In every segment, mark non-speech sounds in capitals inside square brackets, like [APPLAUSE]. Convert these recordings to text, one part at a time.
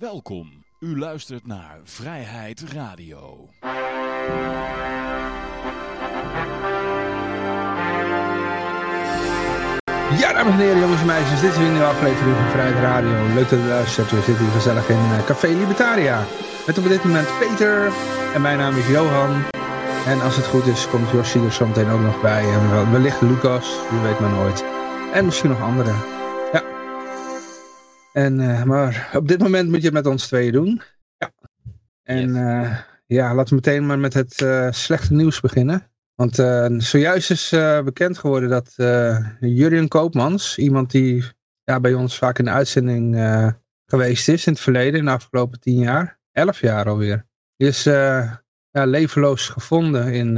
Welkom. U luistert naar Vrijheid Radio. Ja, dames en heren, jongens en meisjes, dit is weer een nieuwe aflevering van Vrijheid Radio. Leuk dat u luistert. We zitten hier gezellig in eh, Café Libertaria. Met op dit moment Peter en mijn naam is Johan. En als het goed is, komt Josje er zometeen ook nog bij. En wel- wellicht Lucas, wie weet maar nooit. En misschien nog anderen. En, eh, maar op dit moment moet je het met ons tweeën doen. Ja. En eh, ja, laten we meteen maar met het eh, slechte nieuws beginnen. Want zojuist is bekend geworden dat Jurjen Koopmans, iemand die ja, bij ons vaak in de uitzending geweest is in het verleden, in de afgelopen tien jaar, elf jaar alweer, die is ja, levenloos gevonden in,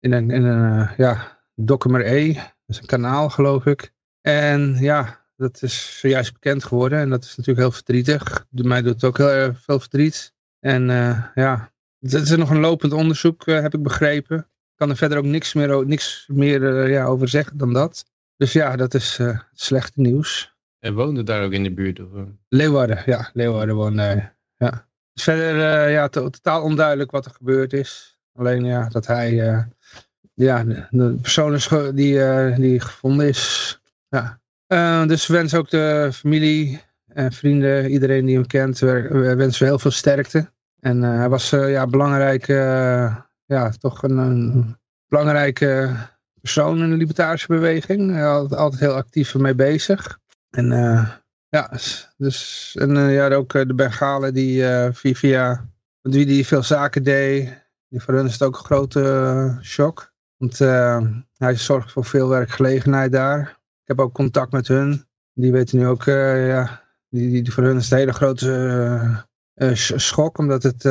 in een, in een ja, Documer E, dat is een kanaal geloof ik. En ja, dat is zojuist bekend geworden en dat is natuurlijk heel verdrietig. Mij doet het ook heel erg veel verdriet. En eh, ja, het is nog een lopend onderzoek, eh, heb ik begrepen. Ik kan er verder ook niks meer, niks meer eh, ja, over zeggen dan dat. Dus ja, dat is slechte nieuws. En woonde daar ook in de buurt? Of? Leeuwarden, ja, Leeuwarden woont hij. Ja. Dus verder ja, to- totaal onduidelijk wat er gebeurd is. Alleen ja, dat hij, ja, de, de persoon is die, die gevonden is. Ja. Eh, dus we wensen ook de familie en vrienden, iedereen die hem kent, we, we wensen we heel veel sterkte. En eh, hij was eh, ja, belangrijk, ja, toch een, een belangrijke persoon in de libertarische beweging. Hij was altijd heel actief ermee bezig. En ja, s- dus en ja, ook de Bengalen die eh, via, via met wie die veel zaken deed. Die voor hen is het ook een grote shock. Want hij zorgt voor veel werkgelegenheid daar. Ik heb ook contact met hun. Die weten nu ook, eh, ja, die, die, voor hun is het een hele grote eh, eh, sch- schok. Omdat het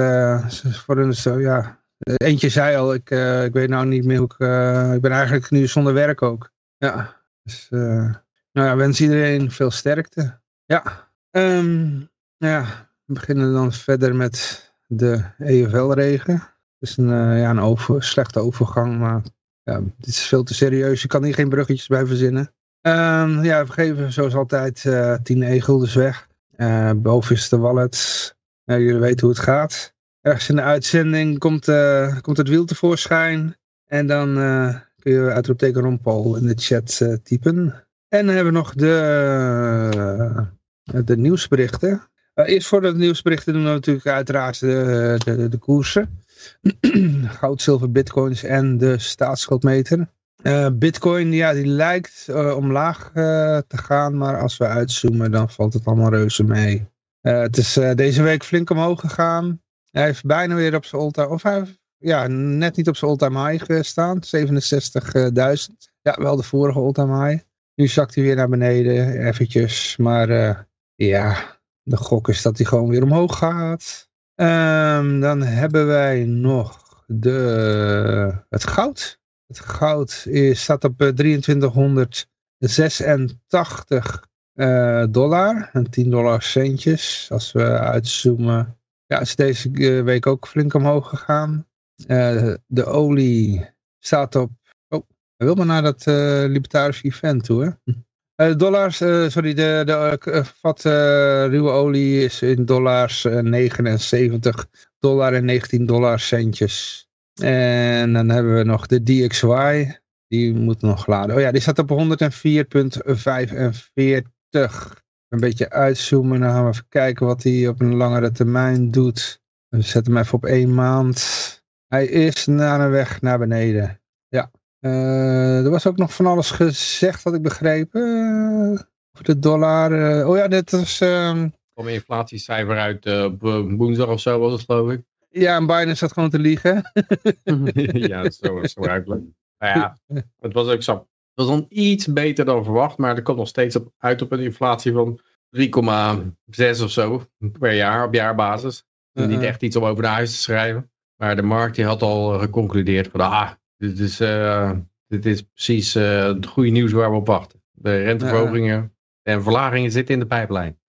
voor hun zo, ja, eentje zei al, ik, ik weet nou niet meer hoe ik, ik ben eigenlijk nu zonder werk ook. Ja, dus nou ja, wens iedereen veel sterkte. Ja, nou ja, we beginnen dan verder met de EFL-regen. Het is een, ja, een over, slechte overgang, maar ja, dit is veel te serieus. Je kan hier geen bruggetjes bij verzinnen. Ehm, ja, we geven zoals altijd eh 10 e-guldens weg. Eh, boven is de wallet. Jullie weten hoe het gaat. Ergens in de uitzending komt, eh, komt het wiel tevoorschijn. En dan kun je uitroepteken Ron Paul in de chat typen. En dan hebben we nog de, de nieuwsberichten. Eerst voor de nieuwsberichten doen we natuurlijk uiteraard de, de, de koersen. [CLEARS THROAT] Goud, zilver, bitcoins en de staatsschuldmeter. Eh, bitcoin ja, die lijkt eh, omlaag eh, te gaan, maar als we uitzoomen dan valt het allemaal reuze mee. Het is deze week flink omhoog gegaan. Hij heeft bijna weer op zijn all-time, of hij heeft ja, net niet op zijn all-time high gestaan, 67.000. Ja, wel de vorige all-time high. Nu zakt hij weer naar beneden, eventjes. Maar ja, de gok is dat hij gewoon weer omhoog gaat. Ehm, dan hebben wij nog de, het goud. Het goud is, staat op eh, 2386 eh, dollar. En 10 dollar centjes. Als we uitzoomen. Ja, is deze eh, week ook flink omhoog gegaan. Eh, de olie staat op... Oh, hij wil maar naar dat eh libertarische event toe, hè? Eh, de dollars, eh, sorry, de, de eh, vat eh, ruwe olie is in dollars eh, 79 dollar en 19 dollar centjes. En dan hebben we nog de DXY, die moet nog laden. Oh ja, die staat op 104,45. Een beetje uitzoomen, dan gaan we even kijken wat hij op een langere termijn doet. We zetten hem even op één maand. Hij is naar een weg naar beneden. Ja. Eh, er was ook nog van alles gezegd, had ik begrepen. eh, over de dollar. eh, oh ja, dit was... ehm, kwam een inflatiecijfer uit woensdag of zo was het geloof ik. Ja, en Biden zat gewoon te liegen. [LAUGHS] ja, zo is gebruikelijk. Maar ja, het was ook zo. Het was dan iets beter dan verwacht, maar er komt nog steeds op, uit op een inflatie van 3,6 of zo per jaar op jaarbasis. Niet echt iets om over naar huis te schrijven. Maar de markt die had al geconcludeerd van ah, dit is, eh, dit is precies eh, het goede nieuws waar we op wachten. De renteverhogingen en verlagingen zitten in de pijplijn.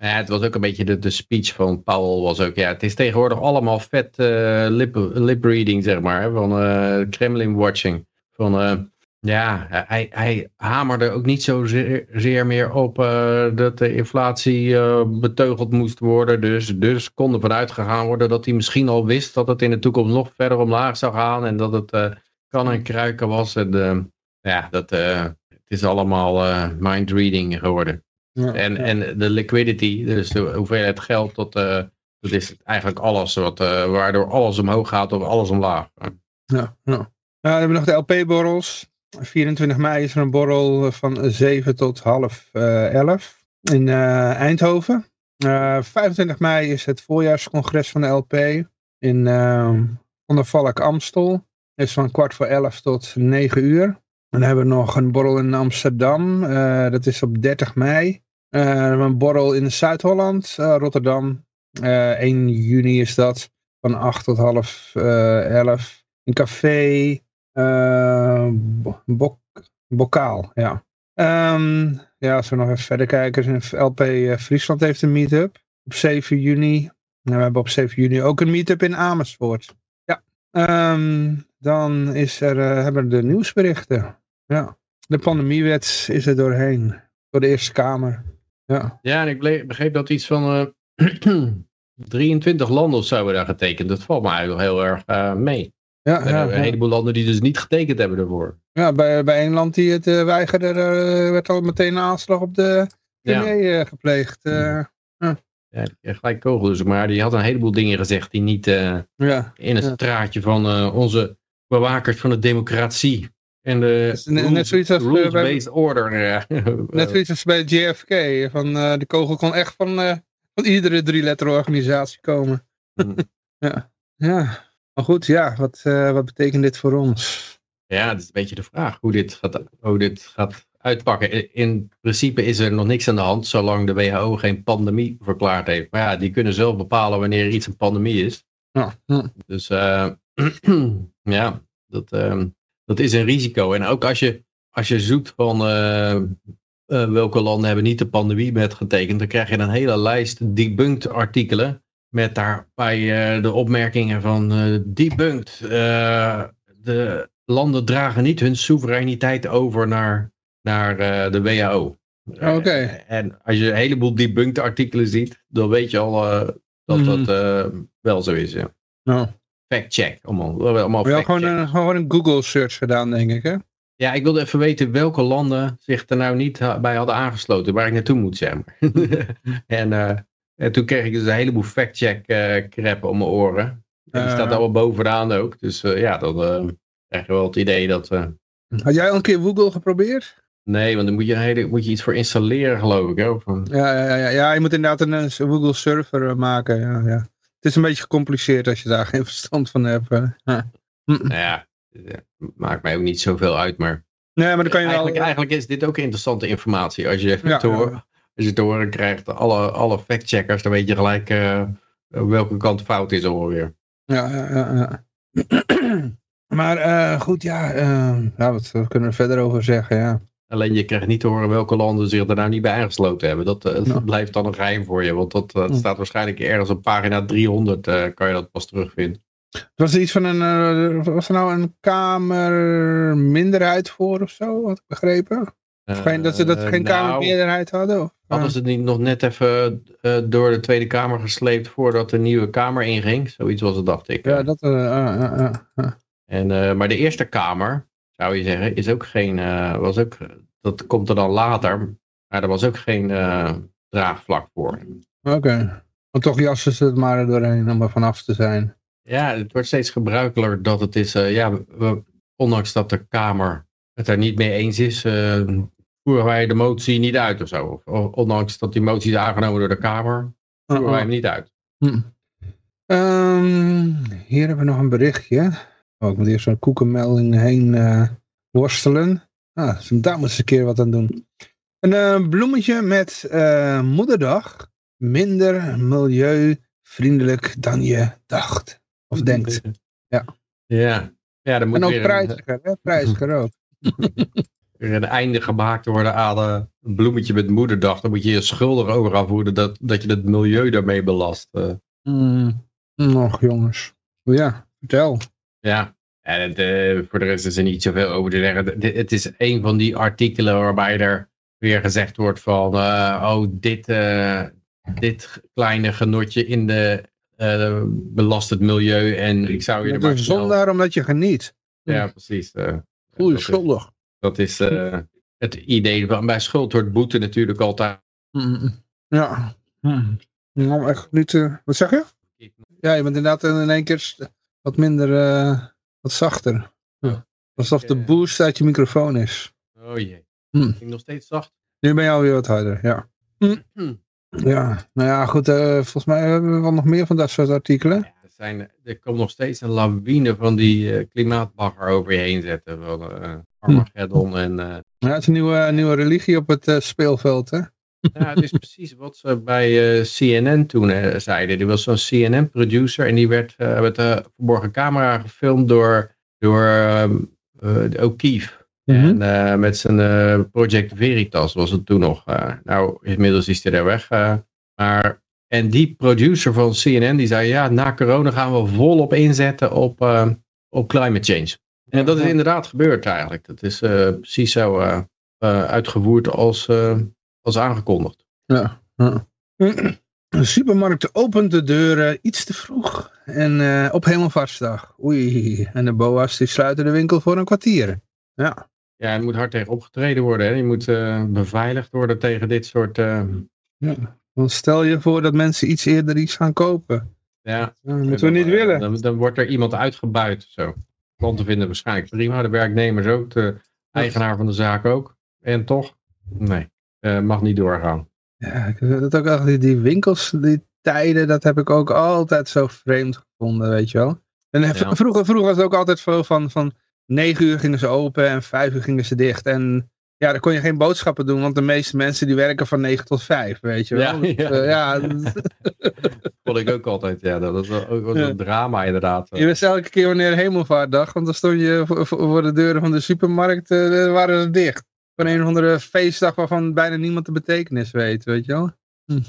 Ja, het was ook een beetje de, de speech van Powell was ook, ja, het is tegenwoordig allemaal vet eh, lip, lip reading, zeg maar, van eh, Kremlin watching. Van, eh, Ja, hij, hij hamerde ook niet zozeer zeer meer op uh, dat de inflatie uh, beteugeld moest worden. Dus, dus kon vanuit gegaan worden dat hij misschien al wist dat het in de toekomst nog verder omlaag zou gaan. En dat het uh, kan en kruiken was. En, ja, dat, het is allemaal mindreading geworden. Ja, en, ja. en de liquidity, dus de hoeveelheid geld, dat, dat is eigenlijk alles. Wat, waardoor alles omhoog gaat of alles omlaag. Ja, ja. Nou, we hebben nog de LP-borrels. 24 mei is er een borrel van 7 tot half uh, 11 in Eindhoven. Uh, 25 mei is het voorjaarscongres van de LP in Ondervalk Amstel. is van kwart voor 11 tot 9 uur. En dan hebben we nog een borrel in Amsterdam. Uh, dat is op 30 mei. Een borrel in Zuid-Holland, Rotterdam. 1 juni is dat. Van 8 tot half 11. Een café bok, bokaal, ja. Um, ja, als we nog even verder kijken. LP Friesland heeft een meetup op 7 juni. En we hebben op 7 juni ook een meetup in Amersfoort. Ja. Um, dan is er, hebben we de nieuwsberichten. Ja. De pandemiewet is er doorheen. Door de Eerste Kamer. Ja, ja en ik begreep dat iets van [CLEARS THROAT] 23 landen of zo hebben daar getekend. Dat valt me eigenlijk heel erg mee. Ja, ja, een heleboel landen die dus niet getekend hebben ervoor. Ja, bij, bij een land die het uh, weigerde, uh, werd al meteen een aanslag op de premier ja. uh, gepleegd. ja. Ja, gelijk kogel dus. Maar die had een heleboel dingen gezegd die niet in het straatje van onze bewakers van de democratie en de rules-based order. [LAUGHS] net zoiets als bij JFK. Van, de kogel kon echt van, van iedere drie letter organisatie komen. Mm. [LAUGHS] ja. ja. Maar goed, ja, wat, uh, wat betekent dit voor ons? Ja, dat is een beetje de vraag hoe dit gaat, hoe dit gaat uitpakken. In principe is er nog niks aan de hand zolang de WHO geen pandemie verklaard heeft. Maar ja, die kunnen zelf bepalen wanneer iets een pandemie is. Ja. Dus [CLEARS THROAT] ja, dat, uh, dat is een risico. En ook als je, als je zoekt van uh, welke landen hebben niet de pandemie met getekend, dan krijg je een hele lijst debunked artikelen met daarbij uh, de opmerkingen van uh, debunked. Uh, de landen dragen niet hun soevereiniteit over naar, naar de WHO. Oké. Okay. en als je een heleboel debunked artikelen ziet, dan weet je al dat mm. dat wel zo is. Ja. Oh. Fact check. Allemaal, allemaal fact gewoon, een, gewoon een Google search gedaan, denk ik. Hè? Ja, ik wilde even weten welke landen zich er nou niet bij hadden aangesloten, waar ik naartoe moet, zeg maar. [LAUGHS] en en toen kreeg ik dus een heleboel fact-check uh, crap om mijn oren. En die staat allemaal bovenaan ook. Dus uh, ja, dan krijg je wel het idee dat... Had jij al een keer Google geprobeerd? Nee, want dan moet je, een hele, moet je iets voor installeren, geloof ik. Hè? Of, ja, ja, ja, ja, je moet inderdaad een, Google server maken. Ja, ja. Het is een beetje gecompliceerd als je daar geen verstand van hebt. Ja. Nou ja, maakt mij ook niet zoveel uit, maar... Nee, maar dan kan je eigenlijk, wel... eigenlijk is dit ook interessante informatie. Als je ja, ja als je te horen krijgt, alle, alle factcheckers, dan weet je gelijk uh, welke kant fout is ongeveer. Ja, ja, ja. [CLEARS THROAT] maar uh, goed, ja, uh, ja wat, wat, kunnen we verder over zeggen, ja. Alleen je krijgt niet te horen welke landen zich er nou niet bij aangesloten hebben. Dat, dat blijft dan een geheim voor je, want dat, dat staat waarschijnlijk ergens op pagina 300, kan je dat pas terugvinden. Was er iets van een, was er nou een kamerminderheid voor of zo, had ik begrepen? Dat ze dat geen nou, kamermeerderheid hadden? Of? Hadden ze niet nog net even door de Tweede Kamer gesleept voordat de nieuwe Kamer inging? Zoiets was het, dacht ik. Ja, dat... Uh, en, maar de Eerste Kamer, zou je zeggen, is ook geen... was ook, dat komt er dan later. Maar er was ook geen draagvlak voor. Oké. Okay. Maar toch jassen ze het maar er doorheen om er vanaf te zijn. Ja, het wordt steeds gebruikelijker dat het is... ja, we, ondanks dat de Kamer het er niet mee eens is voeren wij de motie niet uit of zo. Ondanks dat die motie is aangenomen door de Kamer, voeren wij hem niet uit. Hm. Um, hier hebben we nog een berichtje. Oh, ik moet eerst zo'n koekenmelding heen uh, worstelen. Ah, dus daar moet ze een keer wat aan doen. Een uh, bloemetje met uh, moederdag. Minder milieuvriendelijk dan je dacht. Of denkt. Ja. Ja. ja dan moet en ook prijziger, hè? Prijziger ook. er een einde gemaakt worden aan een bloemetje met moederdag. Dan moet je je schuldig over afvoeren dat, dat je het milieu daarmee belast. Mm, nog jongens. Ja, vertel. Ja, En het, eh, voor de rest is er niet zoveel over te zeggen. Het- is een van die artikelen waarbij er weer gezegd wordt van, eh, oh, dit, eh, dit kleine genotje in de eh, belast het milieu en ik zou je er maar zondaar omdat je geniet. Ja, precies. eh, is- schuldig. Dat is eh, het idee. Bij schuld wordt boete natuurlijk altijd. Mm, Ja. Mm. Nou, echt niet, wat zeg je? Ja, je bent inderdaad in één keer wat minder, eh, wat zachter. Ja. Alsof de boost uit je microfoon is. Oh jee. Hm. Vind ik nog steeds zacht? Nu ben je alweer wat harder, ja. Hm. [CLEARS THROAT] Ja, nou ja, goed, eh, volgens mij hebben we wel nog meer van dat soort artikelen. Ja, er, zijn, er komt nog steeds een lawine van die eh, klimaatbagger over je heen zetten. Van eh Armageddon en... eh, Ja, het is een nieuwe, nieuwe religie op het speelveld, hè? Ja, het is precies wat ze bij eh, CNN toen eh, zeiden. Er was zo'n CNN-producer en die werd eh, met de verborgen camera gefilmd door, door ehm, eh, O'Keefe. Mhm. En eh, met zijn eh, Project Veritas was het toen nog. eh, nou, inmiddels is hij er weg. eh, maar, en die producer van CNN die zei, ja, na corona gaan we volop inzetten op, eh, op climate change. En dat is inderdaad gebeurd eigenlijk. Dat is eh, precies zo eh, eh, uitgevoerd als, als aangekondigd. Ja. ja. De supermarkt opent de deuren iets te vroeg. En eh, op Hemelvaartsdag. Oei. En de boa's die sluiten de winkel voor een kwartier. Ja. Ja, er moet hard tegen opgetreden worden. Hè? Je moet eh, beveiligd worden tegen dit soort... eh, ja. Dan stel je voor dat mensen iets eerder iets gaan kopen. ja, Dat moeten we niet dan, willen. Dan, dan wordt er iemand uitgebuit. Zo. Klanten vinden waarschijnlijk prima. De werknemers ook. De eigenaar van de zaak ook. En toch? Nee. Eh, mag niet doorgaan. Ja, ik dat ook echt, die, winkels, die tijden, dat heb ik ook altijd zo vreemd gevonden, weet je wel. En eh, Ja. vroeger, vroeger was het ook altijd zo van, van 9 uur gingen ze open en 5 uur gingen ze dicht. En ja, dan kon je geen boodschappen doen, want de meeste mensen die werken van 9 tot 5, weet je wel. Ja, Dus, ja. eh, ja, [LAUGHS] dat- vond ik ook altijd. Ja, dat was ook een drama inderdaad. je wist elke keer wanneer hemelvaartdag, want dan stond je voor, de deuren van de supermarkt, eh, waren ze dicht. Van een of andere feestdag waarvan bijna niemand de betekenis weet, weet je wel.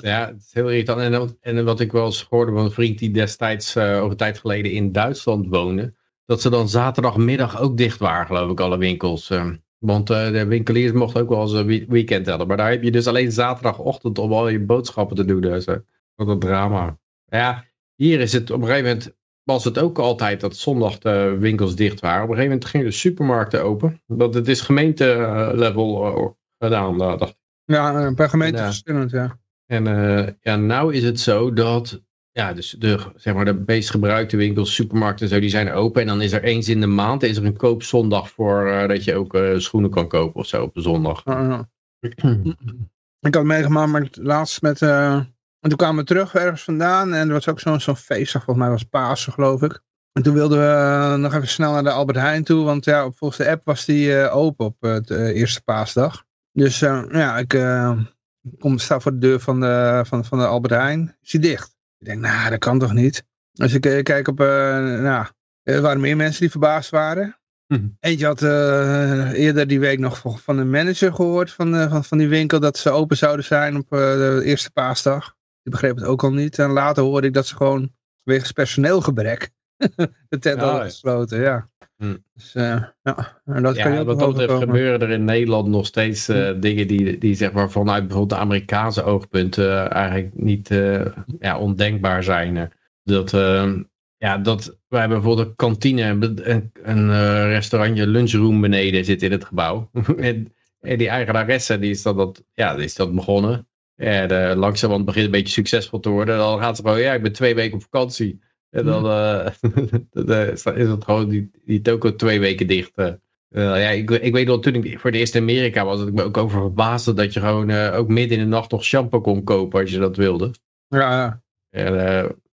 Ja, het is heel irritant. En, en wat ik wel eens hoorde van een vriend die destijds eh, over tijd geleden in Duitsland woonde. Dat ze dan zaterdagmiddag ook dicht waren, geloof ik, alle winkels. eh. want eh, de winkeliers mochten ook wel eens een weekend hebben. Maar daar heb je dus alleen zaterdagochtend om al je boodschappen te doen. Dus, wat een drama. Ja, hier is het op een gegeven moment, was het ook altijd dat zondag de winkels dicht waren. Op een gegeven moment gingen de supermarkten open. Want het is gemeentelevel eh, gedaan, eh, dacht ik. Ja, eh, per gemeente verschillend, ja. En eh, ja, nou is het zo dat ja, dus de, zeg maar de meest gebruikte winkels, supermarkten en zo, die zijn open. En dan is er eens in de maand is er een koopzondag voor dat je ook schoenen kan kopen of zo op de zondag. Ja. Ik had meegemaakt met, laatst met... en toen kwamen we terug ergens vandaan en er was ook zo'n zo'n feestdag, volgens mij was Pasen geloof ik. En toen wilden we eh, nog even snel naar de Albert Heijn toe, want ja, volgens de app was die eh, open op eh, de eerste paasdag. Dus ja, ik kom, sta voor de deur van de, van, van de Albert Heijn, is die dicht. Ik denk, nou, dat kan toch niet? Dus ik kijk op, nou, er waren meer mensen die verbaasd waren. Mhm. Eentje had eerder die week nog van- een manager gehoord van, van, van die winkel dat ze open zouden zijn op de eerste paasdag. Die begreep het ook al niet. En later hoorde ik dat ze gewoon wegens personeelgebrek [LAUGHS] de tent hadden ja. gesloten. Ja. Hm. Dus ja, ja. En dat kan je Ja, ook wat dat betreft gebeuren er in Nederland nog steeds eh, dingen die, die zeg maar vanuit bijvoorbeeld de Amerikaanse oogpunten eigenlijk niet eh, ja, ondenkbaar zijn. eh. Dat, eh, ja, dat wij hebben bijvoorbeeld een kantine, een, een, een eh, restaurantje, lunchroom beneden zit in het gebouw. [LAUGHS] en, en die eigenaresse die is dat, dat, ja, die is dat begonnen. En uh, langzamerhand begint het een beetje succesvol te worden. Dan gaat ze gewoon, ja, ik ben twee weken op vakantie. En dan eh, [LAUGHS] eh, is het gewoon die, die toko twee weken dicht. eh. Uh, ja, ik, ik weet wel, toen ik voor het eerst in Amerika was, dat ik me ook over verbaasde dat je gewoon ook midden in de nacht nog shampoo kon kopen als je dat wilde. Ja, ja. En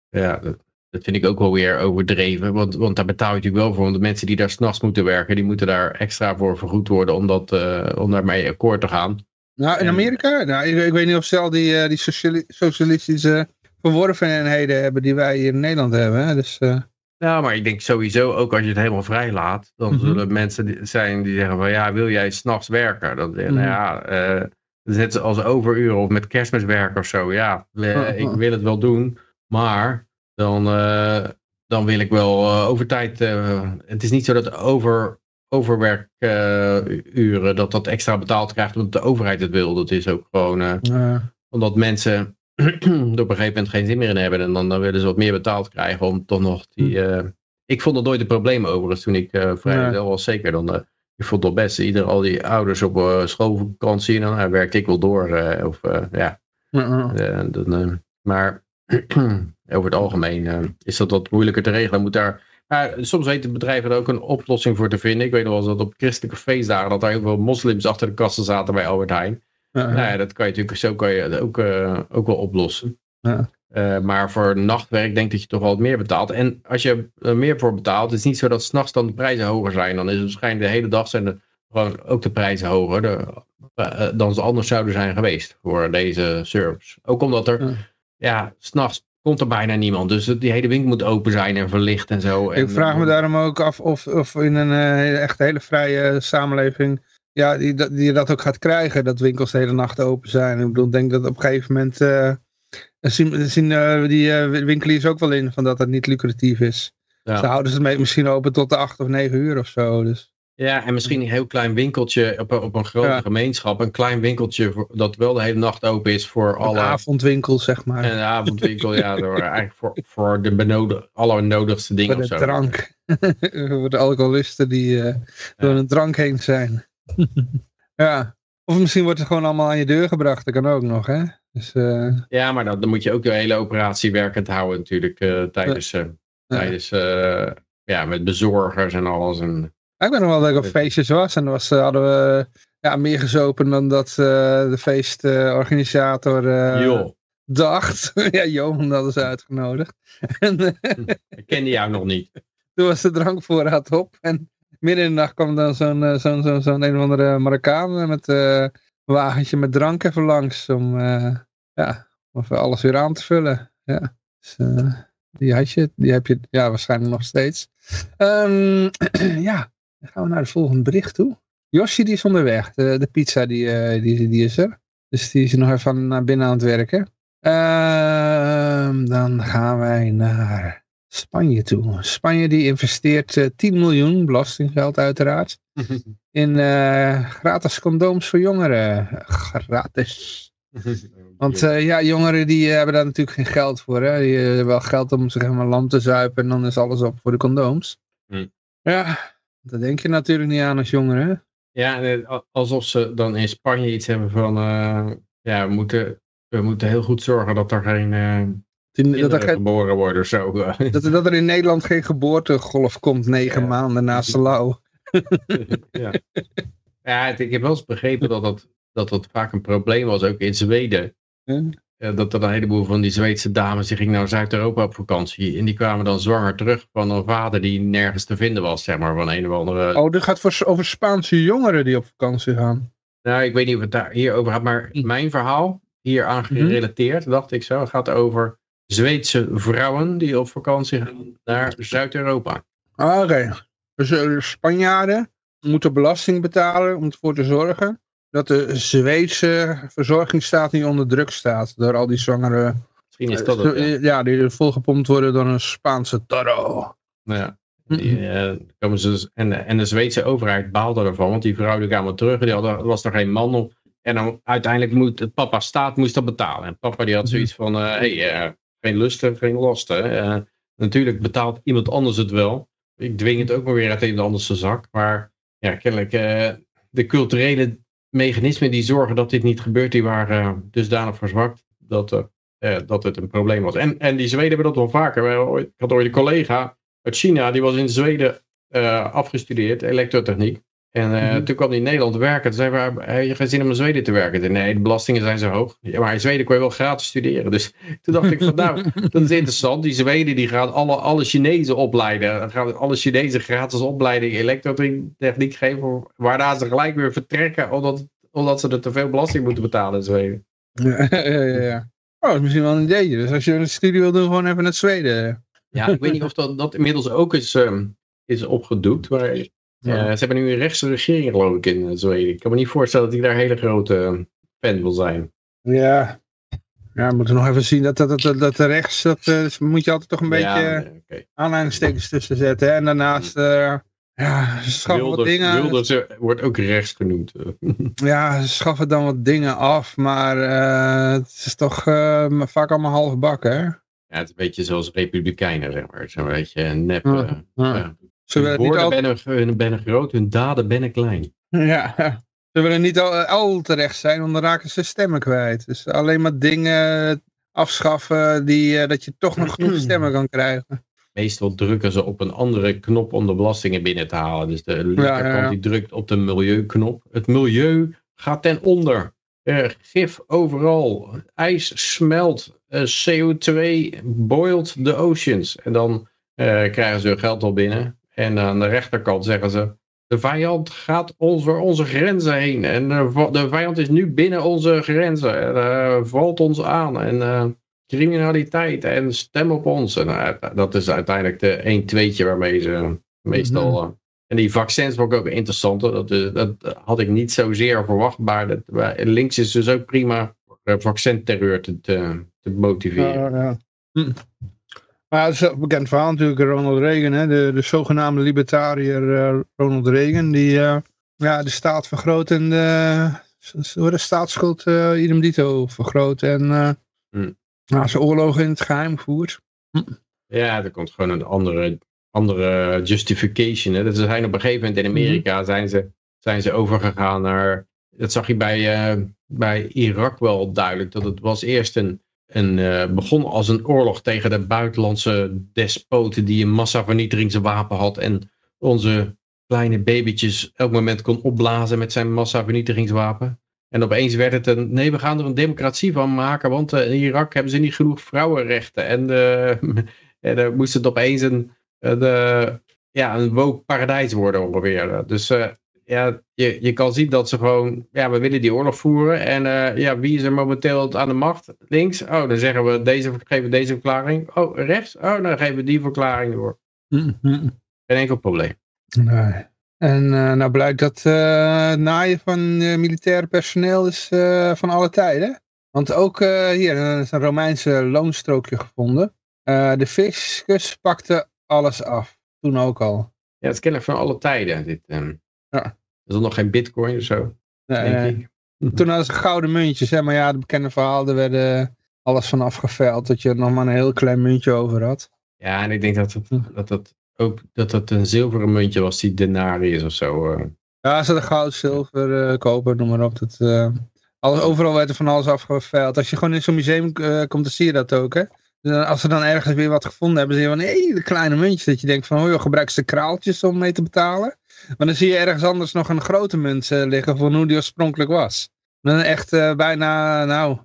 ja, dat, dat, vind ik ook wel weer overdreven, want, want daar betaal je natuurlijk wel voor. Want de mensen die daar s'nachts moeten werken, die moeten daar extra voor vergoed worden om, dat, om daarmee akkoord te gaan. Nou, in Amerika? Nou, ik, ik weet niet of ze al die, uh, die sociali socialistische verworvenheden hebben die wij hier in Nederland hebben. Hè? Dus, uh... Ja, maar ik denk sowieso, ook als je het helemaal vrij laat, dan mm -hmm. zullen mensen die zijn die zeggen van ja, wil jij s'nachts werken? Dan, mm -hmm. nou ja, uh, net als overuren of met kerstmis werken of zo. Ja, uh, ik wil het wel doen, maar dan, dan wil ik wel overtijd. het is niet zo dat over, overwerkuren, dat dat extra betaald krijgt omdat de overheid het wil. Dat is ook gewoon omdat mensen [CLEARS THROAT] er op een gegeven moment geen zin meer in hebben. En dan, dan willen ze wat meer betaald krijgen om toch nog die... Hm. ik vond het nooit een probleem overigens toen ik vrij nee. was. Zeker dan ik vond het best. Ieder, al die ouders op uh, schoolvakantie. En dan uh, werkte ik wel door. Uh, of, ja. Dan, maar [CLEARS THROAT] over het algemeen is dat wat moeilijker te regelen. Moet daar, maar soms weten bedrijven er ook een oplossing voor te vinden. Ik weet nog wel dat op christelijke feestdagen. dat daar heel veel moslims achter de kassen zaten bij Albert Heijn. Nou ja, dat kan je natuurlijk zo kan je ook, ook wel oplossen. Uh, maar voor nachtwerk denk ik dat je toch wel wat meer betaalt. En als je er meer voor betaalt, het is niet zo dat s'nachts dan de prijzen hoger zijn. Dan is het waarschijnlijk de hele dag zijn de, ook de prijzen hoger de, uh, dan ze anders zouden zijn geweest voor deze service. Ook omdat er, ja, ja s'nachts komt er bijna niemand. Dus die hele winkel moet open zijn en verlicht en zo. Ik vraag me daarom ook af of, of in een uh, echt hele vrije samenleving ja, die, die dat ook gaat krijgen. Dat winkels de hele nacht open zijn. Ik bedoel, ik denk dat op een gegeven moment zien, zien uh, die uh, winkeliers ook wel in van dat het niet lucratief is. Ja. Ze houden ze misschien open tot de acht of negen uur of zo. Dus. Ja, en misschien een heel klein winkeltje op, op een grote gemeenschap. Een klein winkeltje dat wel de hele nacht open is voor alle... Een avondwinkel, zeg maar. Een avondwinkel, ja. Door, [LAUGHS] eigenlijk voor, voor de benodig, allernodigste dingen Voor de drank. [LAUGHS] voor de alcoholisten die uh, door een drank heen zijn. [LAUGHS] ja. Of misschien wordt het gewoon allemaal aan je deur gebracht. Dat kan ook nog, hè? Dus, uh... Ja, maar dan, dan, moet je ook de hele operatie werkend houden natuurlijk uh, tijdens, tijdens ja, met bezorgers en alles. En... ik ben nog wel dat ik op feestjes was en was, hadden we ja, meer gezopen dan dat de feestorganisator dacht. [LAUGHS] ja, Johan hadden ze uitgenodigd. [LAUGHS] en, ik kende jou nog niet. Toen was de drankvoorraad op en midden in de nacht kwam dan zo'n zo'n zo'n zo'n een of andere Marokkaan met wagentje met drank even langs om, uh, ja, om alles weer aan te vullen. Ja. Dus, uh, die had je, die heb je ja, waarschijnlijk nog steeds. Um, [CLEARS THROAT] ja, dan gaan we naar het volgende bericht toe. Josje die is onderweg. De, de pizza die, uh, die, die is er. Dus die is nog even naar binnen aan het werken. Uh, dan gaan wij naar Spanje toe. Spanje die investeert uh, 10 miljoen, belastinggeld uiteraard, [LAUGHS] in uh, gratis condooms voor jongeren. Gratis. [LAUGHS] Want ja, jongeren die hebben daar natuurlijk geen geld voor. Hè? Die hebben wel geld om zich helemaal lam te zuipen en dan is alles op voor de condooms. Hm. Ja, dat denk je natuurlijk niet aan als jongeren. Ja, alsof ze dan in Spanje iets hebben van, ja, we moeten, we moeten heel goed zorgen dat er geen dat er geboren worden zo. [LAUGHS] Dat, dat er in Nederland geen geboortegolf komt negen maanden na Salau. [LAUGHS] ja, ja ik heb wel eens begrepen dat dat, dat dat vaak een probleem was, ook in Zweden. Dat er een heleboel van die Zweedse dames, die gingen naar Zuid-Europa op vakantie. En die kwamen dan zwanger terug van een vader die nergens te vinden was, zeg maar, van een of andere... Oh, dit gaat voor, over Spaanse jongeren die op vakantie gaan. Nou, ik weet niet of het daar hier over gaat, maar hm. mijn verhaal, hier aan mhm. gerelateerd, dacht ik zo, gaat over Zweedse vrouwen die op vakantie gaan naar Zuid-Europa. Ah, oké. Dus uh, Spanjaarden moeten belasting betalen om ervoor te zorgen dat de Zweedse verzorgingsstaat niet onder druk staat door al die zwangere... Misschien is dat het, ja. ja. die volgepompt worden door een Spaanse toro. Ja. Die, uh, komen ze, dus- en, en de Zweedse overheid baalde ervan, want die vrouw die kwamen terug, die hadden, was er geen man op. En dan uiteindelijk moet het papa staat moest dat betalen. En papa die had mhm. zoiets van, hé, uh, hey, geen lusten, geen lasten. Natuurlijk betaalt iemand anders het wel. Ik dwing het ook maar weer uit een andere zak. Maar ja, kennelijk de culturele mechanismen die zorgen dat dit niet gebeurt, die waren uh, dusdanig verzwakt dat, dat het een probleem was. En, en die Zweden hebben dat wel vaker. Ik had ooit een collega uit China, die was in Zweden afgestudeerd, elektrotechniek. En uh, toen kwam hij in Nederland werken. Toen zei hij, heb je geen zin om in Zweden te werken? Nee, de belastingen zijn zo hoog. Ja, maar in Zweden kon je wel gratis studeren. Dus [LAUGHS] toen dacht ik van nou, [LAUGHS] dat is interessant. Die Zweden die gaan alle, alle Chinezen opleiden. Dan gaan alle Chinezen gratis opleiding elektrotechniek geven. Waarna ze gelijk weer vertrekken omdat, omdat ze er te veel belasting moeten betalen in Zweden. Ja, [LAUGHS] ja, ja. Oh, dat is misschien wel een idee. Dus als je een studie wil doen, gewoon even naar Zweden. Ja, ik weet niet of dat, dat inmiddels ook is, um, is opgedoekt. Maar ja, ze hebben nu een rechtse regering geloof ik in eh, Zweden. Ik kan me niet voorstellen dat ik daar een hele grote eh, fan wil zijn. Ja, Ja, we moeten nog even zien dat, dat, dat, dat rechts, dat moet je altijd toch een beetje Ja, oké. aanhalingstekens tussen zetten. Hè? En daarnaast, uh, ja, schaffen wat dingen. Wilders eh, wordt ook rechts genoemd. eh. [LAUGHS] Ja, ze schaffen dan wat dingen af, maar uh, het is toch uh, vaak allemaal half bak, hè? Ja, het is een beetje zoals republikeinen, zeg maar. Het is een beetje nep. Ja, eh, ja. Ze Hun woorden al, bennen, hun bennen groot, hun daden bennen klein. ja, [LAUGHS] ze willen niet al, al terecht zijn, want dan raken ze stemmen kwijt. Dus alleen maar dingen afschaffen die, uh, dat je toch nog genoeg [CLEARS THROAT] stemmen kan krijgen. Meestal drukken ze op een andere knop om de belastingen binnen te halen. Dus de linkerkant ja, ja. die drukt op de milieuknop. Het milieu gaat ten onder. Er gif overal. IJs smelt. Eh, CO2 boilt the oceans. En dan eh, krijgen ze hun geld al binnen. En aan de rechterkant zeggen ze... De vijand gaat over onze grenzen heen. En eh, de vijand is nu binnen onze grenzen. En eh, valt ons aan. En eh, criminaliteit. En stem op ons. En dat is uiteindelijk de 1 tweetje waarmee ze meestal... eh, en die vaccins vond ik ook interessant. Dat, is- dat had ik niet zozeer verwacht. Maar dat, links is dus ook prima voor vaccinterreur te, te, te motiveren. Ja, ja. Hm. Maar het is een bekend verhaal natuurlijk, Ronald Reagan, hè? De, de zogenaamde libertariër eh, Ronald Reagan, die eh, ja, de staat vergroot en de, hoe de staatsschuld uh, idem dito vergroot en eh Hm. nou, zijn oorlogen in het geheim voert. Ja, er komt gewoon een andere, andere justification. Hè. Dat ze zijn op een gegeven moment in Amerika zijn ze, zijn ze overgegaan naar... Dat zag je bij, eh, bij Irak wel duidelijk. Dat het was eerst een, een eh, begon als een oorlog tegen de buitenlandse despoten die een massavernietigingswapen had. En onze kleine babytjes elk moment kon opblazen met zijn massavernietigingswapen. En opeens werd het een, nee, we gaan er een democratie van maken, want eh, in Irak hebben ze niet genoeg vrouwenrechten. En, eh, [LAUGHS] en moest het opeens een, eh, ja, een woke paradijs worden ongeveer. Dus eh, ja, je, je kan zien dat ze gewoon, ja, we willen die oorlog voeren. En eh, ja, wie is er momenteel aan de macht? Links? Oh, dan zeggen we deze, geven we deze verklaring. Oh, rechts? Oh, dan geven we die verklaring door. Hm, hm. Geen enkel probleem. Nee. En eh, nou blijkt dat eh, naaien van militair personeel is van alle tijden. Want ook hier er is een Romeinse loonstrookje gevonden. De fiscus pakte alles af. Toen ook al. Ja, het is kennelijk van alle tijden. Dit, um, ja. Er is nog geen bitcoin of zo. Nee. [LAUGHS] Toen hadden ze gouden muntjes. Hè? Maar ja, de bekende verhaal, er werden alles van afgeveld. Dat je nog maar een heel klein muntje over had. Ja, en ik denk dat het, dat het ook dat een zilveren muntje was, die denarius of zo. Ja, ze hadden goud, zilver, uh, koper, noem maar op. Dat, uh, alles, overal werd er van alles afgeveild. Als je gewoon in zo'n museum uh, komt, dan zie je dat ook. Hè? Dus als ze dan ergens weer wat gevonden hebben, zie je van hele kleine muntjes. Dat je denkt van, oh joh, gebruik ze kraaltjes om mee te betalen. Maar dan zie je ergens anders nog een grote munt liggen van hoe die oorspronkelijk was. Dan echt bijna, nou, 10%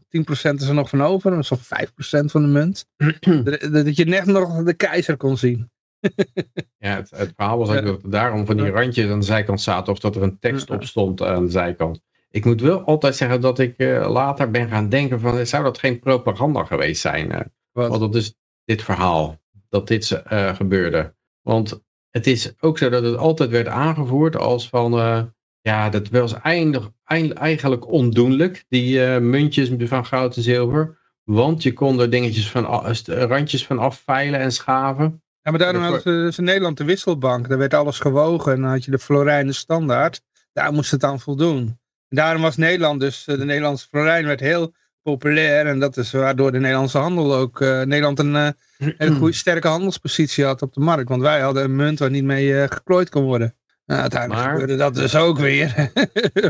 is er nog van over. Dat is al 5% van de munt. [CLEARS THROAT] dat je net nog de keizer kon zien. [LAUGHS] ja, het, het, verhaal was ook dat daarom van die randjes aan de zijkant zaten. Of dat er een tekst op stond aan de zijkant. Ik moet wel altijd zeggen dat ik uh, later ben gaan denken van... zou dat geen propaganda geweest zijn? Uh, want dat is dit verhaal. Dat dit gebeurde. Want het is ook zo dat het altijd werd aangevoerd als van... eh, ja, dat was eindig, eind, eigenlijk ondoenlijk. Die uh, muntjes van goud en zilver. Want je kon er dingetjes van, randjes van afveilen en schaven. Ja, maar daarom hadden ze dus in Nederland de wisselbank. Daar werd alles gewogen en dan had je de florijnen standaard. Daar moest het aan voldoen. En daarom was Nederland dus, de Nederlandse florijn werd heel populair. En dat is waardoor de Nederlandse handel ook, uh, Nederland een uh, hele goede, [CLEARS THROAT] sterke handelspositie had op de markt. Want wij hadden een munt waar niet mee uh, geklooid kon worden. Nou, uiteindelijk maar, gebeurde dat dus ook weer.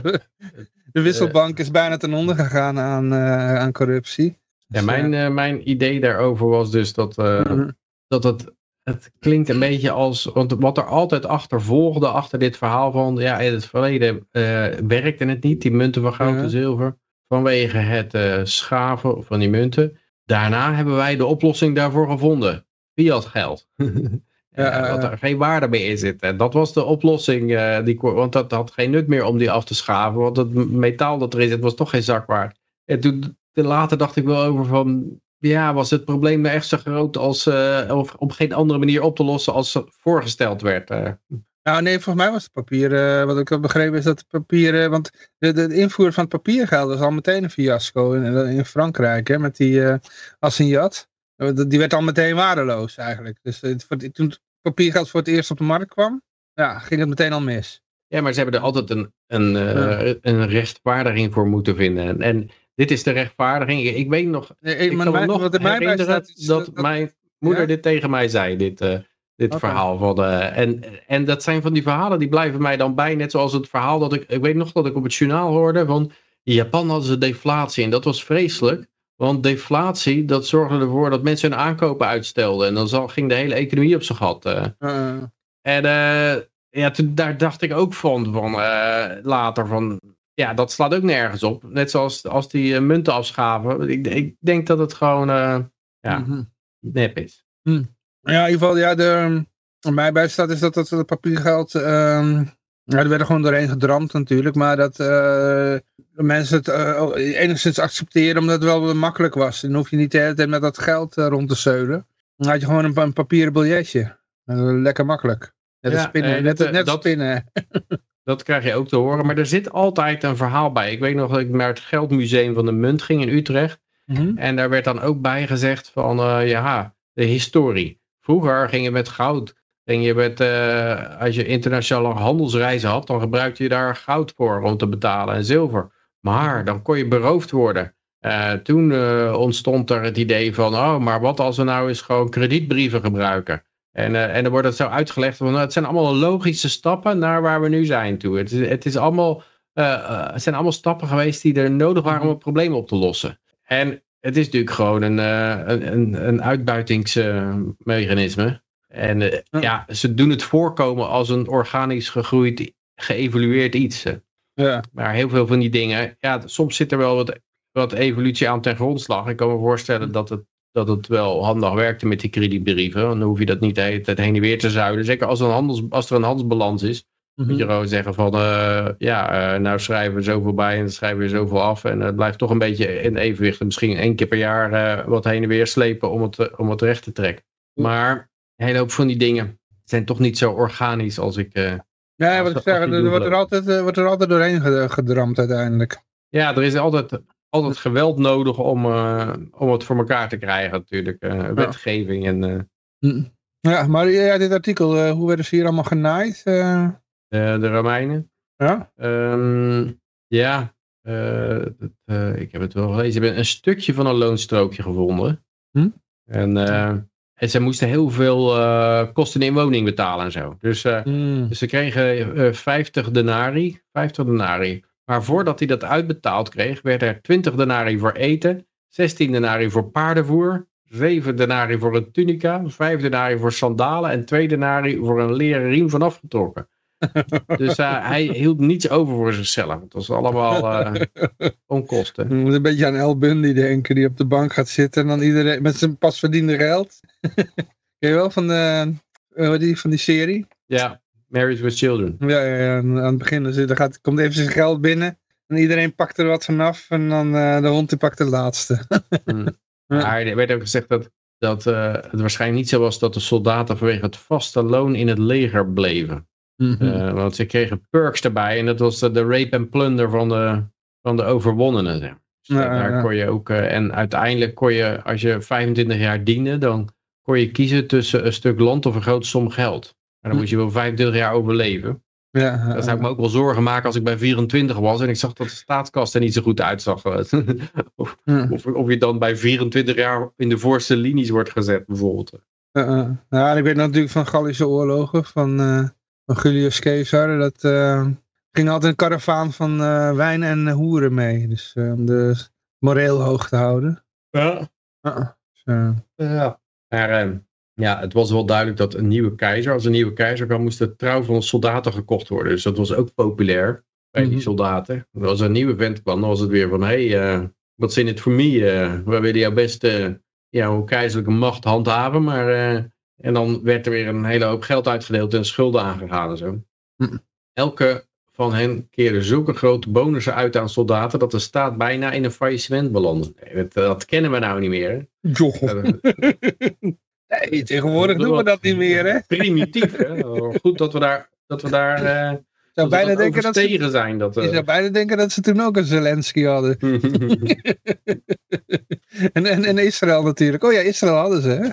[LAUGHS] de wisselbank is bijna ten onder gegaan aan, aan corruptie. Ja, mijn, uh, mijn idee daarover was dus dat, uh, mm -hmm. dat het, het klinkt een beetje als, want wat er altijd achter volgde, achter dit verhaal van, ja, in het verleden uh, werkte het niet, die munten van goud en ja. zilver, vanwege het schaven van die munten. Daarna hebben wij de oplossing daarvoor gevonden. Had geld? [LAUGHS] ja, dat er geen waarde meer in zit. En dat was de oplossing, die, want dat had geen nut meer om die af te schaven, want het metaal dat erin zit was toch geen zak waard. En toen later dacht ik wel over van, ja, was het probleem nou echt zo groot als, uh, of op geen andere manier op te lossen als voorgesteld werd? Uh. Nou nee, volgens mij was het papier, uh, wat ik heb begrepen is dat het papier, uh, want de, de, invoer van het papiergeld was al meteen een fiasco in, in Frankrijk, hè, met die uh, Assignat. Die werd al meteen waardeloos eigenlijk. Dus toen het papiergeld voor het eerst op de markt kwam, ja, ging het meteen al mis. Ja, maar ze hebben er altijd een, een, ja. een rechtvaardiging voor moeten vinden. En, en dit is de rechtvaardiging. Ik weet nog, nee, ik kan me nog wat herinneren dat, dat, dat, mijn moeder ja? dit tegen mij zei, dit, dit okay. verhaal. Van, en, en dat zijn van die verhalen die blijven mij dan bij. Net zoals het verhaal dat ik, ik weet nog dat ik op het journaal hoorde van in Japan hadden ze deflatie en dat was vreselijk. Want deflatie, dat zorgde ervoor dat mensen hun aankopen uitstelden. En dan zal, ging de hele economie op zijn gat. Uh. Uh. En ja, toen, daar dacht ik ook van, van later van, ja, dat slaat ook nergens op. Net zoals als die munten afschaven. Ik, ik, denk dat het gewoon ja, mm -hmm. nep is. Mm. Ja, in ieder geval, ja, de, mij bij staat is dat dat het papiergeld... Uh, ja, er werden gewoon doorheen gedramd natuurlijk. Maar dat uh, mensen het enigszins accepteren omdat het wel makkelijk was. Dan hoef je niet de hele tijd met dat geld rond te zeulen. Dan had je gewoon een, een papieren biljetje. lekker makkelijk. Net ja, spinnen. net, net dat, spinnen. [LAUGHS] Dat krijg je ook te horen. Maar er zit altijd een verhaal bij. Ik weet nog dat ik naar het Geldmuseum van de Munt ging in Utrecht. Mm -hmm. En daar werd dan ook bij gezegd van, uh, ja, de historie. Vroeger ging je met goud. Ging je met, uh, als je internationale handelsreizen had, dan gebruikte je daar goud voor om te betalen en zilver. Maar dan kon je beroofd worden. Uh, toen ontstond er het idee van, oh, maar wat als we nou eens gewoon kredietbrieven gebruiken? En, en dan wordt het zo uitgelegd van, nou, het zijn allemaal logische stappen naar waar we nu zijn toe. Het, is, het, is allemaal, het zijn allemaal stappen geweest die er nodig waren om het probleem op te lossen. En het is natuurlijk gewoon een, een, een, een uitbuitingsmechanisme. En ja. ja. ze doen het voorkomen als een organisch gegroeid, geëvolueerd iets. Ja. Maar heel veel van die dingen, ja, soms zit er wel wat, wat evolutie aan ten grondslag. Ik kan me voorstellen dat het dat het wel handig werkte met die kredietbrieven. Dan hoef je dat niet de hele tijd heen en weer te zuiden. Zeker als er een, handels, als er een handelsbalans is. Mm -hmm. Moet je gewoon zeggen van, uh, ja, uh, nou schrijven we zoveel bij en dan schrijven we zoveel af. En het blijft toch een beetje in evenwicht. Misschien één keer per jaar uh, wat heen en weer slepen om het, om het recht te trekken. Maar een hele hoop van die dingen zijn toch niet zo organisch als ik... ja, wat ik zeg, er wordt er, altijd, wordt er altijd doorheen gedramd uiteindelijk. Ja, er is altijd altijd geweld nodig om, om het voor elkaar te krijgen natuurlijk. Wetgeving ja. en... Uh... Ja, maar ja, dit artikel, hoe werden ze hier allemaal genaaid? De Romeinen? Ja? Um, ja, dat, ik heb het wel gelezen. Ik heb een stukje van een loonstrookje gevonden. Hm? En, en ze moesten heel veel kosten in woning betalen en zo. Dus, mm. dus ze kregen 50 denari. 50 denari. Maar voordat hij dat uitbetaald kreeg, werd er 20 denari voor eten, 16 denari voor paardenvoer, 7 denari voor een tunica, 5 denari voor sandalen en 2 denari voor een leren riem van afgetrokken. [LAUGHS] dus uh, hij hield niets over voor zichzelf. Het was allemaal [LAUGHS] uh, onkosten. Je moet een beetje aan El Bundy denken, die op de bank gaat zitten en dan iedereen met zijn pas verdiende geld. [LAUGHS] Ken je wel van, de, uh, die, van die serie? Ja. Married with Children. Ja, ja, ja. aan het begin dus, er gaat, komt even zijn geld binnen. En iedereen pakt er wat vanaf. En dan de hond die pakt de laatste. hmm. Maar er werd ook gezegd dat, dat uh, het waarschijnlijk niet zo was dat de soldaten vanwege het vaste loon in het leger bleven. Mm -hmm. uh, want ze kregen perks erbij. En dat was de, rape en plunder van de, van de overwonnenen. Zeg. Dus ja, daar ja. kon je ook, en uiteindelijk kon je, als je 25 jaar diende, dan kon je kiezen tussen een stuk land of een grote som geld. Maar dan moet je wel 25 jaar overleven. Ja, dan zou ik me ook wel zorgen maken als ik bij 24 was en ik zag dat de staatskast er niet zo goed uitzag. [LAUGHS] of, ja. of, of, je dan bij 24 jaar in de voorste linies wordt gezet bijvoorbeeld. Uh, ja, ik weet natuurlijk van Gallische oorlogen van, uh, van Julius Caesar. Dat uh, ging altijd een karavaan van wijn en hoeren mee. Dus om de moreel hoog te houden. Ja. Dus, ja. Maar, ehm, ja, het was wel duidelijk dat een nieuwe keizer, als een nieuwe keizer kwam, moest de trouw van soldaten gekocht worden. Dus dat was ook populair bij die mhm. soldaten. Als er een nieuwe vent kwam, dan was het weer van, hé, hey, uh, wat zijn het voor mij? Uh, we willen jouw beste jouw keizerlijke macht handhaven, maar... En dan werd er weer een hele hoop geld uitgedeeld en schulden aangegaan en zo. Mhm. Elke van hen keerde zulke grote bonussen uit aan soldaten dat de staat bijna in een faillissement belandde. Dat, dat kennen we nou niet meer. [LAUGHS] Nee, tegenwoordig doen we dat niet meer, hè? Primitief, hè? [LAUGHS] Goed dat we daar dat we daar uh, zou bijna denken dat tegen ze, zijn. Dat, uh... Je zou bijna denken dat ze toen ook een Zelensky hadden. [LAUGHS] en, en, en Israël natuurlijk. Oh ja, Israël hadden ze. Hè?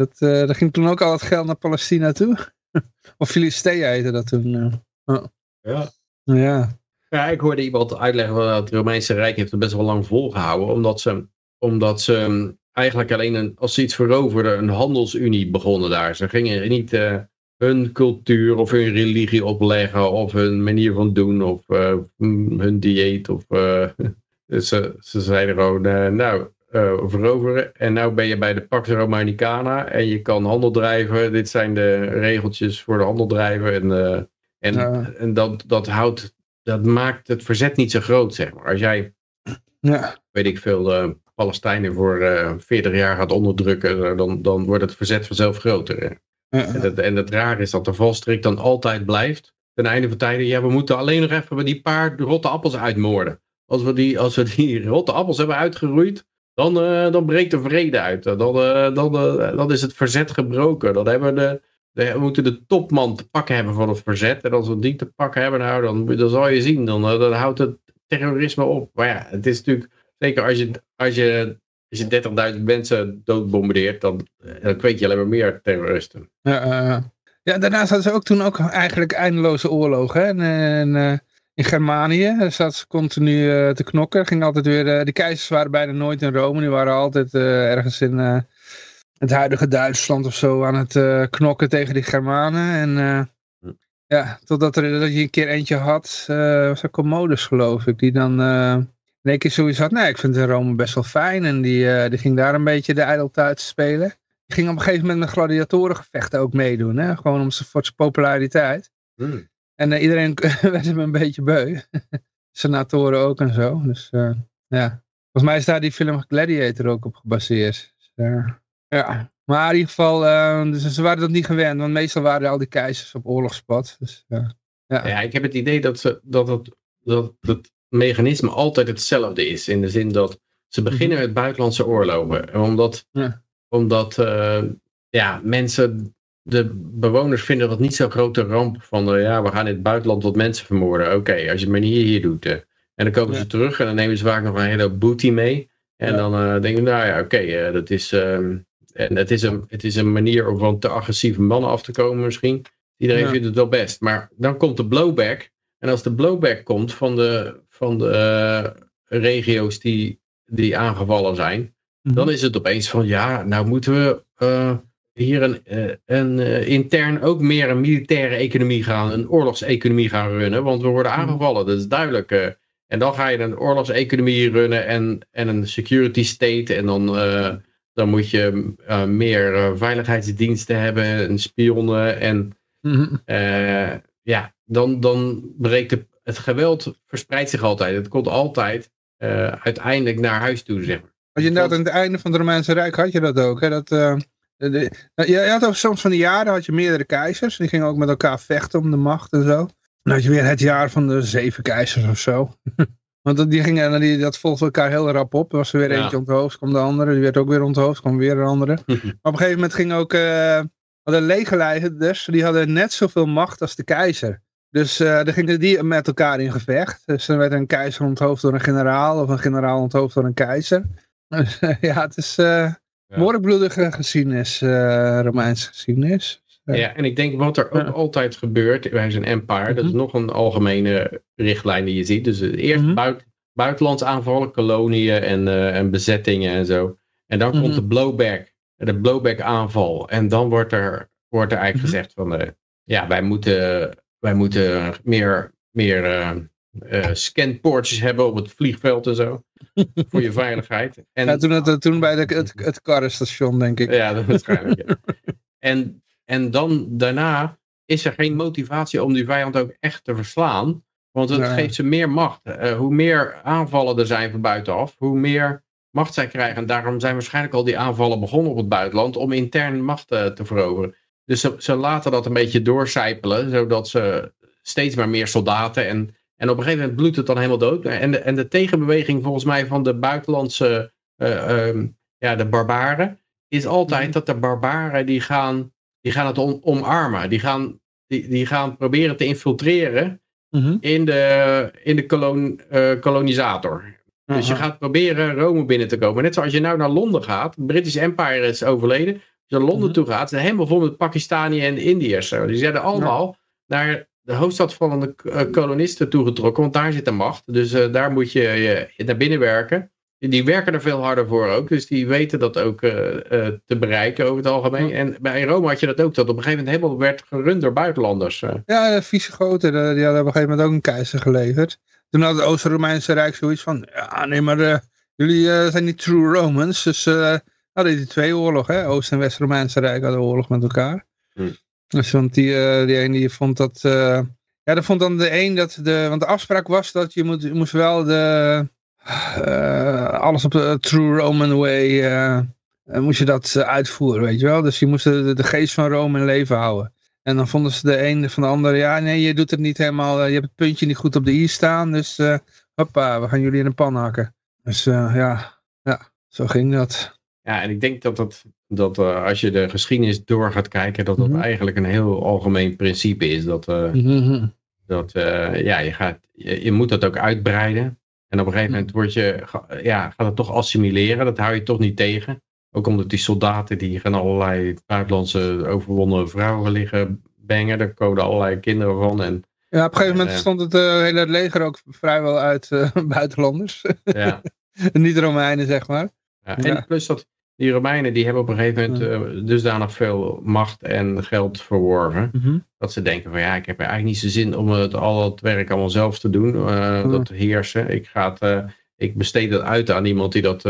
Dat, uh, daar ging toen ook al het geld naar Palestina toe. [LAUGHS] of Filistea heette dat toen. Oh. Ja. Ja. Ja, ik hoorde iemand uitleggen dat het Romeinse Rijk heeft het best wel lang volgehouden. Omdat ze, omdat ze um, eigenlijk alleen een, als ze iets veroverden een handelsunie begonnen daar. Ze gingen niet uh, hun cultuur of hun religie opleggen of hun manier van doen of uh, hun dieet. Of, uh, [LAUGHS] ze, ze zeiden gewoon, nou, veroveren en nou ben je bij de Pax Romanicana en je kan handel drijven. Dit zijn de regeltjes voor de handel drijven en, en, Ja. en dat, dat houdt dat maakt het verzet niet zo groot, zeg maar. Als jij, Ja. weet ik veel, uh, Palestijnen voor uh, 40 jaar gaat onderdrukken, dan, dan wordt het verzet vanzelf groter. Ja. En, het, en het raar is dat de valstrik dan altijd blijft. Ten einde van tijden, ja, we moeten alleen nog even die paar rotte appels uitmoorden. Als we die, als we die rotte appels hebben uitgeroeid, dan, uh, dan breekt de vrede uit. Dan, uh, dan, dan is het verzet gebroken. Dan hebben we de, we moeten de topman te pakken hebben van het verzet. En als we die te pakken hebben, nou, dan, dan zal je zien. Dan, dan houdt het terrorisme op. Maar ja, het is natuurlijk... Zeker als je, als je, als je 30.000 mensen doodbombardeert, dan, dan je alleen maar meer terroristen. Ja, ja, daarnaast hadden ze ook toen ook eigenlijk eindeloze oorlogen. Hè? En, en, in Germanië daar zaten ze continu uh, te knokken. Ging altijd weer, de keizers waren bijna nooit in Rome. Die waren altijd ergens in het huidige Duitsland of zo aan het uh, knokken tegen die Germanen. En uh, ja, totdat er, dat je een keer eentje had, uh, was dat Commodus geloof ik, die dan in één keer zoiets had, nee, ik vind Rome best wel fijn. En die, die ging daar een beetje de ijdeltuit spelen. Die ging op een gegeven moment met gladiatorengevechten ook meedoen, hè? gewoon om voor zijn populariteit. Hm. En iedereen [LAUGHS] werd hem een beetje beu. [LAUGHS] Senatoren ook en zo. Dus ja, volgens mij is daar die film Gladiator ook op gebaseerd. Dus, ja, maar in ieder geval, dus ze waren dat niet gewend, want meestal waren al die keizers op oorlogspad. Dus, ja. ja, ik heb het idee dat, ze, dat, het, dat het mechanisme altijd hetzelfde is. In de zin dat ze beginnen met buitenlandse oorlogen. Omdat, ja. omdat ja, mensen, de bewoners vinden dat niet zo'n grote ramp. Van uh, ja, we gaan in het buitenland wat mensen vermoorden. Oké, okay, als je het maar niet hier doet. en dan komen ze terug en dan nemen ze vaak nog een hele booty mee. En dan denken we, nou ja, oké, okay, dat is... Um, en het is, een, het is een manier om van te agressieve mannen af te komen misschien. Iedereen Ja. vindt het wel best. Maar dan komt de blowback. En als de blowback komt van de, van de uh, regio's die, die aangevallen zijn. Mhm. Dan is het opeens van ja, nou moeten we uh, hier een, uh, een intern ook meer een militaire economie gaan. Een oorlogseconomie gaan runnen. Want we worden Mhm. aangevallen. Dat is duidelijk. eh. en dan ga je een oorlogseconomie runnen en, en een security state. En dan dan moet je uh, meer uh, veiligheidsdiensten hebben en spionnen. En Mhm. ja, dan, dan breekt het, het geweld verspreidt zich altijd. Het komt altijd uiteindelijk naar huis toe, zeg maar. Had je inderdaad aan het einde van het Romeinse Rijk had je dat ook. Hè? Dat, de, de, je, je had ook soms van die jaren had je meerdere keizers. Die gingen ook met elkaar vechten om de macht en zo. Dan had je weer het jaar van de zeven keizers of zo. [LAUGHS] Want die gingen, die, dat volgde elkaar heel rap op. Er was er weer Ja. eentje onthoofd, kwam de andere. Die werd ook weer onthoofd, kwam weer een andere. [LAUGHS] Maar op een gegeven moment ging ook... Uh, de legerleiders, die hadden net zoveel macht als de keizer. Dus uh, dan gingen die met elkaar in gevecht. Dus dan werd een keizer onthoofd door een generaal. Of een generaal onthoofd door een keizer. [LAUGHS] Dus, ja, het is uh, Ja. geschiedenis. uh, Romeinse geschiedenis. Ja, en ik denk wat er ook Ja. altijd gebeurt bij zo'n empire, dat is Mhm. nog een algemene richtlijn die je ziet. Dus eerst Mhm. buit, buitenlands aanvallen, koloniën en, eh, en bezettingen en zo. En dan Mhm. komt de blowback, de blowback aanval. En dan wordt er, wordt er eigenlijk Mhm. gezegd van, eh, ja, wij moeten, wij moeten meer, meer eh, eh, scanpoortjes hebben op het vliegveld en zo. [LAUGHS] voor je veiligheid. En, Ja, toen, het, toen bij de, het, het karrenstation, denk ik. ja, dat waarschijnlijk. ja. En, en dan daarna is er geen motivatie om die vijand ook echt te verslaan. Want het Ja. geeft ze meer macht. Eh, hoe meer aanvallen er zijn van buitenaf, hoe meer macht zij krijgen. En daarom zijn waarschijnlijk al die aanvallen begonnen op het buitenland om intern macht eh, te veroveren. Dus ze, ze laten dat een beetje doorcijpelen, zodat ze steeds maar meer soldaten en, en op een gegeven moment bloedt het dan helemaal dood. En de, en de tegenbeweging volgens mij van de buitenlandse, eh, ehm, ja, de barbaren, is altijd Mhm. dat de barbaren die gaan, die gaan het om- omarmen. Die gaan, die, die gaan proberen te infiltreren Mhm. in de, in de kolon, eh, kolonisator. Dus je gaat proberen Rome binnen te komen. Net zoals je nou naar Londen gaat. Het British Empire is overleden. Als je naar Londen Mhm. toe gaat, zijn helemaal vol met Pakistani en Indiërs. Die er allemaal naar de hoofdstad van de eh, kolonisten toegetrokken. Want daar zit de macht. Dus eh, daar moet je, je naar binnen werken. Die werken er veel harder voor ook. Dus die weten dat ook eh, te bereiken over het algemeen. Ja. En bij Rome had je dat ook. Dat op een gegeven moment helemaal werd gerund door buitenlanders. Ja, de Visigoten, die hadden op een gegeven moment ook een keizer geleverd. Toen had het Oost-Romeinse Rijk zoiets van, ja nee, maar jullie zijn niet true Romans. Dus hadden die twee oorlogen, hè? Oost- en West-Romeinse Rijk hadden oorlog met elkaar. Hmm. Dus want die, eh, die een die vond dat, eh, ja, dat vond dan de een dat de, want de afspraak was dat je, moet, je moest wel de, eh, alles op de true Roman way, moest je dat uitvoeren, weet je wel. Dus je moest de, de geest van Rome in leven houden. En dan vonden ze de een van de ander, ja nee, je doet het niet helemaal, je hebt het puntje niet goed op de i staan, dus hoppa, we gaan jullie in een pan hakken. Dus ja, ja, zo ging dat. Ja, en ik denk dat, dat, dat eh, als je de geschiedenis door gaat kijken, dat dat Mhm. eigenlijk een heel algemeen principe is. Dat, eh, Mhm. dat eh, ja, je, gaat, je, je moet dat ook uitbreiden. En op een gegeven moment word je, ja, gaat het toch assimileren. Dat hou je toch niet tegen. Ook omdat die soldaten die gaan allerlei buitenlandse overwonnen vrouwen liggen bangen. Daar komen allerlei kinderen van. En, Ja, op een gegeven moment stond het hele leger ook vrijwel uit [LAUGHS] buitenlanders. ja, [LAUGHS] niet Romeinen, zeg maar. ja. Ja. en plus dat die Romeinen die hebben op een gegeven moment eh, dusdanig veel macht en geld verworven. Dat ze denken van ja, ik heb er eigenlijk niet zo zin om het, al het werk allemaal zelf te doen. eh, Mhm. Dat heersen. Ik, ga het, eh, ik besteed het uit aan iemand die dat,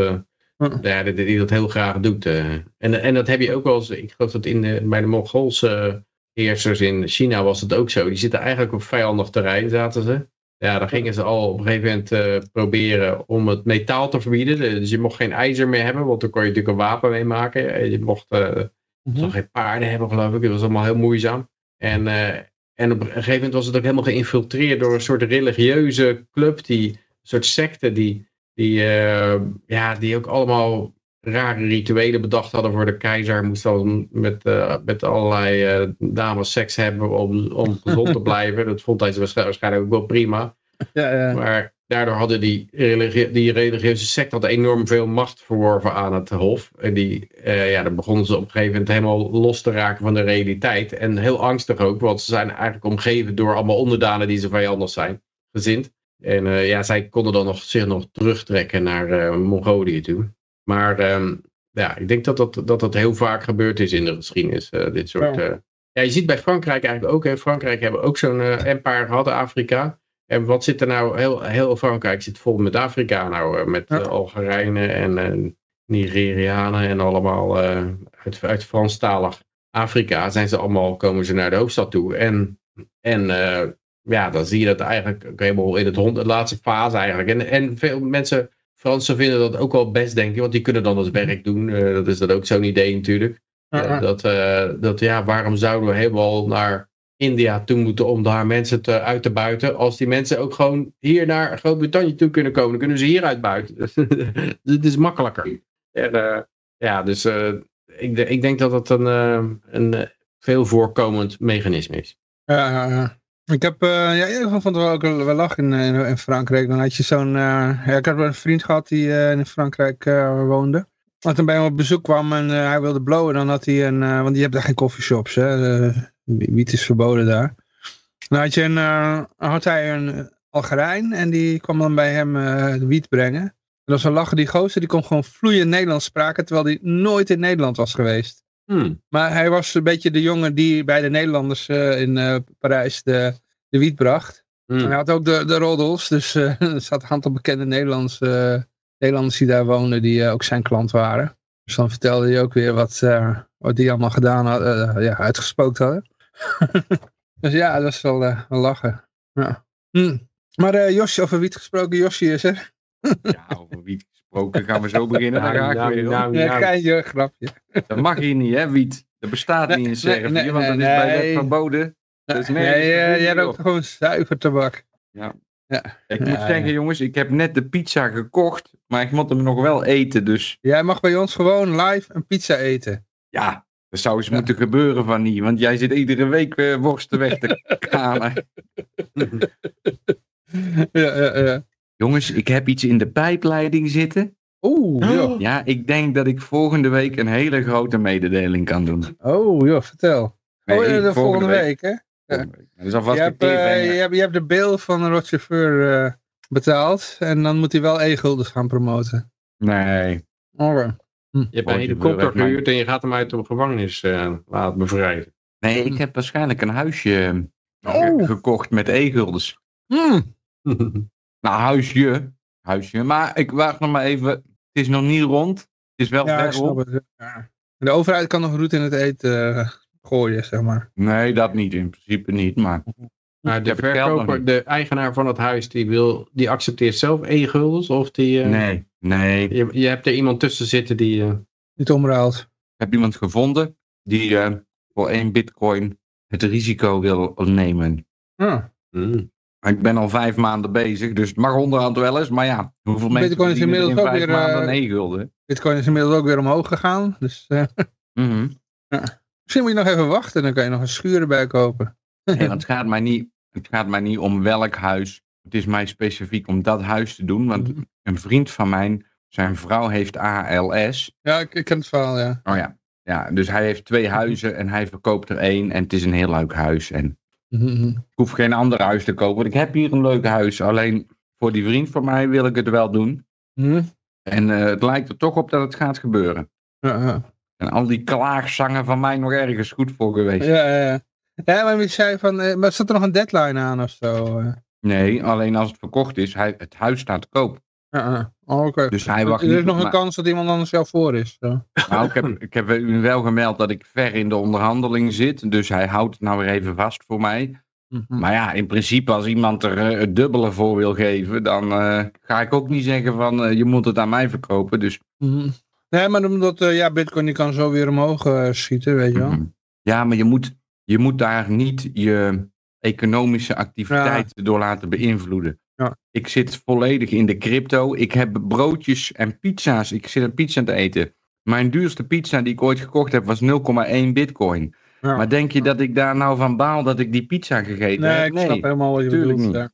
Mhm. ja, die, die dat heel graag doet. En, en dat heb je ook wel eens, ik geloof dat in de, bij de Mongoolse heersers in China was het ook zo. Die zitten eigenlijk op vijandig terrein, zaten ze. Ja, dan gingen ze al op een gegeven moment eh, proberen om het metaal te verbieden. Dus je mocht geen ijzer meer hebben, want dan kon je natuurlijk een wapen mee maken. En Je mocht eh, Mhm. nog geen paarden hebben, geloof ik. Dat was allemaal heel moeizaam. En, eh, en op een gegeven moment was het ook helemaal geïnfiltreerd door een soort religieuze club, die, een soort secte, die, die, eh, ja, die ook allemaal rare rituelen bedacht hadden voor de keizer. Moest dan met, eh, met allerlei eh, dames seks hebben om, om gezond te [LAUGHS] blijven. Dat vond hij waarsch- waarschijnlijk ook wel prima. Ja, ja. Maar daardoor hadden die, religie die religieuze sect had enorm veel macht verworven aan het hof. En die, eh, ja, dan begonnen ze op een gegeven moment helemaal los te raken van de realiteit. En heel angstig ook, want ze zijn eigenlijk omgeven door allemaal onderdanen die ze vijandig zijn gezind. En ja, zij konden dan nog, zich nog terugtrekken naar Mongolië toe. Maar ehm, ja, ik denk dat dat, dat dat heel vaak gebeurd is in de geschiedenis. eh, dit soort, Ja. eh. ja, je ziet bij Frankrijk eigenlijk ook. Hè, Frankrijk hebben ook zo'n eh, empire gehad, Afrika. En wat zit er nou, heel, heel Frankrijk zit vol met Afrika nou, met Ja. Algerijnen en Nigerianen en allemaal uit, uit Franstalig Afrika zijn ze allemaal, komen ze naar de hoofdstad toe. En, en ja, dan zie je dat eigenlijk helemaal in het hond, de laatste fase eigenlijk. En, en veel mensen, Fransen vinden dat ook wel best, denk ik, want die kunnen dan het werk doen. Eh, dat is dan ook zo'n idee natuurlijk. Dat, eh, dat ja, waarom zouden we helemaal naar India toe moeten om daar mensen te, uit te buiten. Als die mensen ook gewoon hier naar Groot-Brittannië toe kunnen komen, dan kunnen ze hier uitbuiten. [LAUGHS] Dus het is makkelijker. En, eh, ja, dus ik, ik denk dat dat een, een veel voorkomend mechanisme is. Ja, ja, ja. Ik heb, eh, ja, in vond wel ook wel lach in, in, in Frankrijk. Dan had je zo'n, eh, ja, ik had wel een vriend gehad die eh, in Frankrijk eh, woonde. Als hij bij hem op bezoek kwam en eh, hij wilde blowen, dan had hij een, eh, want je hebt daar geen coffeeshops, hè. Eh, wiet is verboden daar. Dan had, je een, eh, had hij een Algerijn en die kwam dan bij hem eh, de wiet brengen. En was een lachen, die gozer, die kon gewoon vloeiend Nederlands spraken, terwijl hij nooit in Nederland was geweest. Hmm. Maar hij was een beetje de jongen die bij de Nederlanders eh, in eh, Parijs de, de wiet bracht. Hmm. En hij had ook de, de roddels, dus eh, [LAUGHS] er zat een aantal bekende Nederlandse, Nederlanders die daar woonden, die ook zijn klant waren. Dus dan vertelde hij ook weer wat, wat die allemaal gedaan hadden, ja, uitgespookt hadden. dus ja, dat is wel, wel lachen. Ja. Hm. Maar Josje, over wiet gesproken, Josje is er. Ja, over wiet gesproken gaan we zo beginnen. Dan ga ik Nou, weer. nou, Ja, nou. geintje, grapje. Dat mag hier niet, hè, wiet. Dat bestaat Nee, niet in Servië, nee, want dat is bij wet verboden. Is nee, eh, jij rookt gewoon zuiver tabak. Ik Ja, moet zeggen, ja. jongens, ik heb net de pizza gekocht, maar ik moet hem nog wel eten. Dus Jij mag bij ons gewoon live een pizza eten. ja, Dat zou eens moeten gebeuren van niet, want jij zit iedere week eh, worsten weg te [LAUGHS] kamen. ja, ja, ja. Jongens, ik heb iets in de pijpleiding zitten. Oeh, joh. Ja, ik denk dat ik volgende week een hele grote mededeling kan doen. Oh, joh, vertel. Nee, oh, ja, de volgende, week, hè? Volgende week. Dat is alvast Je een hebt, eh, je, hebt, je hebt de bill van een rotchauffeur eh betaald. En dan moet hij wel e-guldens gaan promoten. Nee. Oké. Je hebt een Oh, helikopter gehuurd en je gaat hem uit de gevangenis eh, laten bevrijden. Nee, ik heb waarschijnlijk een huisje Oh. gekocht met e-guldens. Hmm. [LAUGHS] Nou, huisje. Huisje. Maar ik wacht nog maar even. Het is nog niet rond. Het is wel Ja, ik ver snap op. het. Ja. De overheid kan nog roet in het eten eh, gooien, zeg maar. Nee, dat niet. In principe niet. Maar Maar de verkoper, de eigenaar van het huis, die, wil, die accepteert zelf e-guldens? Of die, eh, nee, nee. je, je hebt er iemand tussen zitten die... eh, Niet omruild. Ik heb iemand gevonden die eh, voor één bitcoin het risico wil nemen. Ah. hmm. Ik ben al vijf maanden bezig, dus het mag onderhand wel eens. Maar ja, hoeveel mensen Bitcoin is er in inmiddels ook vijf weer, maanden eh, een e-gulden? Bitcoin is inmiddels ook weer omhoog gegaan. Dus eh, [LAUGHS] Mhm. misschien moet je nog even wachten. Dan kan je nog een schuur erbij kopen. Nee, want het gaat, mij niet, het gaat mij niet om welk huis. Het is mij specifiek om dat huis te doen. Want Mhm. een vriend van mij, zijn vrouw heeft ALS. Ja, ik, ik ken het verhaal, ja. Oh ja. ja, dus hij heeft twee huizen en hij verkoopt er één. En het is een heel leuk huis. En Mhm. ik hoef geen ander huis te kopen. Want ik heb hier een leuk huis. Alleen voor die vriend van mij wil ik het wel doen. Mhm. En eh, het lijkt er toch op dat het gaat gebeuren. Ja, ja. En al die klaagzangen van mij nog ergens goed voor geweest. Ja, ja, ja. Ja, maar wie zei van, eh, maar zat er nog een deadline aan of zo? eh? Nee, alleen als het verkocht is, hij, het huis staat te koop. Ja, ja. Oh. Dus hij wacht er is nog een kans dat iemand anders jou voor is. Nou, ik heb, [LAUGHS] ik heb u wel gemeld dat ik ver in de onderhandeling zit. Dus hij houdt het nou weer even vast voor mij. Mhm. Maar ja, in principe als iemand er eh, het dubbele voor wil geven, dan eh, ga ik ook niet zeggen van eh, je moet het aan mij verkopen. Dus Mhm. Nee, maar omdat ja, bitcoin die kan zo weer omhoog schieten, weet je wel. mhm. ja, maar je moet, je moet daar niet je economische activiteiten door laten beïnvloeden. Ik zit volledig in de crypto. Ik heb broodjes en pizza's. Ik zit een pizza te eten. Mijn duurste pizza die ik ooit gekocht heb was 0,1 bitcoin. Ja. Maar denk je dat ik daar nou van baal dat ik die pizza gegeten Nee, heb? ik snap helemaal wat je bedoelt. niet. ja.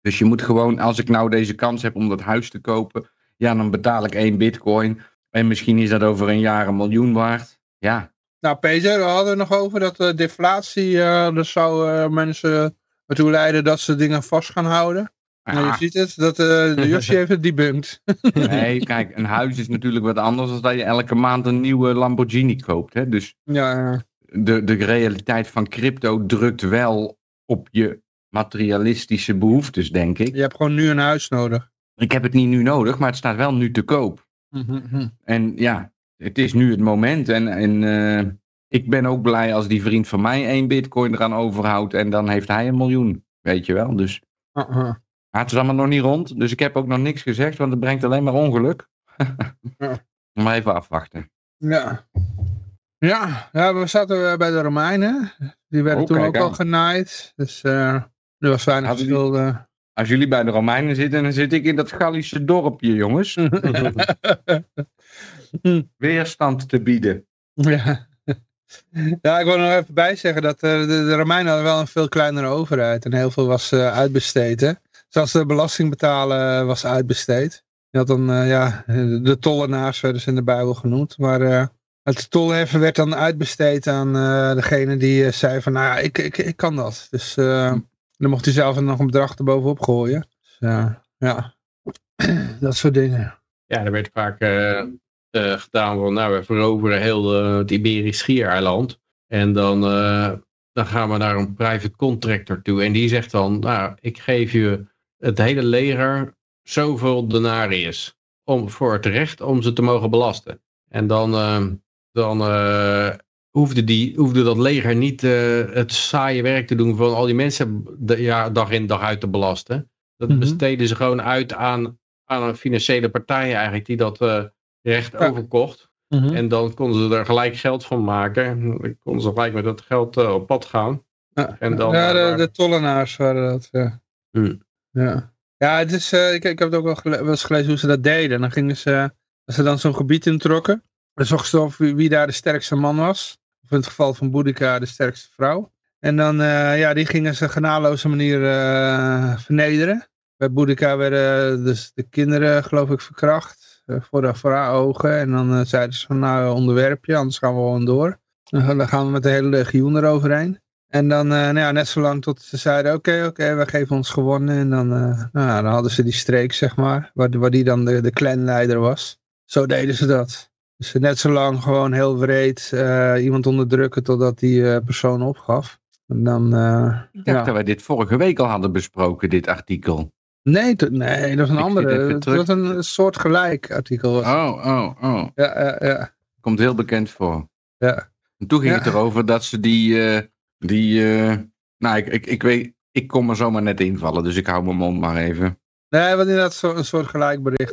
Dus je moet gewoon, als ik nou deze kans heb om dat huis te kopen, ja, dan betaal ik één bitcoin. En misschien is dat over een jaar een miljoen waard. Ja, Nou, Peter, we hadden het nog over dat eh, deflatie, eh dat zou eh, mensen ertoe leiden dat ze dingen vast gaan houden. Nou, je ziet het, dat, eh de [LAUGHS] Yoshi heeft het debunked. [LAUGHS] nee, kijk, een huis is natuurlijk wat anders dan dat je elke maand een nieuwe Lamborghini koopt. Hè? Dus ja, ja. de, de realiteit van crypto drukt wel op je materialistische behoeftes, denk ik. je hebt gewoon nu een huis nodig. Ik heb het niet nu nodig, maar het staat wel nu te koop. En ja, het is nu het moment. En, en eh, ik ben ook blij als die vriend van mij één bitcoin eraan overhoudt. En dan heeft hij een miljoen. Weet je wel. Dus Uh -huh. Maar het is allemaal nog niet rond. Dus ik heb ook nog niks gezegd. Want het brengt alleen maar ongeluk. [LAUGHS] [LAUGHS] Maar even afwachten. Ja. Ja, ja, we zaten bij de Romeinen. Die werden Oh, toen ook al genaaid. Dus eh er was weinig die- verschil. eh. Als jullie bij de Romeinen zitten, dan zit ik in dat Gallische dorpje, jongens. [LAUGHS] Weerstand te bieden. ja. ja, ik wil nog even bij zeggen dat eh, de, de Romeinen hadden wel een veel kleinere overheid. En heel veel was uitbesteed. Hè? Zelfs de belasting betalen was uitbesteed. Je had dan, eh, ja, de tollenaars werden ze in de Bijbel genoemd. Maar eh, het tolheffen werd dan uitbesteed aan eh, degene die eh, zei van, nou ja, ik, ik, ik kan dat. Dus eh, dan mocht hij zelf nog een bedrag erbovenop gooien. Dus, eh, ja, [CLEARS THROAT] dat soort dingen. Ja, er werd vaak eh, eh, gedaan van, nou, we veroveren heel eh, het Iberisch Schiereiland. En dan, eh, dan gaan we naar een private contractor toe. En die zegt dan, nou, ik geef je het hele leger zoveel denarius om, voor het recht om ze te mogen belasten. En dan, eh, dan eh, hoefde, die, hoefde dat leger niet eh, het saaie werk te doen van al die mensen de, ja, dag in dag uit te belasten. Dat Mhm. besteden ze gewoon uit aan, aan een financiële partij eigenlijk die dat eh, recht Ja. overkocht. Mhm. En dan konden ze er gelijk geld van maken. Dan konden ze gelijk met dat geld op pad gaan. Ja, En dan, ja de, de tollenaars waren dat. Ja, Hmm. Ja. ja het is, eh, ik, ik heb het ook wel, wel eens gelezen hoe ze dat deden. Dan gingen ze, als ze dan zo'n gebied introkken, Dan zochten ze of wie, daar de sterkste man was. Of in het geval van Boudica de sterkste vrouw. En dan, eh, ja, die gingen ze genadeloze manier eh, vernederen. Bij Boudica werden dus de kinderen, geloof ik, verkracht. voor, de, voor haar ogen. En dan zeiden ze van, nou, onderwerp je, anders gaan we gewoon door. Dan gaan we met de hele legioen eroverheen. En dan, eh, nou ja, net zo lang tot ze zeiden, oké, oké, we geven ons gewonnen. En dan, eh, nou, dan hadden ze die streek, zeg maar, waar, waar die dan de, de clanleider was. Zo deden ze dat. Dus net zo lang gewoon heel wreed eh, iemand onderdrukken totdat die persoon opgaf. En dan, Ik dacht ja. dat wij dit vorige week al hadden besproken, dit artikel. Nee, nee, dat is een Ik andere. terug. was een soort gelijk artikel. Oh, oh, oh. Ja, ja, ja. Komt heel bekend voor. Ja. En toen ging Ja. het erover dat ze die, die eh, nou ik, ik, ik weet, ik kon er zomaar net invallen, dus ik hou mijn mond maar even. Nee, wat inderdaad zo, een soort gelijk bericht.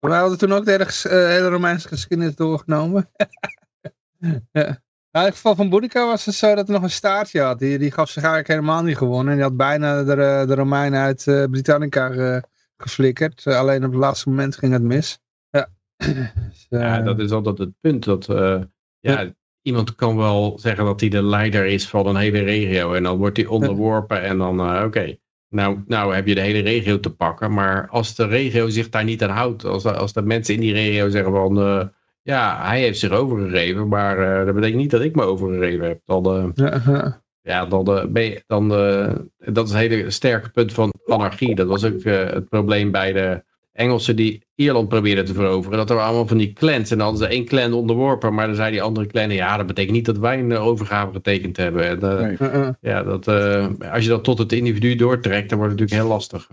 We hadden toen ook de hele, eh, hele Romeinse geschiedenis doorgenomen. [LAUGHS] ja. Nou, in het geval van Boudica was het zo dat hij nog een staartje had. Die, die gaf zich eigenlijk helemaal niet gewonnen. En die had bijna de, eh, de Romeinen uit eh, Britannica ge- geflikkerd. Alleen op het laatste moment ging het mis. Ja, [CLEARS THROAT] Dus, eh, Ja, dat is altijd het punt. Dat, eh, ja, iemand kan wel zeggen dat hij de leider is van een hele regio. En dan wordt hij onderworpen en dan, eh, oké. Nou, nou heb je de hele regio te pakken. Maar als de regio zich daar niet aan houdt. Als, de- als de mensen in die regio zeggen van... eh, ja, hij heeft zich overgegeven. Maar eh, dat betekent niet dat ik me overgegeven heb. Dan, ja, ja. dan, ben je, dan dat is een hele sterke punt van anarchie. Dat was ook het probleem bij de Engelsen die Ierland probeerden te veroveren. Dat er waren allemaal van die clans. En dan hadden ze één clan onderworpen. Maar dan zei die andere clan, ja, dat betekent niet dat wij een eh, overgave getekend hebben. En, eh, Nee. Ja, dat, eh, als je dat tot het individu doortrekt, dan wordt het natuurlijk heel lastig.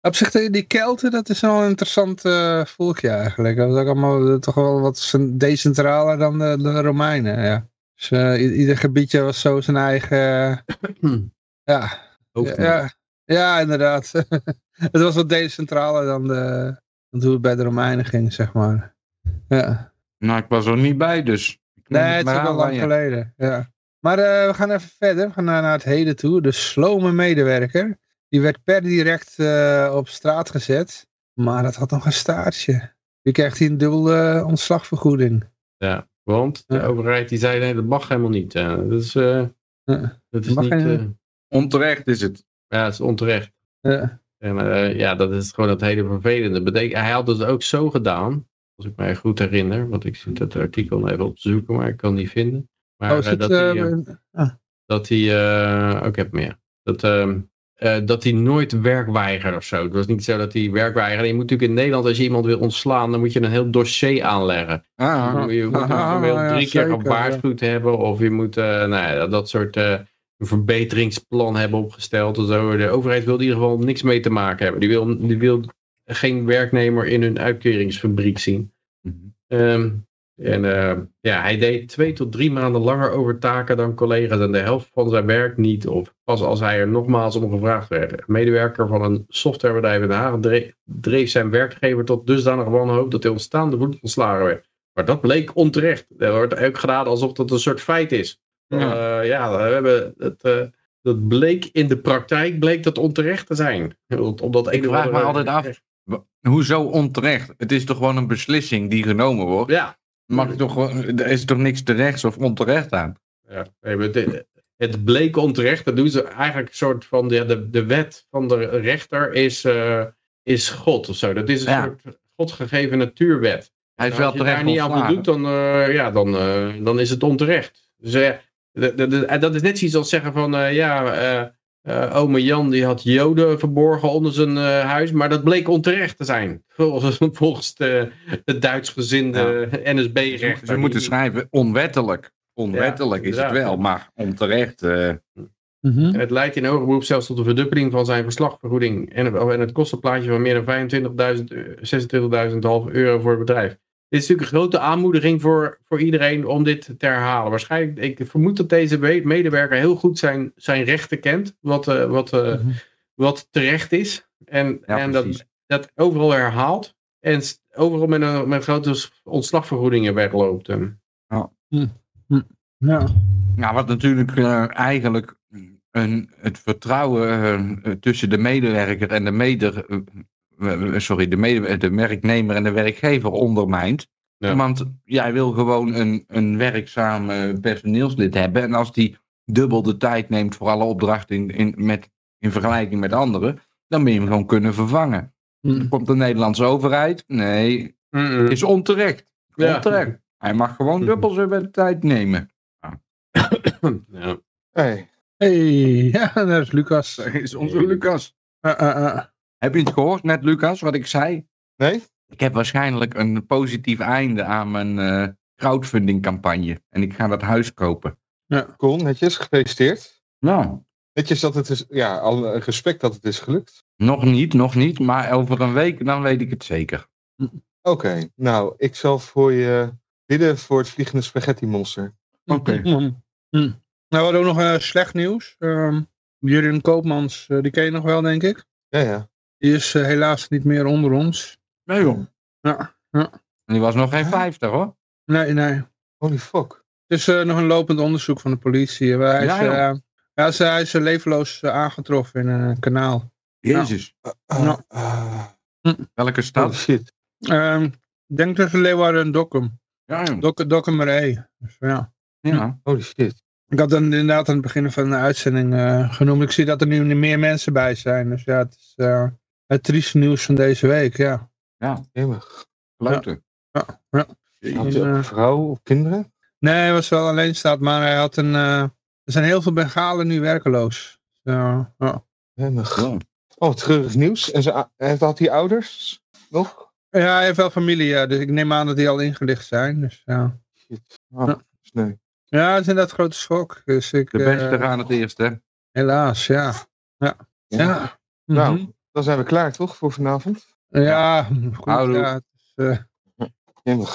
Op zich, die Kelten, dat is wel een interessant eh, volkje eigenlijk. Dat is ook allemaal toch wel wat decentraler dan de, de Romeinen, ja. Dus eh, i- ieder gebiedje was zo zijn eigen... [CLEARS THROAT] ja, Hoofd- ja, ja, inderdaad. [LAUGHS] het was wat decentraler dan, de, dan hoe het bij de Romeinen ging, zeg maar. Ja. Nou, ik was er niet bij, dus. Nee, het is al lang je. geleden. Ja. Maar eh, we gaan even verder. We gaan naar, naar het heden toe. De slome medewerker. Die werd per direct eh, op straat gezet. Maar dat had nog een staartje. Die krijgt hij een dubbele ontslagvergoeding. Ja, want de overheid die zei, nee, dat mag helemaal niet. Eh, dat is, eh, dat is Mag niet... geen- eh, Onterecht is het. ja, het is onterecht. Ja. En eh, ja, dat is gewoon het hele vervelende. Betek hij had het ook zo gedaan, als ik mij goed herinner, want ik zit het artikel even op te zoeken, maar ik kan het niet vinden. Maar Oh, eh, het, dat hij, eh, eh, dat hij, oh, ik heb meer. Dat, ehm, eh, dat hij nooit werk weigerde of zo. Het was niet zo dat hij werk weigerde. Je moet natuurlijk in Nederland, als je iemand wil ontslaan, dan moet je een heel dossier aanleggen. Ah, Je moet [LAUGHS] hem Ah, ja, drie keer gewaarschuwd hebben. Of je moet nou ja, dat soort een verbeteringsplan hebben opgesteld. En zo. De overheid wil in ieder geval niks mee te maken hebben. Die wil, die wil geen werknemer in hun uitkeringsfabriek zien. Mhm. Ehm, en eh, ja, hij deed twee tot drie maanden langer over taken dan collega's en de helft van zijn werk niet. Of pas als hij er nogmaals om gevraagd werd. Een medewerker van een softwarebedrijf in Den Haag dreef, zijn werkgever tot dusdanig wanhoop dat hij ontstaande voet ontslagen werd. Maar dat bleek onterecht. Dat wordt ook gedaan alsof dat een soort feit is. Ja. Ja, ja we hebben het, eh, dat bleek in de praktijk bleek dat onterecht te zijn. Omdat Ik vraag me altijd af. Hoezo onterecht? Het is toch gewoon een beslissing die genomen wordt? Ja, Mag ik toch, er is toch niks terechts of onterecht aan? Ja, het, bleek onterecht. Dat doen ze eigenlijk een soort van de, de, de wet van de rechter is, eh, is God of zo. Dat is een Ja. soort godgegeven natuurwet. Hij is En wel als je daar niet aan voldoet, dan, eh, ja, dan, eh, dan is het onterecht. Dus, de- de- de- en dat is net zoiets als zeggen van, eh, ja, eh eh, ome Jan die had joden verborgen onder zijn eh, huis, maar dat bleek onterecht te zijn. [LAUGHS] Volgens, volgens de, de Duitsgezinde NSB-rechter. Ze moeten schrijven onwettelijk. Onwettelijk is het wel, maar onterecht. eh, Mhm. En het leidt in hoger beroep zelfs tot een verdubbeling van zijn verslagvergoeding. En, en het kostenplaatje van meer dan 25.000, eu- 26.500 euro voor het bedrijf. Dit is natuurlijk een grote aanmoediging voor, voor iedereen om dit te herhalen. Waarschijnlijk, ik vermoed dat deze me- medewerker heel goed zijn, zijn rechten kent. Wat, eh, wat, eh, Mhm. wat terecht is. En, Ja, en precies. dat, dat overal herhaalt. En overal met, een, met grote ontslagvergoedingen wegloopt. En, Ja. Nou, wat natuurlijk eh, eigenlijk een, het vertrouwen eh, tussen de medewerker en de meder, eh, eh, sorry, de, mede, de werknemer en de werkgever ondermijnt. Ja. Want jij wil gewoon een, een werkzaam eh, personeelslid hebben. En als die dubbel de tijd neemt voor alle opdrachten in, in, met, in vergelijking met anderen, dan ben je hem gewoon kunnen vervangen. Dan komt de Nederlandse overheid. Nee, is onterecht. Ja. Onterecht. Hij mag gewoon dubbel zoveel tijd nemen. [COUGHS] Ja. Hey. Hey, [LAUGHS] ja, daar is Lucas. Dat is onze Lucas. Uh, uh, uh. Heb je het gehoord net, Lucas, wat ik zei? Nee? Ik heb waarschijnlijk een positief einde aan mijn eh crowdfunding campagne. En ik ga dat huis kopen. Cool, netjes. Gefeliciteerd. Nou, Netjes dat het is, ja, al respect dat het is gelukt. nog niet, nog niet. Maar over een week, dan weet ik het zeker. Oké, nou, ik zal voor je bidden voor het vliegende spaghetti monster. Oké. Hm. Hm. Nou, we hadden ook nog eh, slecht nieuws. Ehm Jurien Koopmans, eh, die ken je nog wel, denk ik. Ja, ja. Die is eh, helaas niet meer onder ons. Nee joh. Ja, En die was nog geen 50 hoor. nee, nee. Holy fuck. Het is eh, nog een lopend onderzoek van de politie. Hij is, Ja, eh, ja, ze- hij is eh, levenloos eh, aangetroffen in een kanaal. Jezus. Ja. ah, Welke holy stad? shit. Ehm, Ik denk tussen Leeuwarden en Dokkum. Ja. Dok Dokkum er E. Dus, ja. ja. Holy shit. Ik had dan inderdaad aan het begin van de uitzending eh, genoemd. Ik zie dat er nu meer mensen bij zijn. Dus ja, het is eh, het trieste nieuws van deze week. Ja. Jemig. Kloten. Ja, ja. Jezus. Had je ook eh, een vrouw of kinderen? Nee, hij was wel alleen staat, maar hij had een. eh, er zijn heel veel Bengalen nu werkeloos. Ja, ja. Ja. Oh, treurig nieuws. En ze, en had hij ouders nog? ja, hij heeft wel familie, ja, dus ik neem aan dat die al ingelicht zijn. Dus, ja. Shit. Oh, Ja. ja, het is inderdaad een grote schok. Dus ik, De beste eh, gaan het eerst, hè? helaas, ja. Ja. ja. Nou, Mhm. Dan zijn we klaar toch voor vanavond? ja, goed. Houdoe. Ja, het is, eh,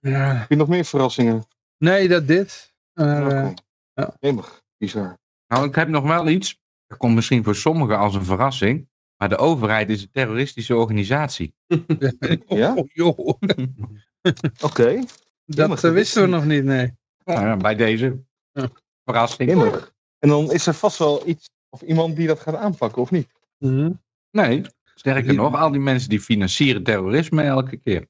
ja. Heb je nog meer verrassingen? Nee, dat dit. Eh, ja. Jemig. Bizar. Nou, ik heb nog wel iets. Dat komt misschien voor sommigen als een verrassing. Maar de overheid is een terroristische organisatie. [LAUGHS] Ja? oh, joh. Oké. Dat eh, wisten we nog niet, nee. Nou ja, bij deze. Ja. Verrassing. Jemig. En dan is er vast wel iets of iemand die dat gaat aanpakken, of niet? Mhm. Nee, sterker nog, al die mensen die financieren terrorisme elke keer.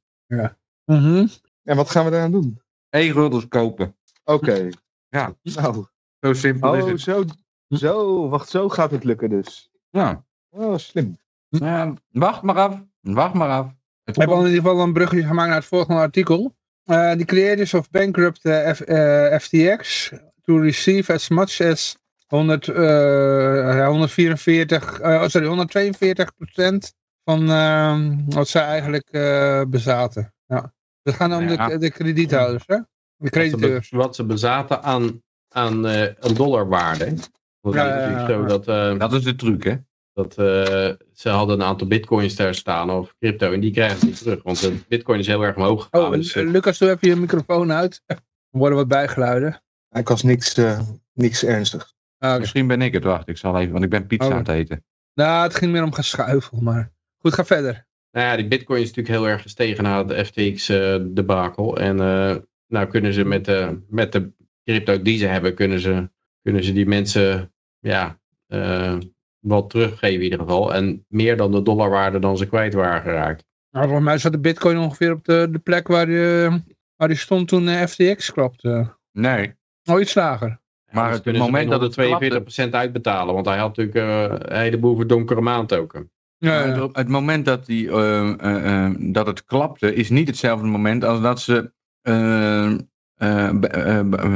Mhm. En wat gaan we daaraan doen? E-guldens kopen. Oké. Ja. Nou. Zo simpel is Oh, het. zo. Zo. Wacht, zo gaat het lukken dus. Ja. Oh, slim. Ja, wacht maar af. Wacht maar af. Ik heb al in ieder geval een bruggetje gemaakt naar het volgende artikel. Uh, the creators of bankrupt uh, F, uh, FTX to receive as much as 100, uh, 144, uh, sorry, 142 procent van uh, wat zij eigenlijk uh, bezaten. Ja. Dat gaan om Ja. de, de krediethouders, hè? De Wat ze, be- crediteurs. wat ze bezaten aan, aan eh, een dollarwaarde. Het Ja, zo dat, eh, Dat is de truc, hè? dat eh, ze hadden een aantal bitcoins daar staan of crypto en die krijgen ze niet terug. Want de bitcoin is heel erg omhoog gegaan. Oh, dus, eh, Lucas, doe even je microfoon uit. Er [LAUGHS] worden wat bijgeluiden. Ik was niks, uh, niks ernstig. Oké. Misschien ben ik het. Wacht, ik zal even, want ik ben pizza Oh. aan het eten. Nou, het ging meer om geschuifel, maar... Goed, ga verder. Nou ja, die bitcoin is natuurlijk heel erg gestegen na de FTX eh debakel. En eh, nou kunnen ze met de, met de crypto die ze hebben, kunnen ze, kunnen ze die mensen ja, eh, wat teruggeven in ieder geval. En meer dan de dollarwaarde dan ze kwijt waren geraakt. Nou, volgens mij zat de bitcoin ongeveer op de, de plek waar die, waar die stond toen de FTX klapte. Nee. Oh, iets lager. Maar Dus het moment dat het 42% uitbetalen. Want hij had natuurlijk eh, een heleboel voor donkere maand ook. Ja, het, het moment dat, die, eh, eh, dat het klapte, is niet hetzelfde moment als dat ze,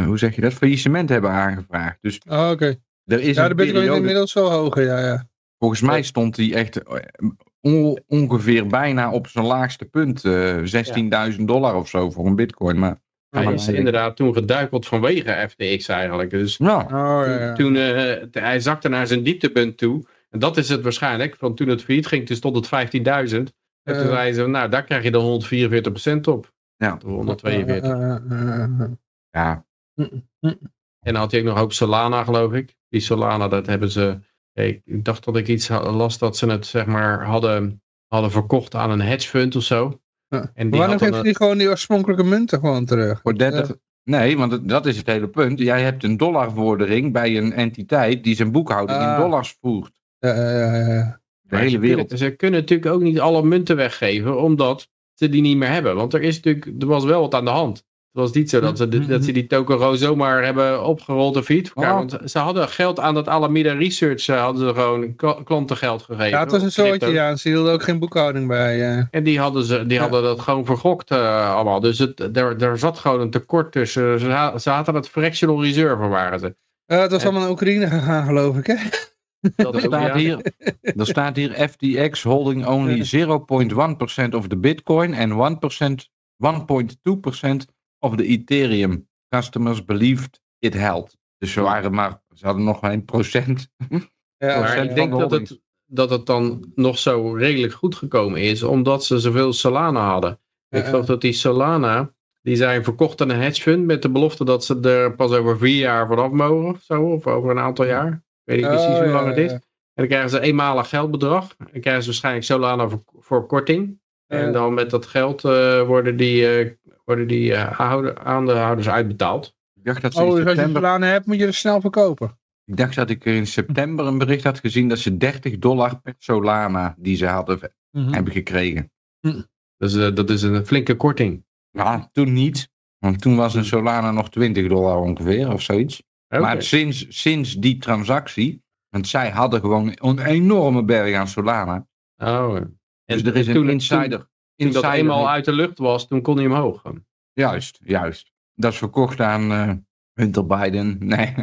hoe zeg je dat, faillissement hebben aangevraagd. Dus Oh, oké. er is Ja, de bitcoin is periode, inmiddels wel hoger, ja, ja. volgens mij stond die echt on- ongeveer bijna op zijn laagste punt, eh 16.000 dollar of zo voor een bitcoin. Maar Hij Ja, is inderdaad toen geduikeld vanwege FTX eigenlijk. Dus nou, Oh, ja, ja. toen eh, hij zakte naar zijn dieptepunt toe. En dat is het waarschijnlijk. Van toen het failliet ging, toen stond het 15.000. En toen Eh. zeiden ze, nou daar krijg je dan 144% op. ja, Of 142. Eh, eh, eh, eh. ja, En dan had hij ook nog hoop Solana, geloof ik. Die Solana, dat hebben ze... Ik dacht dat ik iets las dat ze het, zeg maar, hadden, hadden verkocht aan een hedge fund of zo. Ja. En die waarom geeft een- hij gewoon die oorspronkelijke munten gewoon terug? voor 30... Nee, want het- dat is het hele punt. Jij hebt een dollarvordering bij een entiteit die zijn boekhouding in Ah. dollars voert. Ja, ja, ja, ja. De hele wereld. kunnen- Ze kunnen natuurlijk ook niet alle munten weggeven, omdat ze die niet meer hebben. Want er, is natuurlijk, er was wel wat aan de hand. Het was niet zo dat ze, de- dat ze die Tokoro zomaar hebben opgerold of verklaard. Oh. Want ze hadden geld aan dat Alameda Research, eh, hadden ze gewoon klantengeld gegeven. Ja, het was een soortje, ja. Ze hielden ook geen boekhouding bij. eh. En die hadden, ze, die Ja. hadden dat gewoon vergokt eh, allemaal. Dus het, er, er zat gewoon een tekort tussen. Ze, ha- ze hadden het fractional reserve waren ze. Eh, het was allemaal naar Oekraïne gegaan, geloof ik, hè? Dat [LAUGHS] Er staat, hier, er staat hier FTX holding only 0.1% of the Bitcoin en 1%, 1.2% of the Ethereum. Customers believed it held. Dus ze waren maar, ze hadden nog geen procent. [LAUGHS] Ja, Maar ik denk de dat het, dat het dan nog zo redelijk goed gekomen is, omdat ze zoveel Solana hadden. Ik Ja, geloof dat die Solana, die zijn verkocht aan een hedge fund met de belofte dat ze er pas over vier jaar vanaf mogen of zo, of over een aantal jaar. Ik weet niet precies Oh, hoe lang het is. En dan krijgen ze eenmalig geldbedrag. En krijgen ze waarschijnlijk Solana voor, voor korting. En dan met dat geld eh, worden die, eh, worden die eh, aandeelhouders uitbetaald. Ik dacht dat ze in Oh, dus als je september, plannen hebt, moet je er snel verkopen. ik dacht dat ik in september een bericht had gezien dat ze 30 dollar per Solana die ze hadden Mhm. hebben gekregen. Dus eh, dat is een flinke korting. Ja, toen niet. Want toen was een Solana nog 20 dollar ongeveer of zoiets. Maar sinds, sinds die transactie, want zij hadden gewoon een enorme berg aan Solana. Oh, en Dus er is een insider. Toen, toen dat insider eenmaal uit de lucht was, toen kon hij omhoog. gaan. Juist, juist. Dat is verkocht aan eh, Hunter Biden. [LAUGHS] Nee.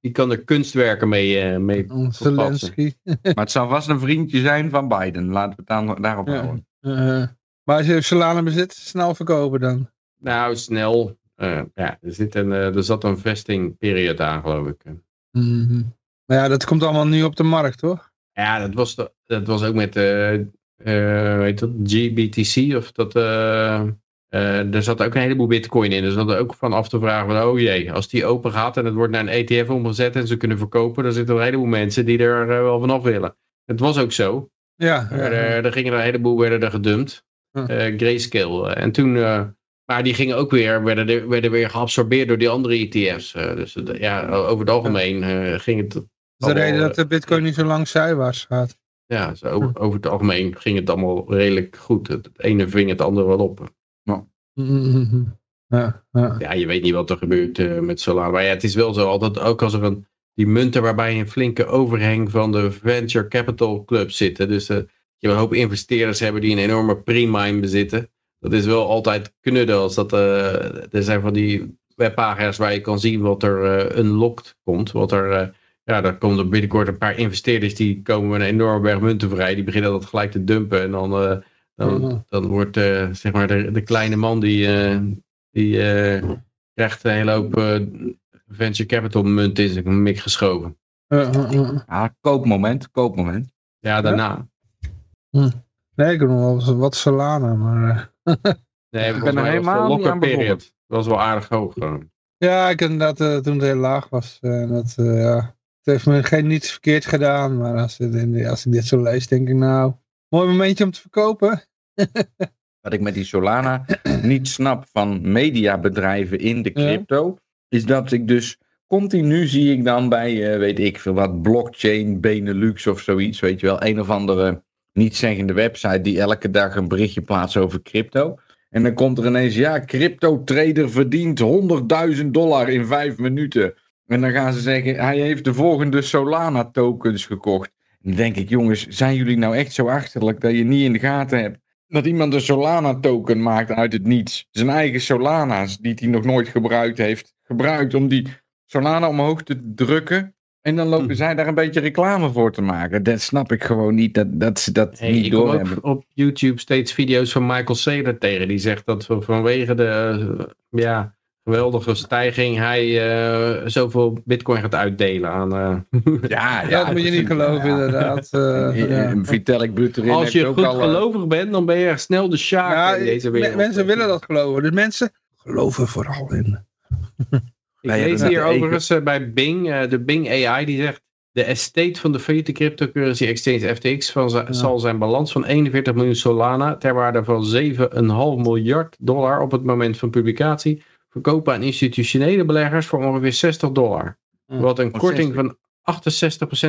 Die kan er kunstwerken mee, eh mee maar het zal vast een vriendje zijn van Biden. Laten we het dan, daarop Ja. houden. Eh, maar als je Solana bezit, snel verkopen dan. Nou, snel. Eh, ja, er, zit een, eh, er zat een vestingperiode aan, geloof ik. Mhm. Maar ja, dat komt allemaal nu op de markt, toch? Ja, dat was, de- dat was ook met eh, weet dat, GBTC. Of dat, eh, eh, er zat ook een heleboel bitcoin in. Dus dat er ook van af te vragen van, oh jee, als die open gaat en het wordt naar een ETF omgezet en ze kunnen verkopen, dan zitten er een heleboel mensen die er eh, wel vanaf willen. Het was ook zo. Ja. Er, ja. er, er gingen er een heleboel werden er gedumpt. Eh, grayscale. En toen, eh, maar die gingen ook weer, werden, er- werden weer geabsorbeerd door die andere ETF's. Eh, dus het- ja, over het algemeen eh, ging het Dat is de reden eh, dat de bitcoin niet zo lang zijwaarts gaat. Ja, zo over, over het algemeen ging het allemaal redelijk goed. Het, ene ving het andere wel op. Ja, ja. Ja, je weet niet wat er gebeurt eh, met Solana. Maar ja, het is wel zo, altijd ook als er een, die munten waarbij een flinke overhang van de venture capital club zitten. Dus eh, je een hoop investeerders hebben die een enorme pre-mine bezitten. Dat is wel altijd knudden als dat, eh, er zijn van die webpagina's waar je kan zien wat er unlocked komt. Wat er, ja, daar komen er binnenkort een paar investeerders die komen met een enorme berg munten vrij. Die beginnen dat gelijk te dumpen en dan, eh, dan, Mhm. dan wordt eh, zeg maar de, de kleine man die, eh, die eh, krijgt een hele hoop eh, venture capital munt in zijn mik geschoven. Ja, koopmoment, koopmoment. Ja, daarna. Nee, ik heb nog wel wat- Solana, maar... eh, [LAUGHS] Nee, ben volgens er was helemaal niet begonnen. period. Dat was wel aardig hoog. gewoon. Ja, ik inderdaad eh, toen het heel laag was. eh, dat, eh, ja. Het heeft me geen niets verkeerd gedaan, maar als, het als ik dit zo lees, denk ik nou... Mooi momentje om te verkopen. [LAUGHS] Wat ik met die Solana niet snap van mediabedrijven in de Ja. crypto, is dat ik dus continu zie ik dan bij, eh, weet ik veel wat, blockchain, Benelux of zoiets, weet je wel, een of andere niet-zeggende website die elke dag een berichtje plaatst over crypto. En dan komt er ineens, ja, crypto trader verdient 100.000 dollar in vijf minuten. En dan gaan ze zeggen, hij heeft de volgende Solana tokens gekocht. En dan denk ik, jongens, zijn jullie nou echt zo achterlijk dat je niet in de gaten hebt dat iemand een Solana token maakt uit het niets. Zijn eigen Solana's die hij nog nooit gebruikt heeft. Gebruikt om die Solana omhoog te drukken. En dan lopen Hm. zij daar een beetje reclame voor te maken. Dat snap ik gewoon niet. Dat, dat ze dat Hey, niet ik doorhebben. ook op YouTube steeds video's van Michael Saylor tegen. Die zegt dat we vanwege de eh, ja, geweldige stijging hij eh, zoveel bitcoin gaat uitdelen aan... eh, Ja, [LAUGHS] Ja, dat moet je niet geloven, inderdaad. eh, [LAUGHS] ja. Ja. Vitalik Buterin Als je ook goed al... gelovig bent, dan ben je echt snel de sjaak Ja, in deze wereld. mensen willen dat geloven. Dus mensen geloven vooral in. [LAUGHS] Ik lees hier overigens bij Bing, eh, de Bing AI, die zegt... De estate van de failliete cryptocurrency exchange FTX van za- zal zijn balans van 41 miljoen Solana ter waarde van 7,5 miljard dollar op het moment van publicatie verkopen aan institutionele beleggers voor ongeveer 60 dollar. Hm. Wat een korting 60. van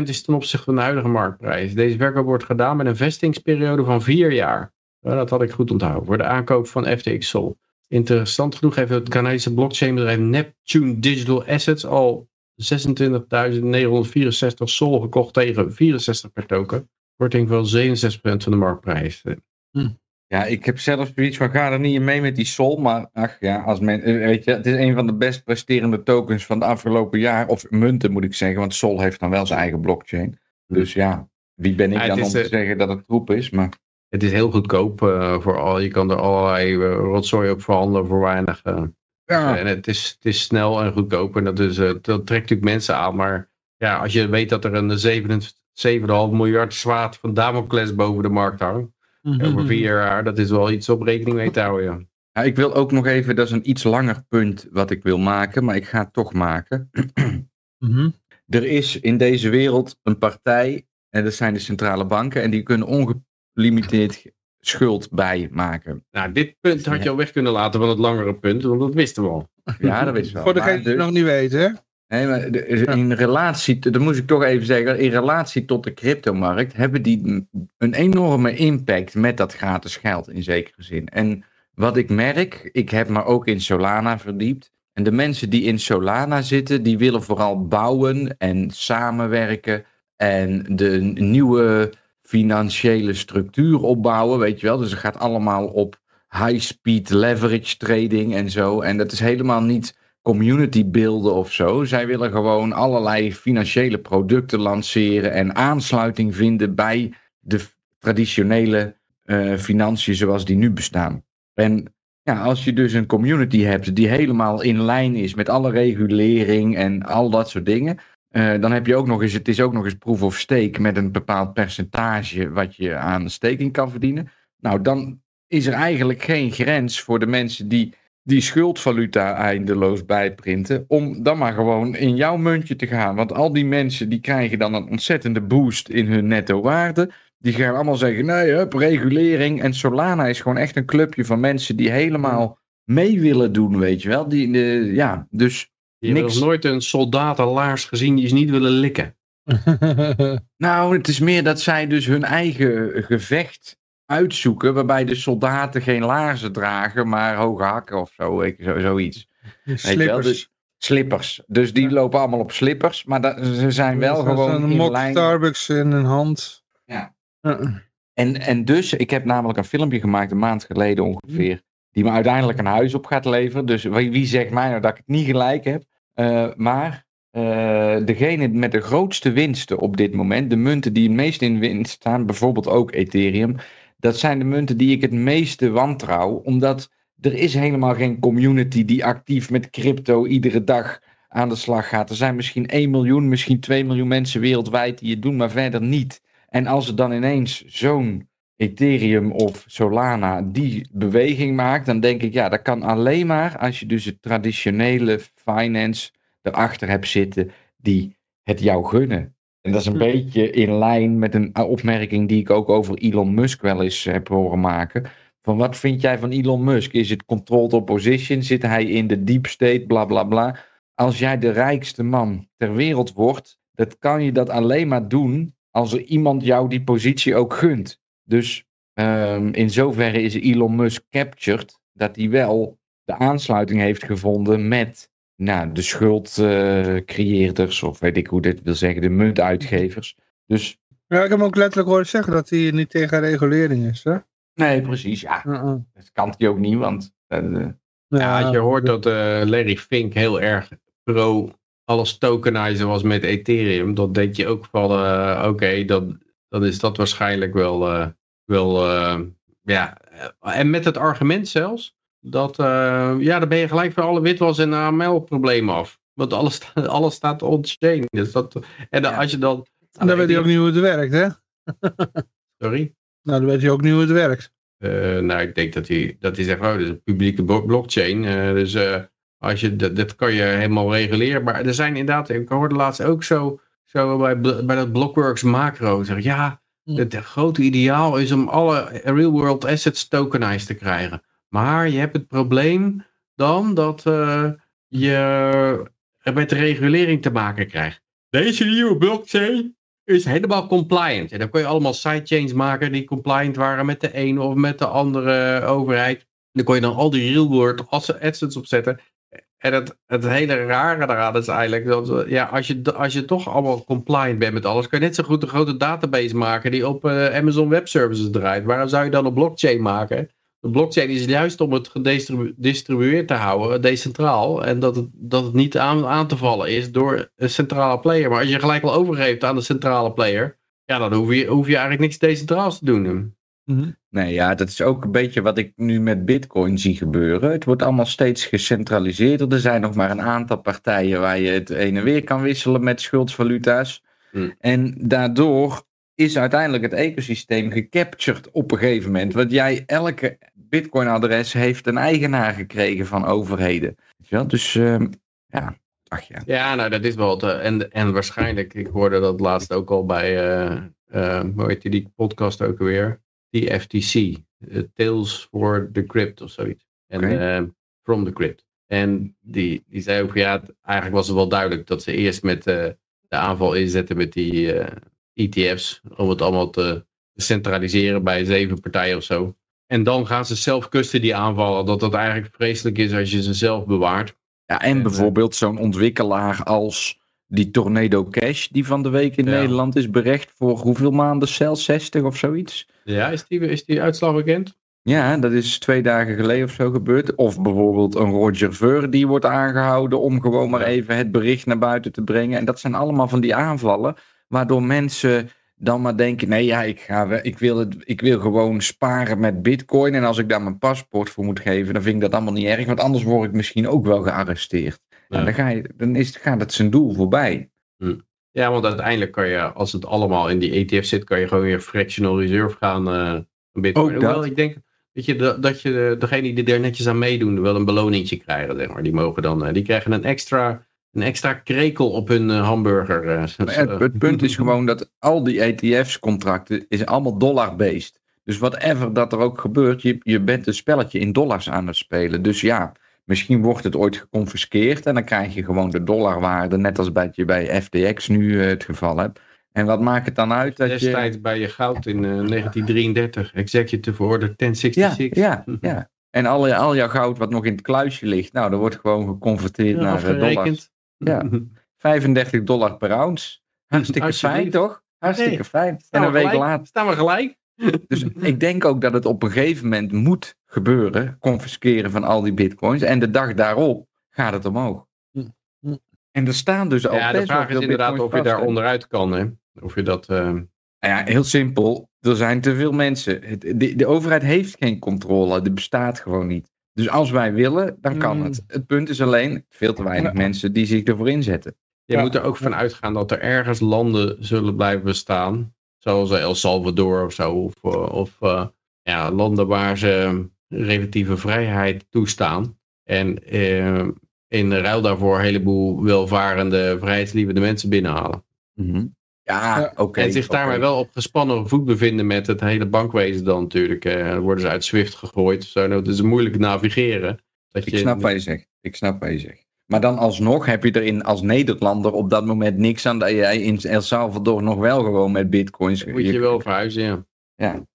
68% is ten opzichte van de huidige marktprijs. Deze verkoop wordt gedaan met een vestingsperiode van vier jaar. Ja, dat had ik goed onthouden. Voor de aankoop van FTX Sol. Interessant genoeg heeft het Canadese blockchainbedrijf Neptune Digital Assets al 26.964 Sol gekocht tegen 64 per token. Korting van 67% van de marktprijs. Ja, ik heb zelfs zoiets van, ga er niet in mee met die Sol. Maar ach ja, als men, eh, weet je, het is een van de best presterende tokens van het afgelopen jaar. Of munten moet ik zeggen, want Sol heeft dan wel zijn eigen blockchain. Dus ja, wie ben ik Ja, dan om te eh, zeggen dat het troep is. Maar Het is heel goedkoop eh, voor al. Je kan er allerlei rotzooi op verhandelen voor weinig. ja, En het is, het is snel en goedkoop. En dat, is, dat trekt natuurlijk mensen aan. Maar ja, als je weet dat er een 7,5 miljard zwaard van Damocles boven de markt hangt. Over vier jaar, dat is wel iets op rekening mee te houden. Ja. Ja, ik wil ook nog even, dat is een iets langer punt wat ik wil maken, maar ik ga het toch maken. [CLEARS THROAT] Mhm. Er is in deze wereld een partij, en dat zijn de centrale banken, en die kunnen ongelimiteerd schuld bijmaken. Nou, dit punt had je al weg kunnen laten van het langere punt, want dat wisten we al. Ja, dat is wel. [LAUGHS] Voor Maar degene die het nog niet weten, hè? Nee, maar in relatie, dat moet ik toch even zeggen, in relatie tot de cryptomarkt hebben die een enorme impact met dat gratis geld in zekere zin. En wat ik merk, ik heb me ook in Solana verdiept. En de mensen die in Solana zitten, die willen vooral bouwen en samenwerken en de nieuwe financiële structuur opbouwen, weet je wel. Dus het gaat allemaal op high-speed leverage trading en zo. En dat is helemaal niet community beelden of zo. Zij willen gewoon allerlei financiële producten lanceren en aansluiting vinden bij de traditionele eh, financiën zoals die nu bestaan. En ja, als je dus een community hebt die helemaal in lijn is met alle regulering en al dat soort dingen, eh, dan heb je ook nog eens, het is ook nog eens proof of stake met een bepaald percentage wat je aan staking kan verdienen. Nou, dan is er eigenlijk geen grens voor de mensen die die schuldvaluta eindeloos bijprinten, om dan maar gewoon in jouw muntje te gaan. Want al die mensen die krijgen dan een ontzettende boost in hun netto waarde. Die gaan allemaal zeggen, nee, hup, regulering. En Solana is gewoon echt een clubje van mensen die helemaal mee willen doen, weet je wel. Die, eh, ja, dus Je hebt Niks. nog nooit een soldatenlaars gezien die ze niet willen likken. [LAUGHS] Nou, het is meer dat zij dus hun eigen gevecht uitzoeken, waarbij de soldaten geen laarzen dragen, maar hoge hakken of zo, je, zo zoiets. Slippers. Dus, slippers. Dus die lopen allemaal op slippers, maar dat, ze zijn wel Dat gewoon Een in mok lijn. Starbucks in een hand. Ja. Ja. En, en dus, ik heb namelijk een filmpje gemaakt, een maand geleden ongeveer, die me uiteindelijk een huis op gaat leveren. Dus wie, wie zegt mij nou dat ik het niet gelijk heb? Eh, maar eh, degene met de grootste winsten op dit moment, de munten die het meest in winst staan, bijvoorbeeld ook Ethereum, dat zijn de munten die ik het meeste wantrouw, omdat er is helemaal geen community die actief met crypto iedere dag aan de slag gaat. Er zijn misschien 1 miljoen, misschien 2 miljoen mensen wereldwijd die het doen, maar verder niet. En als er dan ineens zo'n Ethereum of Solana die beweging maakt, dan denk ik, ja, dat kan alleen maar als je dus het traditionele finance erachter hebt zitten die het jou gunnen. En dat is een Hm. beetje in lijn met een opmerking die ik ook over Elon Musk wel eens heb horen maken. Van wat vind jij van Elon Musk? Is het controlled opposition? Zit hij in de deep state? Bla bla bla. Als jij de rijkste man ter wereld wordt, dat kan je dat alleen maar doen als er iemand jou die positie ook gunt. Dus ehm, in zoverre is Elon Musk captured dat hij wel de aansluiting heeft gevonden met nou, de schuldcreëerders, of weet ik hoe dit wil zeggen, de muntuitgevers. Dus Ja, ik heb hem ook letterlijk horen zeggen dat hij niet tegen regulering is. Hè? nee, precies, ja, Uh-uh. dat kan hij ook niet, want eh, Ja, als je hoort dat eh, Larry Fink heel erg pro alles tokenizen was met Ethereum, dan denk je ook van, eh, oké, dan, dan is dat waarschijnlijk wel, eh, wel eh, ja, en met het argument zelfs, dat, eh, ja, dan ben je gelijk van alle witwas en AML-problemen af. Want alles, [LAUGHS] alles staat on-chain. Dus dat, en dan, Ja. als je dan... En dan weet hij ook niet hoe het werkt, hè? [LAUGHS] Sorry? Nou, dan weet hij ook niet hoe het werkt. Eh, nou, ik denk dat hij, dat hij zegt, oh, dit is een publieke blo- blockchain. eh, dus eh, als je, dat, dat kan je helemaal reguleren. Maar er zijn inderdaad, ik hoorde laatst ook zo, zo bij, bij dat Blockworks macro. Zeg, ja, Hm. het grote ideaal is om alle real world assets tokenized te krijgen. Maar je hebt het probleem dan dat eh, je met de regulering te maken krijgt. Deze nieuwe blockchain is helemaal compliant. En dan kon je allemaal sidechains maken die compliant waren met de ene of met de andere overheid. Dan kon je dan al die real-world assets opzetten. En het, het hele rare daaraan is eigenlijk dat ja, als, je, als je toch allemaal compliant bent met alles, kan je net zo goed een grote database maken die op Amazon Web Services draait. Waarom zou je dan een blockchain maken? De blockchain is juist om het gedistribueerd te houden, decentraal. En dat het, dat het niet aan, aan te vallen is door een centrale player. Maar als je gelijk al overgeeft aan de centrale player, ja, dan hoef je, hoef je eigenlijk niks decentraals te doen. Mhm. Nee, ja, dat is ook een beetje wat ik nu met Bitcoin zie gebeuren. Het wordt allemaal steeds gecentraliseerder. Er zijn nog maar een aantal partijen waar je het heen en weer kan wisselen met schuldsvaluta's. Mhm. En daardoor is uiteindelijk het ecosysteem gecaptured op een gegeven moment. Want jij, elke Bitcoin-adres heeft een eigenaar gekregen van overheden. Weet je wel? Dus uh, ja, ach ja. Ja, nou dat is wel. Te, en, en waarschijnlijk, ik hoorde dat laatst ook al bij, uh, uh, hoe heet die podcast ook weer? Die FTC, Tales for the Crypt of zoiets. En okay. From the Crypt. En die, die zei ook, ja, eigenlijk was het wel duidelijk dat ze eerst met de aanval inzetten met die ETF's, om het allemaal te centraliseren bij zeven partijen of zo. En dan gaan ze zelf custody aanvallen, dat dat eigenlijk vreselijk is als je ze zelf bewaart. Ja, en, bijvoorbeeld zo'n ontwikkelaar als die Tornado Cash, die van de week in Nederland is berecht voor hoeveel maanden cel? 60 of zoiets? Ja, is die, is die uitslag bekend? Ja, dat is twee dagen geleden of zo gebeurd. Of bijvoorbeeld een Roger Ver die wordt aangehouden om gewoon maar even het bericht naar buiten te brengen. En dat zijn allemaal van die aanvallen waardoor mensen dan maar denken, nee ja, ik, ga, ik, wil het, ik wil gewoon sparen met bitcoin en als ik daar mijn paspoort voor moet geven, dan vind ik dat allemaal niet erg, want anders word ik misschien ook wel gearresteerd. Ja. dan, ga je, dan is, gaat het zijn doel voorbij. Hm. Ja, want uiteindelijk kan je, als het allemaal in die ETF zit, kan je gewoon weer fractional reserve gaan uh, bitcoin. Ook Hoewel, ik denk dat je, dat je degene die er netjes aan meedoen wel een beloningje krijgen, zeg maar. Die mogen dan, eh, die krijgen een extra een extra krekel op hun eh, hamburger. Eh, het, het, punt is [LAUGHS] gewoon dat al die ETF's-contracten is allemaal dollar-based. Dus whatever dat er ook gebeurt, je, je bent een spelletje in dollars aan het spelen. Dus ja, misschien wordt het ooit geconfiskeerd en dan krijg je gewoon de dollarwaarde, net als bij, je bij FTX nu uh, het geval hebt. En wat maakt het dan uit dat Destijds je... bij je goud in uh, 1933, executive order 1066. Ja, ja, ja. En al, al jouw goud wat nog in het kluisje ligt, nou, dat wordt gewoon geconverteerd naar dollars. Ja, [LAUGHS] 35 dollar per ounce. Hartstikke fijn, toch? Hartstikke fijn. En een week later. Staan we gelijk? [LAUGHS] Dus ik denk ook dat het op een gegeven moment moet gebeuren. Confisceren van al die bitcoins. En de dag daarop gaat het omhoog. Hm. Hm. En er staan dus al ja, de vraag is inderdaad of je daar onderuit kan. Hè? Of je dat... Uh... Ja, heel simpel. Er zijn te veel mensen. De, de overheid heeft geen controle. Die bestaat gewoon niet. Dus als wij willen, dan kan het. Mm. Het punt is alleen, veel te weinig mensen die zich ervoor inzetten. Je moet er ook van uitgaan dat er ergens landen zullen blijven bestaan. Zoals El Salvador of zo. Of, eh, of uh, ja, landen waar ze relatieve vrijheid toestaan. En uh, in ruil daarvoor een heleboel welvarende, vrijheidslievende mensen binnenhalen. Mm ja, oké. en zich daarmee wel op gespannen voet bevinden met het hele bankwezen dan natuurlijk. Eh, dan worden ze uit Swift gegooid. Zo. Nou, het is moeilijk navigeren. Dat ik snap wat je zegt. Ik snap wat je zegt. Maar dan alsnog heb je er in als Nederlander op dat moment niks aan dat jij in El Salvador nog wel gewoon met bitcoins... Moet je, wel verhuizen, ja. Ja.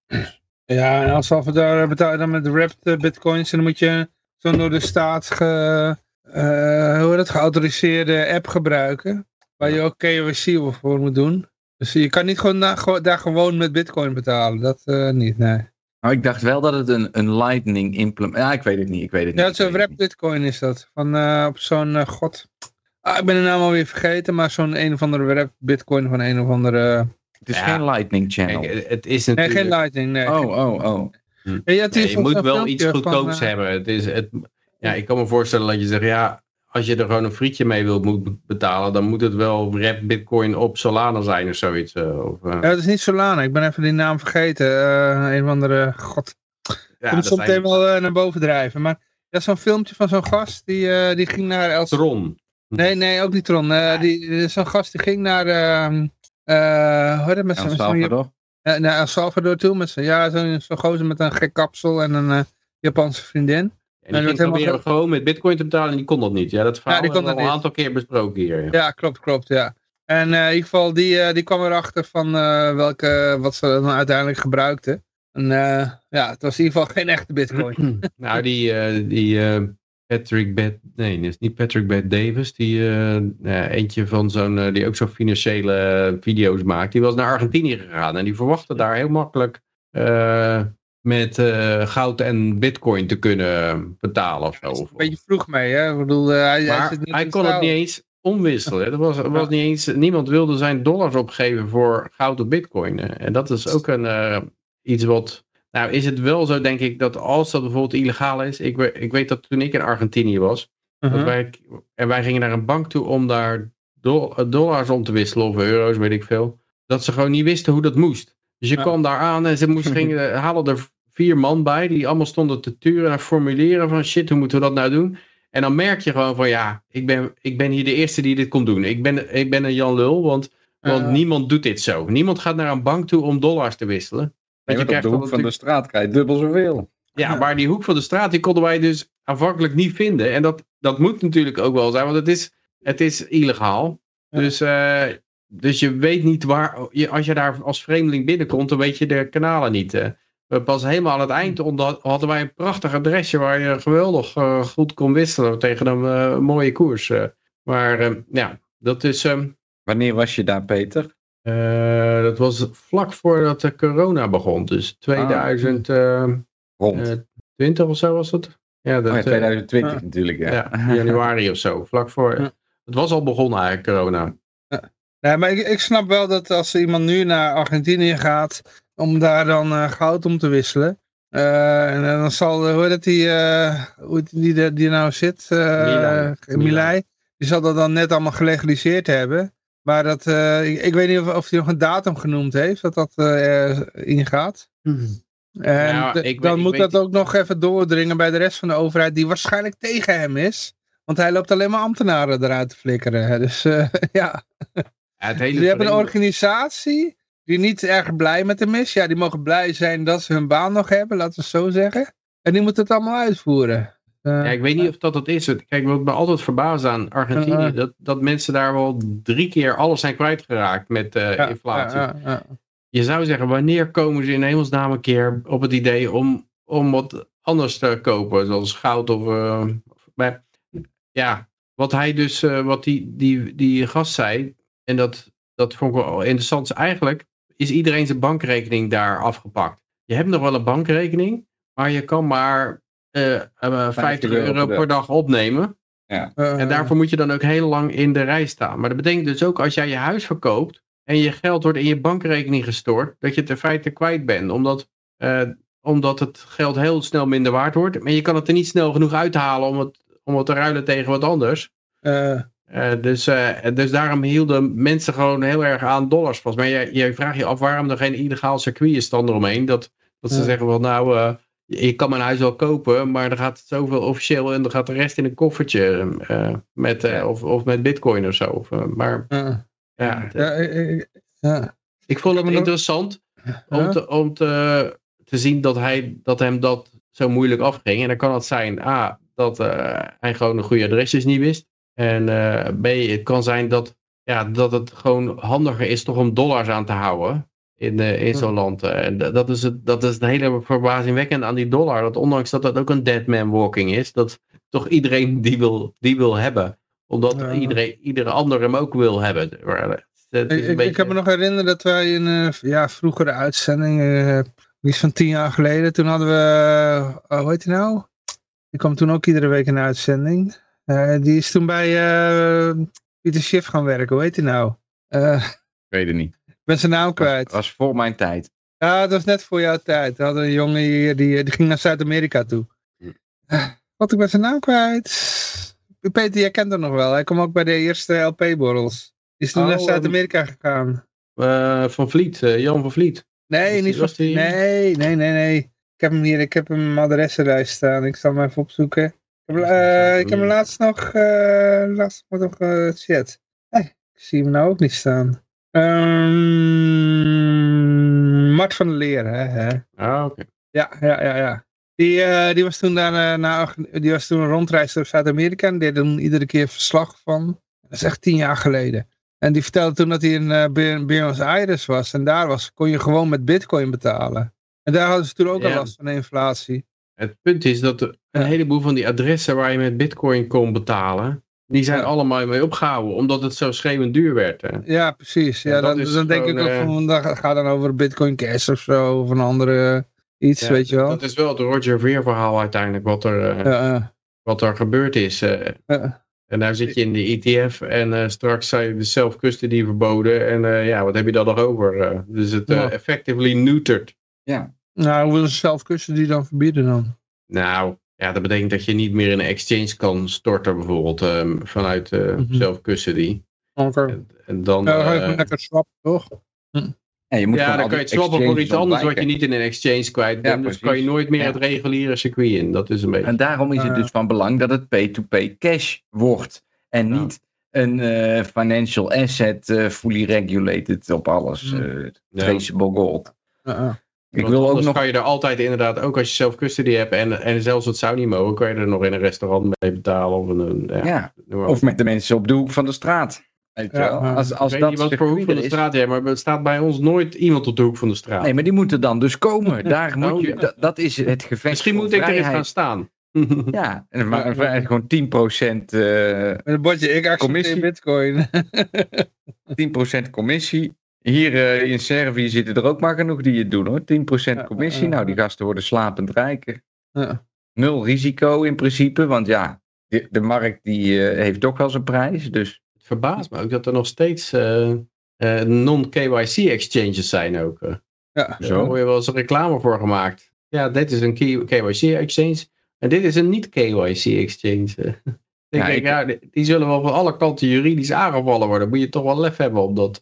Ja, en El Salvador betaal je dan met wrapped eh, bitcoins en dan moet je zo'n door de staat ge, uh, hoe dat, geautoriseerde app gebruiken. Waar je ook KYC voor moet doen. Dus je kan niet gewoon daar gewoon met bitcoin betalen. Dat uh, niet, nee. Nou, ik dacht wel dat het een, een lightning implement... Ja, ik weet het niet, ik weet het ja, niet. Ja, zo'n wrap bitcoin is dat. Van uh, op zo'n, uh, god... Ah, ik ben de naam alweer vergeten, maar zo'n een of andere wrap bitcoin van een of andere... Het is geen lightning channel. Kijk, het is natuurlijk... Nee, geen lightning, nee. Oh, oh, oh. Hm. Ja, je moet wel iets goedkoops hebben. Het is, het, ja, ik kan me voorstellen dat je zegt, ja, als je er gewoon een frietje mee wilt betalen, dan moet het wel rap bitcoin op Solana zijn of zoiets. Uh, of, uh... Ja, het is niet Solana. Ik ben even die naam vergeten. Uh, een of andere, god. Ja, Komt soms zijn... wel naar boven drijven. Maar ja, zo'n filmpje van zo'n gast, die, die ging naar... El... Tron. Nee, nee, ook niet Tron. die, zo'n gast die ging naar... Uh, hoe met El Salvador? Ja, naar El Salvador toe. Met zo'n ja, zo'n zo gozer met een gek kapsel en een Japanse vriendin. En die ging proberen gewoon met bitcoin te betalen en die kon dat niet. Ja, dat verhaal ja, hebben we al een aantal keer besproken hier. Ja. ja, klopt, klopt, ja. En in ieder geval, die, die kwam erachter van welke, wat ze dan uiteindelijk gebruikten. En ja, het was in ieder geval geen echte bitcoin. [CLEARS THROAT] nou, die, die Patrick Bed, nee, dat is niet Patrick Bed Davis, die eentje van zo'n, die ook zo financiële video's maakt, die was naar Argentinië gegaan en die verwachtte daar heel makkelijk uh, met goud en bitcoin te kunnen betalen of zo. een beetje vroeg mee, hè? Ik bedoel, hij, maar hij, hij kon het niet eens omwisselen. Er was, was niet eens, niemand wilde zijn dollars opgeven voor goud of bitcoin. En dat is ook een, iets wat nou is het wel zo, denk ik, dat als dat bijvoorbeeld illegaal is. Ik, ik weet dat toen ik in Argentinië was. dat Mhm. wij, en wij gingen naar een bank toe om daar do- dollars om te wisselen. Of euro's, weet ik veel. Dat ze gewoon niet wisten hoe dat moest. Dus je Ja. kwam daar aan en ze moesten, [LAUGHS] gingen, halen er vier man bij. Die allemaal stonden te turen en formuleren van shit, hoe moeten we dat nou doen? En dan merk je gewoon van ja, ik ben, ik ben hier de eerste die dit kon doen. Ik ben, ik ben een Jan Lul, want, want niemand doet dit zo. Niemand gaat naar een bank toe om dollars te wisselen. Nee, Want want op de hoek van de straat krijg je dubbel zoveel. ja, Ja. maar die hoek van de straat, die konden wij dus aanvankelijk niet vinden. En dat, dat moet natuurlijk ook wel zijn, want het is, het is illegaal. Ja. Dus, eh, dus je weet niet waar, je, als je daar als vreemdeling binnenkomt, dan weet je de kanalen niet. We Pas helemaal aan het eind omdat, hadden wij een prachtig adresje waar je geweldig eh, goed kon wisselen tegen een eh, mooie koers. eh. Maar eh, ja, dat is... ehm, Wanneer was je daar, Peter? eh, dat was vlak voordat de corona begon. Dus 2020 Rond. of zo was het. Ja, dat, oh ja, eh, 2020 ja. natuurlijk, ja. ja, januari of zo. Vlak voor. Ja. Het was al begonnen eigenlijk, corona. Nee, maar ik, ik snap wel dat als iemand nu naar Argentinië gaat, om daar dan eh, goud om te wisselen. eh, en dan zal, hoe heet het, die, eh, hoe heet die, die, die nou zit? eh Milei. Milei. Die zal dat dan net allemaal gelegaliseerd hebben. Maar dat, eh, ik, ik weet niet of, of hij nog een datum genoemd heeft, dat dat eh, ingaat. En ik weet- dan ik moet weet- dat ook nog even doordringen bij de rest van de overheid, die waarschijnlijk tegen hem is. Want hij loopt alleen maar ambtenaren eruit te flikkeren. hè. Dus eh, [LAUGHS] Ja, het hele die hebben een organisatie die niet erg blij met hem is. Ja, die mogen blij zijn dat ze hun baan nog hebben, laten we het zo zeggen. En die moeten het allemaal uitvoeren. Eh, Ja, ik weet niet of dat het is. Kijk, wat me altijd verbaast aan Argentinië, Ja. dat, dat mensen daar wel drie keer alles zijn kwijtgeraakt met eh, ja, inflatie. Je zou zeggen, wanneer komen ze in hemelsnaam een keer op het idee om, om wat anders te kopen, zoals goud of... eh, maar, ja, wat hij dus, eh, wat die, die, die gast zei, en dat, dat vond ik wel interessant, is eigenlijk is iedereen zijn bankrekening daar afgepakt. Je hebt nog wel een bankrekening, maar je kan maar eh, eh, 50 euro per dag opnemen. Eh, En daarvoor moet je dan ook heel lang in de rij staan. Maar dat betekent dus ook als jij je huis verkoopt en je geld wordt in je bankrekening gestort, dat je het in feite kwijt bent. Omdat, eh, omdat het geld heel snel minder waard wordt. Maar je kan het er niet snel genoeg uithalen om het, om het te ruilen tegen wat anders. Eh, dus, eh, dus daarom hielden mensen gewoon heel erg aan dollars vast. Maar je, je vraagt je af waarom er geen illegaal circuit is dan eromheen. Dat, dat ze Ja. zeggen van nou, eh, je kan mijn huis wel kopen, maar er gaat zoveel officieel en dan gaat de rest in een koffertje met, of, of met bitcoin of zo. Of, maar ja, ja, ik- ik- ja. ik vond het interessant om, te, om te, te zien dat, hij, dat hem dat zo moeilijk afging. En dan kan het zijn, A, dat hij gewoon een goede adresjes niet wist. En eh, B, het kan zijn dat, ja, dat het gewoon handiger is toch om dollars aan te houden in, eh, in zo'n land. En dat is, het, dat is het hele verbazingwekkende aan die dollar. Dat ondanks dat dat ook een dead man walking is, dat toch iedereen die wil, die wil hebben. Omdat Ja. iedereen, iedere ander hem ook wil hebben. Eh, Ik, een ik, beetje- ik heb me nog herinnerd dat wij in een ja, vroegere uitzending, eh, iets van tien jaar geleden, toen hadden we, hoe heet hij nou? Die kwam toen ook iedere week in de uitzending. Eh, die is toen bij eh, Pieter Schiff gaan werken, hoe heet hij nou? Eh, Ik weet het niet. ik ben zijn naam Dat kwijt. was voor mijn tijd. Ja, dat was net voor jouw tijd. We hadden een jongen hier, die, die ging naar Zuid-Amerika toe. Hm. Wat, ik ben zijn naam kwijt. Peter, jij kent hem nog wel. Hij kwam ook bij de eerste LP-borrels. Die is toen Oh, naar Zuid-Amerika gegaan. Van Vliet, eh, Jan van Vliet. Nee, niet van... die- Nee, nee, nee, nee. Ik heb hem hier, ik heb hem adressenlijst staan. Ik zal hem even opzoeken. Ik heb, ik heb hem laatst nog, eh laatst nog uh, chat. Eh, ik zie hem nou ook niet staan. Ehm Mart van der Leer, hè. hè. Ah, oké. Ja, ja, ja, ja. Die, die was toen daar naar, die was toen een rondreis door Zuid-Amerika en deed er iedere keer verslag van. Dat is echt tien jaar geleden. En die vertelde toen dat hij in uh, Buenos Aires was. En daar was, kon je gewoon met bitcoin betalen. En daar hadden ze toen ook Ja. al last van inflatie. Het punt is dat een Ja. heleboel van die adressen waar je met bitcoin kon betalen, die zijn Ja. allemaal mee opgehouden, omdat het zo schreeuwend duur werd. Hè. Ja, precies. Ja, Ja, dat dan, is dan denk ik ook eh, van, dan gaat dan over Bitcoin Cash of zo. Of een andere iets, Ja, weet je wel. Dat is wel het Roger Ver verhaal uiteindelijk, wat er, eh, Ja, ja, wat er gebeurd is. eh. ja. en daar zit je in de ETF en eh, straks zijn de self-custody verboden. En eh, ja, wat heb je dan nog over? eh? dus het eh, Ja. effectively neutered. Nou, hoe willen ze die dan verbieden dan? Nou, ja, dat betekent dat je niet meer in een exchange kan storten bijvoorbeeld ehm, vanuit eh Mhm. self-custody. Oké. En, en dan... Ja, dan ga je eh, lekker swappen, toch? Ja, je moet ja, dan kan je het swappen voor iets anders wat je niet in een exchange kwijt bent. dus kan je nooit meer Ja. het reguliere circuit in. Dat is een beetje... En daarom is het dus van belang dat het pay-to-pay cash wordt. En niet een eh, financial asset eh, fully regulated op alles. Ja. traceable gold. Ja, ja. Ik wil ook nog... kan je er altijd inderdaad, ook als je zelf custody hebt en, en zelfs het zou niet mogen, kan je er nog in een restaurant mee betalen. Of, een, ja, Ja, of met de mensen op de hoek van de straat. Weet je Ja, wel? ja. Als, als ik weet dat niet wat voor hoek van er de is- straat hebt, maar er staat bij ons nooit iemand op de hoek van de straat. Nee, maar die moeten dan dus komen. [LAUGHS] Daar moet Oh, je, ja. dat, dat is het gevecht Misschien moet ik er eens vrijheid. gaan staan. Ja, en maar, maar gewoon 10%, eh Met een bordje, ik accepteer Commissie. bitcoin. [LAUGHS] 10% commissie. Hier eh, in Servië zitten er ook maar genoeg die het doen hoor. 10% commissie. ja, Nou, die ja. gasten worden slapend rijker. Nul risico in principe, want ja, de, de markt die eh, heeft toch wel zijn prijs. Dus Het verbaast me ook dat er nog steeds eh, eh, non-KYC exchanges zijn ook. eh. Ja, Daar hoor je wel eens reclame voor gemaakt. Ja, dit is een KYC exchange en dit is een niet-KYC exchange. [LAUGHS] ik Ja, denk, ik- ja, die, die zullen wel van alle kanten juridisch aangevallen worden. Moet je toch wel lef hebben om dat...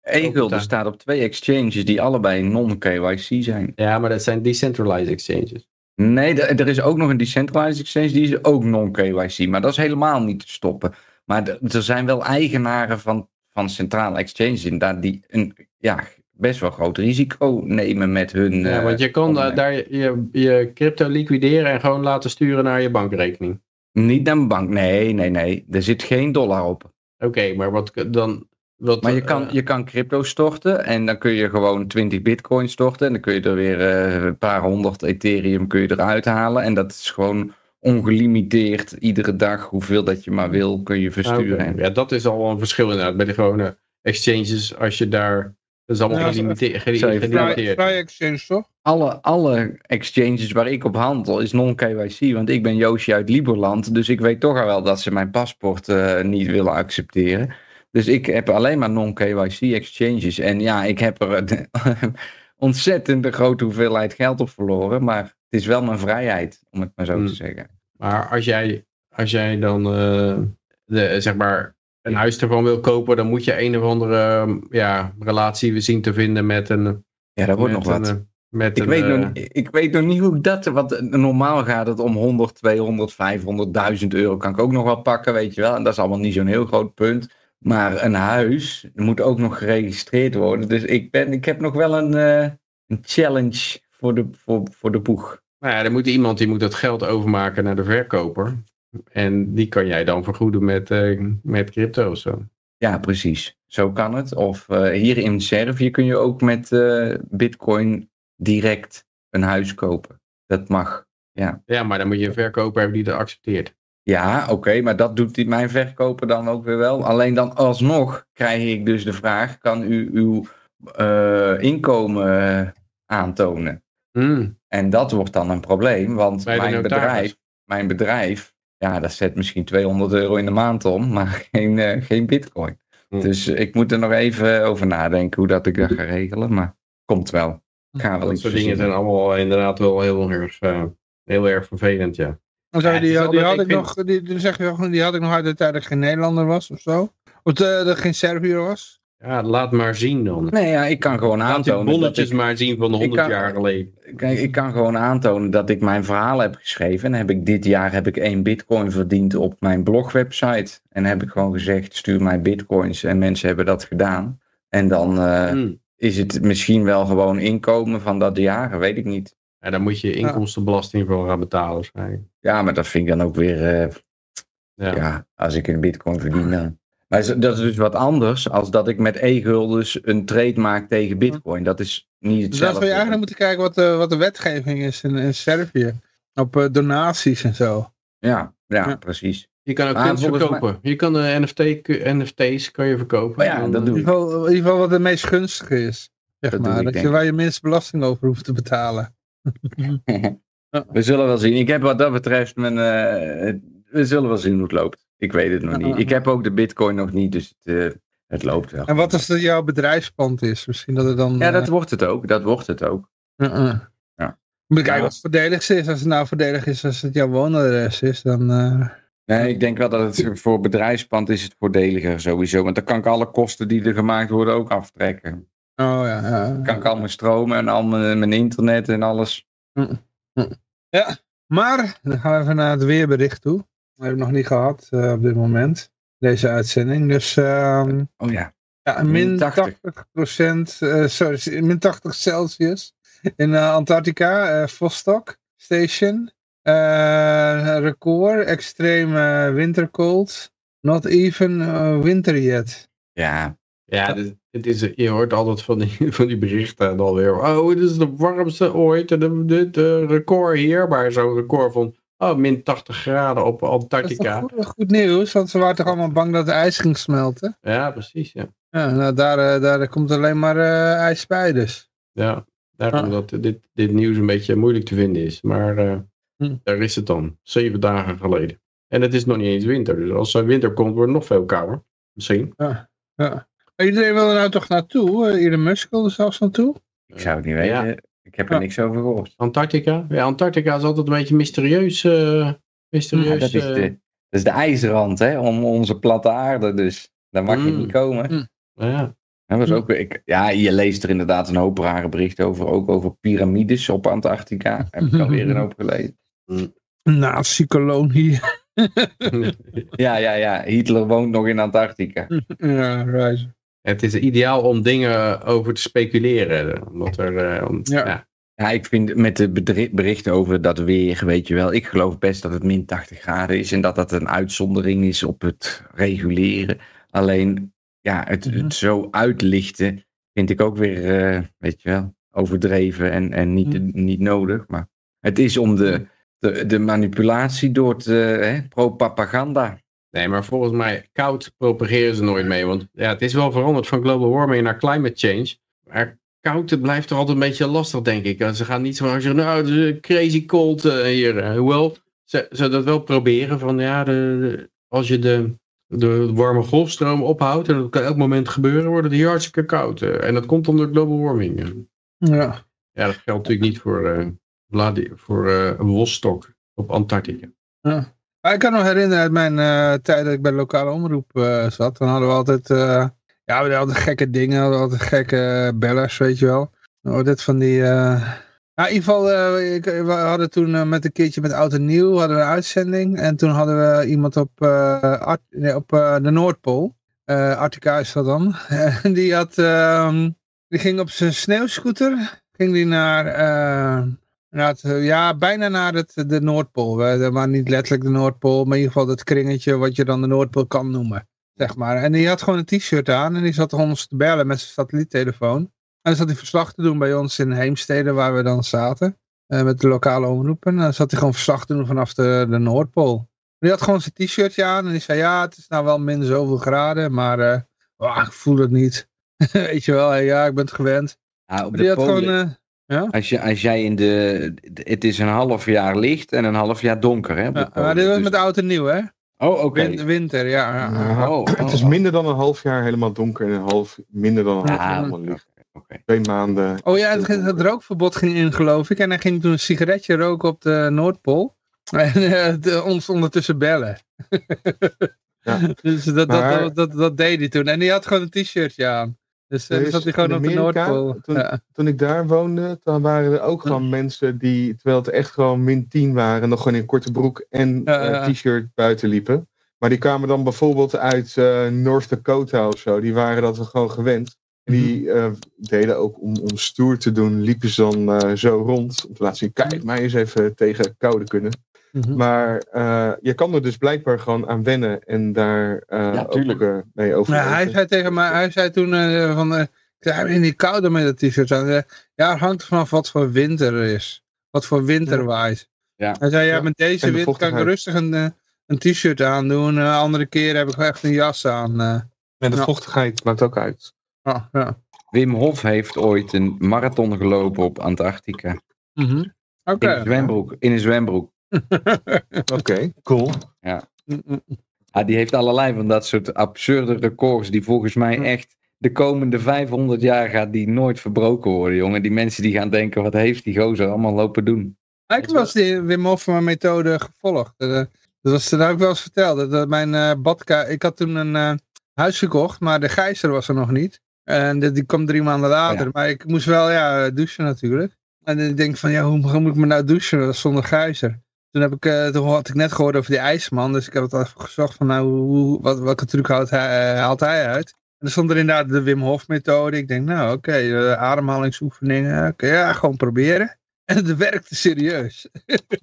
eh, e-gulden daar. staat op twee exchanges die allebei non-KYC zijn. Ja, maar dat zijn decentralized exchanges. Nee, er is ook nog een decentralized exchange, die is ook non-KYC. Maar dat is helemaal niet te stoppen. Maar er zijn wel eigenaren van, van centrale exchanges inderdaad die een ja, best wel groot risico nemen met hun... Ja, eh, want je kan daar je, je crypto liquideren en gewoon laten sturen naar je bankrekening. Niet naar een bank, nee, nee, nee. Er zit geen dollar op. Oké, maar wat dan... Wat, Maar je kan, eh, je kan crypto storten en dan kun je gewoon 20 bitcoin storten. En dan kun je er weer eh, een paar honderd ethereum kun je eruit halen. En dat is gewoon ongelimiteerd iedere dag. Hoeveel dat je maar wil kun je versturen. En- Ja, dat is al een verschil inderdaad. Bij de gewone exchanges, als je daar... Dat is allemaal Ja, gelimiteerd. geli- Sorry, Vrij, gelimiteerd. vrij exchange, toch? Alle, alle exchanges waar ik op handel is non-KYC. Want ik ben Joosje uit Liberland. Dus ik weet toch al wel dat ze mijn paspoort eh, niet willen accepteren. Dus ik heb alleen maar non-KYC exchanges. En ja, ik heb er [LAUGHS] een ontzettend grote hoeveelheid geld op verloren. Maar het is wel mijn vrijheid, om het maar zo Hmm. te zeggen. Maar als jij, als jij dan eh, de, zeg maar een huis ervan wil kopen, dan moet je een of andere um, ja, relatie zien te vinden met een... Ja, dat wordt nog wat. Een, eh, met Ik een, weet, eh, nog, niet- ik weet nog niet hoe dat... Want normaal gaat het om 100, 200, 500.000 euro. Kan ik ook nog wel pakken, weet je wel. En dat is allemaal niet zo'n heel groot punt. Maar een huis moet ook nog geregistreerd worden. Dus ik, ben, ik heb nog wel een, eh, een challenge voor de, voor, voor de boeg. Nou ja, er moet iemand die moet dat geld overmaken naar de verkoper. En die kan jij dan vergoeden met, eh, met crypto of zo. Ja, precies. Zo kan het. Of eh, hier in Servië kun je ook met bitcoin direct een huis kopen. Dat mag. Ja, maar dan moet je een verkoper hebben die dat accepteert. Ja, oké, maar dat doet die, mijn verkoper dan ook weer wel. Alleen dan alsnog krijg ik dus de vraag: kan u uw eh, inkomen eh, aantonen? Hmm. En dat wordt dan een probleem, want mijn bedrijf, mijn bedrijf, ja, dat zet misschien 200 euro in de maand om, [LAUGHS] maar geen, eh, geen bitcoin. Hm. Dus ik moet er nog even over nadenken hoe dat ik dat ga regelen, maar komt wel. Ga wel Dat soort dingen zijn allemaal inderdaad wel heel erg, heel erg vervelend, ja. Dan zei Ja, die, had ik nog, die, die zeg je toch, die had ik nog uit de tijd dat ik geen Nederlander was of zo. Of eh, dat ik geen Serviër was. Ja, laat maar zien dan. Nee, ja, ik kan gewoon Laat aantonen. Dat bonnetjes ik, maar zien van de 100 kan- jaar geleden. kijk, ik kan gewoon aantonen dat ik mijn verhaal heb geschreven. En heb ik dit jaar heb ik één bitcoin verdiend op mijn blogwebsite. En heb ik gewoon gezegd, stuur mij bitcoins. En mensen hebben dat gedaan. En dan eh, Hmm. is het misschien wel gewoon inkomen van dat jaar, weet ik niet. Ja, daar moet je inkomstenbelasting voor gaan betalen waarschijnlijk. Ja, maar dat vind ik dan ook weer, eh, Ja. ja. als ik in bitcoin verdien dan. Maar dat is dus wat anders als dat ik met e-guldens een trade maak tegen bitcoin. Dat is niet Dus dan zou hetzelfde. je eigenlijk moeten kijken wat de, wat de wetgeving is in, in Servië. Op eh, donaties en zo. Ja, ja, Ja. precies. Je kan ook Ah, kunst verkopen. Je kan de NFT, NFT's kan je verkopen. Oh ja, En, dat eh, doe In ieder geval, in ieder geval wat het meest gunstige is. Zeg Dat doe maar. ik, Dat denk je, waar je minst belasting over hoeft te betalen. [LAUGHS] We zullen wel zien. Ik heb wat dat betreft mijn. eh, we zullen wel zien hoe het loopt. Ik weet het nog niet. Ik heb ook de bitcoin nog niet, dus het, eh, het loopt wel. En wat als dat jouw bedrijfspand is? Misschien dat het dan... Ja, dat eh, wordt het ook. Dat wordt het ook. Ja. Moet ik kijken wat het voordeligste is. Als het nou voordelig is als het jouw woonadres is, dan... eh, Nee, ik denk wel dat het voor bedrijfspand is het voordeliger sowieso. Want dan kan ik alle kosten die er gemaakt worden ook aftrekken. Oh ja, ja. Kan ik al mijn stroom en al mijn, mijn internet en alles. Maar, dan gaan we even naar het weerbericht toe. Dat hebben we nog niet gehad eh, op dit moment. Deze uitzending. Dus ehm, Oh ja. ja, min Min 80 procent, eh, sorry, min 80 Celsius in eh, Antarctica, Vostok Station. Record, extreme wintercold. Not even winter yet. Ja, Ja, dit, dit is, je hoort altijd van die, [LAUGHS] van die berichten en alweer. Oh, dit is de warmste ooit. En de- dit record hier. Maar zo'n record van oh, min 80 graden op Dat is Antarctica. goed, goed nieuws, want ze waren toch allemaal bang dat het ijs ging smelten. Ja, precies. Ja, Ja, nou, daar, eh, daar komt alleen maar eh, ijs bij dus. ja daarom Ah. dat dit, dit nieuws een beetje moeilijk te vinden is. Maar eh, Hm. daar is het dan. Zeven dagen geleden. En het is nog niet eens winter. Dus als er winter komt, wordt het nog veel kouder. Misschien. Ja. Maar Iedereen wil er nou toch naartoe? Eh, Elon Musk wil er zelfs naartoe? ik zou het niet weten. Ja. Ik heb er Ja. niks over gehoord. Antarctica. Ja, Antarctica is altijd een beetje mysterieus. eh Ja, mysterieus dat, is eh, de, dat is de ijsrand, hè, om onze platte aarde. Dus daar mag je Mm. niet komen. ja. Dat was ook, ik, ja, je leest er inderdaad een hoop rare berichten over. Ook over piramides op Antarctica. [LAUGHS] Heb ik alweer een hoop gelezen. Nazi-kolonie. [LAUGHS] Ja, ja, ja. Hitler woont nog in Antarctica. ja, right. Het is ideaal om dingen over te speculeren. Omdat er, eh, om- Ja. ja. Ja, ik vind met de berichten over dat weer, weet je wel. Ik geloof best dat het min 80 graden is. En dat dat een uitzondering is op het reguleren. Alleen, ja, het, Mhm. het zo uitlichten vind ik ook weer, eh, weet je wel, overdreven en, en niet, Mhm. niet nodig. Maar het is om de, de, de manipulatie door te, hè, pro-propaganda. Nee, maar volgens mij koud propageren ze nooit mee. Want ja, het is wel veranderd van global warming naar climate change. Maar koud het blijft toch altijd een beetje lastig, denk ik. Ze gaan niet zo hard zeggen, nou, het is crazy cold eh, hier. Eh, Hoewel, ze, ze dat wel proberen van, ja, de, de- als je de, de warme golfstroom ophoudt, en dat kan elk moment gebeuren, wordt het hier hartstikke koud. eh. en dat komt onder global warming. Ja. Ja, dat geldt natuurlijk niet voor, Vladi- voor Vostok op Antarctica. ja. Ik kan me herinneren uit mijn eh, tijd dat ik bij de lokale omroep eh, zat. Dan hadden we altijd, eh, ja, we hadden altijd gekke dingen. We hadden altijd gekke bellers, weet je wel. Altijd van die... Nou, in ieder geval, ik, we hadden toen met een keertje met Oud en Nieuw hadden we een uitzending. En toen hadden we iemand op, nee, op de Noordpool. Arctica is dat dan. [LAUGHS] En die, had, ehm, die ging op zijn sneeuwscooter. Ging die naar, eh, ja, bijna naar het, de Noordpool. Maar niet letterlijk de Noordpool, maar in ieder geval dat kringetje wat je dan de Noordpool kan noemen. Zeg maar. En die had gewoon een t-shirt aan en die zat ons te bellen met zijn satelliettelefoon. En dan zat hij verslag te doen bij ons in Heemstede, waar we dan zaten. eh, met de lokale omroepen. En dan zat hij gewoon verslag te doen vanaf de, de Noordpool. Die had gewoon zijn t-shirtje aan en die zei, ja, het is nou wel min zoveel graden, maar eh, ah, ik voel het niet. [LAUGHS] Weet je wel, ja, ik ben het gewend. Ja, op de polen, gewoon, eh, als, je, als jij in de... Het is een half jaar licht en een half jaar donker, hè? ja, maar dit was Dus- met oud en nieuw, hè? Oh, oké. Win- winter, ja. ja, ja. Ja, Oh, het is oh, minder dan een half jaar helemaal donker en een half, minder dan een half Ah, jaar helemaal licht. Oké. Twee maanden. Oh ja, het, het rookverbod ging in, geloof ik. En hij ging toen een sigaretje roken op de Noordpool. [LAUGHS] En eh, de- ons ondertussen bellen. Ja. [LAUGHS] dus dat, Maar- dat, dat, dat deed hij toen. En die had gewoon een t-shirtje aan. Dus eh, dan is zat hij gewoon op de Amerika, Noordpool. toen- Ja. Toen ik daar woonde, dan waren er ook gewoon mensen die, terwijl het echt gewoon min 10 waren, nog gewoon in korte broek en Ja, eh, ja. t-shirt buiten liepen. Maar die kwamen dan bijvoorbeeld uit eh, North Dakota of zo. Die waren dat gewoon gewend. En die Mhm. deden ook om, om stoer te doen, liepen ze dan zo rond. Om te laten zien, Mhm. kijk, mij eens even tegen koude kunnen. Mhm. Maar eh, je kan er dus blijkbaar gewoon aan wennen en daar eh, Ja, ook tuurlijk. eh, mee over. Ja, hij zei tegen mij, hij zei toen eh, van, eh, ik zei, "Heb je in die koude met dat t-shirt aan. Hij zei, Ja, het hangt er vanaf wat voor winter er is. Wat voor winter waait. Ja. Hij zei, ja, Ja, met deze de wind kan ik rustig een, eh, een t-shirt aandoen. Een andere keer heb ik echt een jas aan. eh. En de Ja. vochtigheid maakt ook uit. Ah, ja. Wim Hof heeft ooit een marathon gelopen op Antarctica. Mhm. Oké. In een zwembroek. In een zwembroek. [LAUGHS] Oké, cool. Mm-mm. Ah, die heeft allerlei van dat soort absurde records die volgens mij echt de komende 500 jaar gaat die nooit verbroken worden, jongen. Die mensen die gaan denken, wat heeft die gozer allemaal lopen doen? Ja, wel eens die Wim Hof methode gevolgd. Eh, dat, was, heb ik wel eens verteld. Dat, mijn eh, badka ik had toen een eh, huis gekocht, maar de gijzer was er nog niet. En die, kwam drie maanden later. Ja. Maar ik moest wel ja, douchen natuurlijk. En ik denk van, ja, hoe, hoe moet ik me nou douchen zonder gijzer? Toen, heb ik, eh, toen had ik net gehoord over die ijsman. Dus ik heb het even gezocht van, nou, hoe, wat, welke truc haalt hij, eh, haalt hij uit? En er stond er inderdaad de Wim Hof methode. Ik denk, nou oké, eh, ademhalingsoefeningen. Oké, ja, gewoon proberen. [LAUGHS] En het werkte serieus.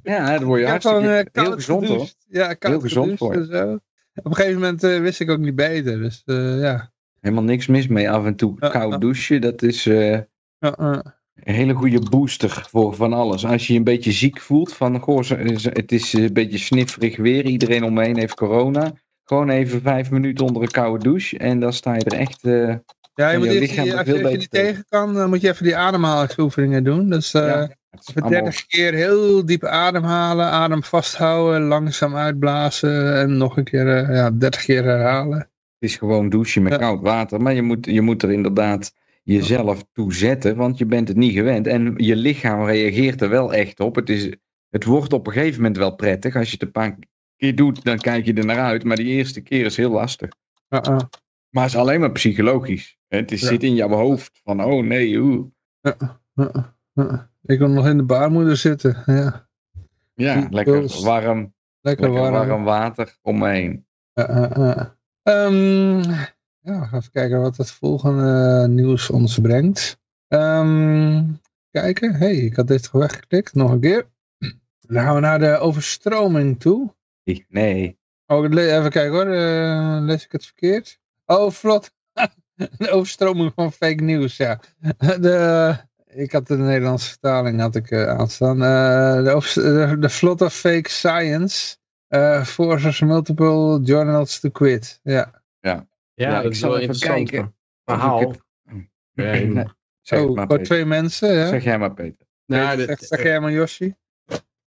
Ja, daar word je hartstikke gewoon, heel gezond hoor. Ja, Heel gezond voor je. en zo. Op een gegeven moment wist ik ook niet beter. Dus ja. Helemaal niks mis mee. Af en toe koud douchen, dat is ja. Een hele goede booster voor van alles. Als je je een beetje ziek voelt, van goh, het is een beetje snifferig weer, iedereen om me heen heeft corona. Gewoon even vijf minuten onder een koude douche en dan sta je er echt... eh, ja, je moet je lichaam die- als je, als tegen. tegen kan, dan moet je even die ademhalingsoefeningen doen. Dus eh ja, even allemaal- 30 keer heel diep ademhalen, adem vasthouden, langzaam uitblazen en nog een keer eh, ja, 30 keer herhalen. Het is gewoon douchen met Ja. koud water. Maar je moet, je moet er inderdaad jezelf toe zetten, want je bent het niet gewend. En je lichaam reageert er wel echt op. Het, is, het wordt op een gegeven moment wel prettig. Als je het een paar keer doet, dan kijk je er naar uit. Maar die eerste keer is heel lastig. Maar het is alleen maar psychologisch. Het is, Ja. zit in jouw hoofd van, oh nee, oeh. Ik wil nog in de baarmoeder zitten. Ja. Ja, lekker warm, Lekker, lekker warm. warm water om me heen. Ja, even kijken wat het volgende nieuws ons brengt. Ehm, kijken. hey, ik had dit weggeklikt. Nog een keer. Dan gaan we naar de overstroming toe. Nee, Oh, even kijken hoor. Eh, lees ik het verkeerd? Oh, vlot. [LAUGHS] de overstroming van fake news, ja. De, ik had de Nederlandse vertaling had ik, eh, aanstaan. Eh, de, de, de vlot of fake science forces multiple journals to quit. Ja. Ja, Ja, dat ik is zal wel even interessant. kijken. Verhaal. Of ik Ja, Nee, zeg het Oh, maar, voor twee mensen, ja. Zeg jij maar, Peter. Nou, zeg, de- zeg jij maar, Yoshi.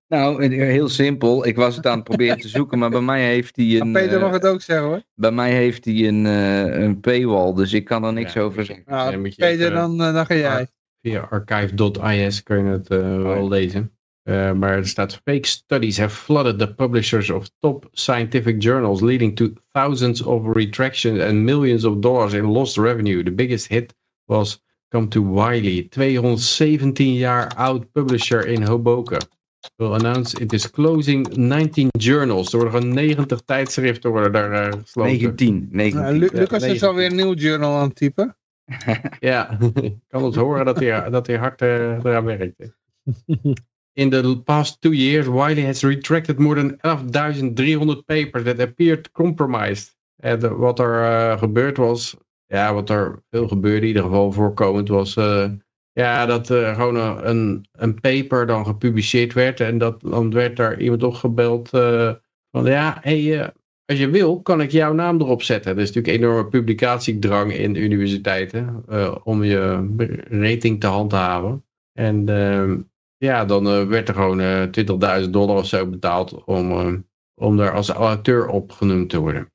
Nou, heel simpel. Ik was het aan het proberen te zoeken, maar bij mij heeft hij Maar een, Peter eh, mag het ook zeggen hoor. bij mij heeft hij een, eh, een paywall, dus ik kan er niks Ja, over zeggen. Nou, Peter, even- dan, eh, dan ga jij. Via archive.is kun je het eh, wel lezen. Eh, maar er staat fake studies have flooded the publishers of top scientific journals leading to thousands of retractions and millions of dollars in lost revenue. The biggest hit was Come to Wiley, 217 jaar oud publisher in Hoboken. Will announce it is closing 19 journals. Er worden gewoon 90 tijdschriften worden daar eh, gesloten. 19. 19. Nou, Lu- ja, Lucas is negen. alweer een nieuw journal aan het typen. Ja, ik [LAUGHS] kan het horen dat hij, dat hij hard eh, eraan werkt. [LAUGHS] In the past two years, Wiley has retracted more than 11.300 papers that appeared compromised. En wat er eh, gebeurd was, ja, wat er veel gebeurde, in ieder geval voorkomend, was eh, ja, dat er gewoon een, een, paper dan gepubliceerd werd. En dat, dan werd daar iemand opgebeld van ja, hey, als je wil, kan ik jouw naam erop zetten. Er is natuurlijk enorme publicatiedrang in universiteiten om je rating te handhaven. En ehm, ja, dan eh, werd er gewoon eh 20.000 dollar of zo betaald om, eh, om daar als auteur op genoemd te worden.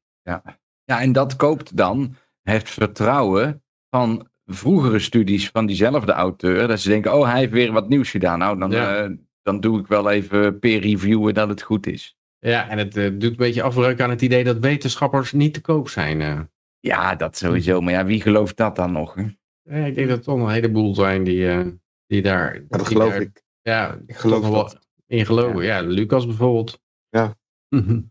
Ja, en dat koopt dan het vertrouwen van vroegere studies van diezelfde auteur. Dat ze denken, oh, hij heeft weer wat nieuws gedaan. Nou, dan, Ja. eh, dan doe ik wel even peer reviewen dat het goed is. Ja, en het eh, doet een beetje afbreuk aan het idee dat wetenschappers niet te koop zijn. eh. Ja, dat sowieso. Maar ja, wie gelooft dat dan nog? Hè? Ja, ik denk dat er toch een heleboel zijn die, eh, die daar... Ja, dat die geloof daar- ik. Ja, Ik geloof nog wel in geloven. Ja, Lucas bijvoorbeeld. Ja. Mhm.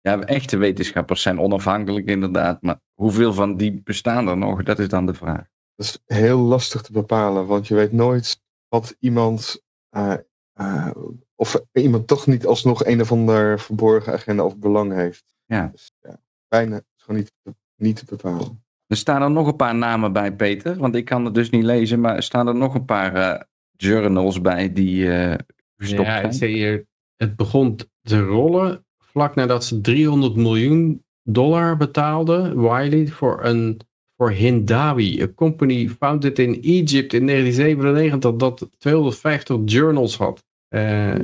Ja, echte wetenschappers zijn onafhankelijk inderdaad. Maar hoeveel van die bestaan er nog? Dat is dan de vraag. Dat is heel lastig te bepalen, want je weet nooit wat iemand, eh, eh, of iemand toch niet alsnog een of ander verborgen agenda of belang heeft. Ja. Dus, ja bijna is gewoon niet, te- niet te bepalen. Er staan er nog een paar namen bij, Peter. Want ik kan het dus niet lezen. Maar er staan er nog een paar eh, journals bij die eh gestopt Ja, zijn. hier, het begon te rollen vlak nadat ze 300 miljoen dollar betaalden, Wiley, voor een voor Hindawi, a company founded in Egypt in 1997 dat 250 journals had. Eh,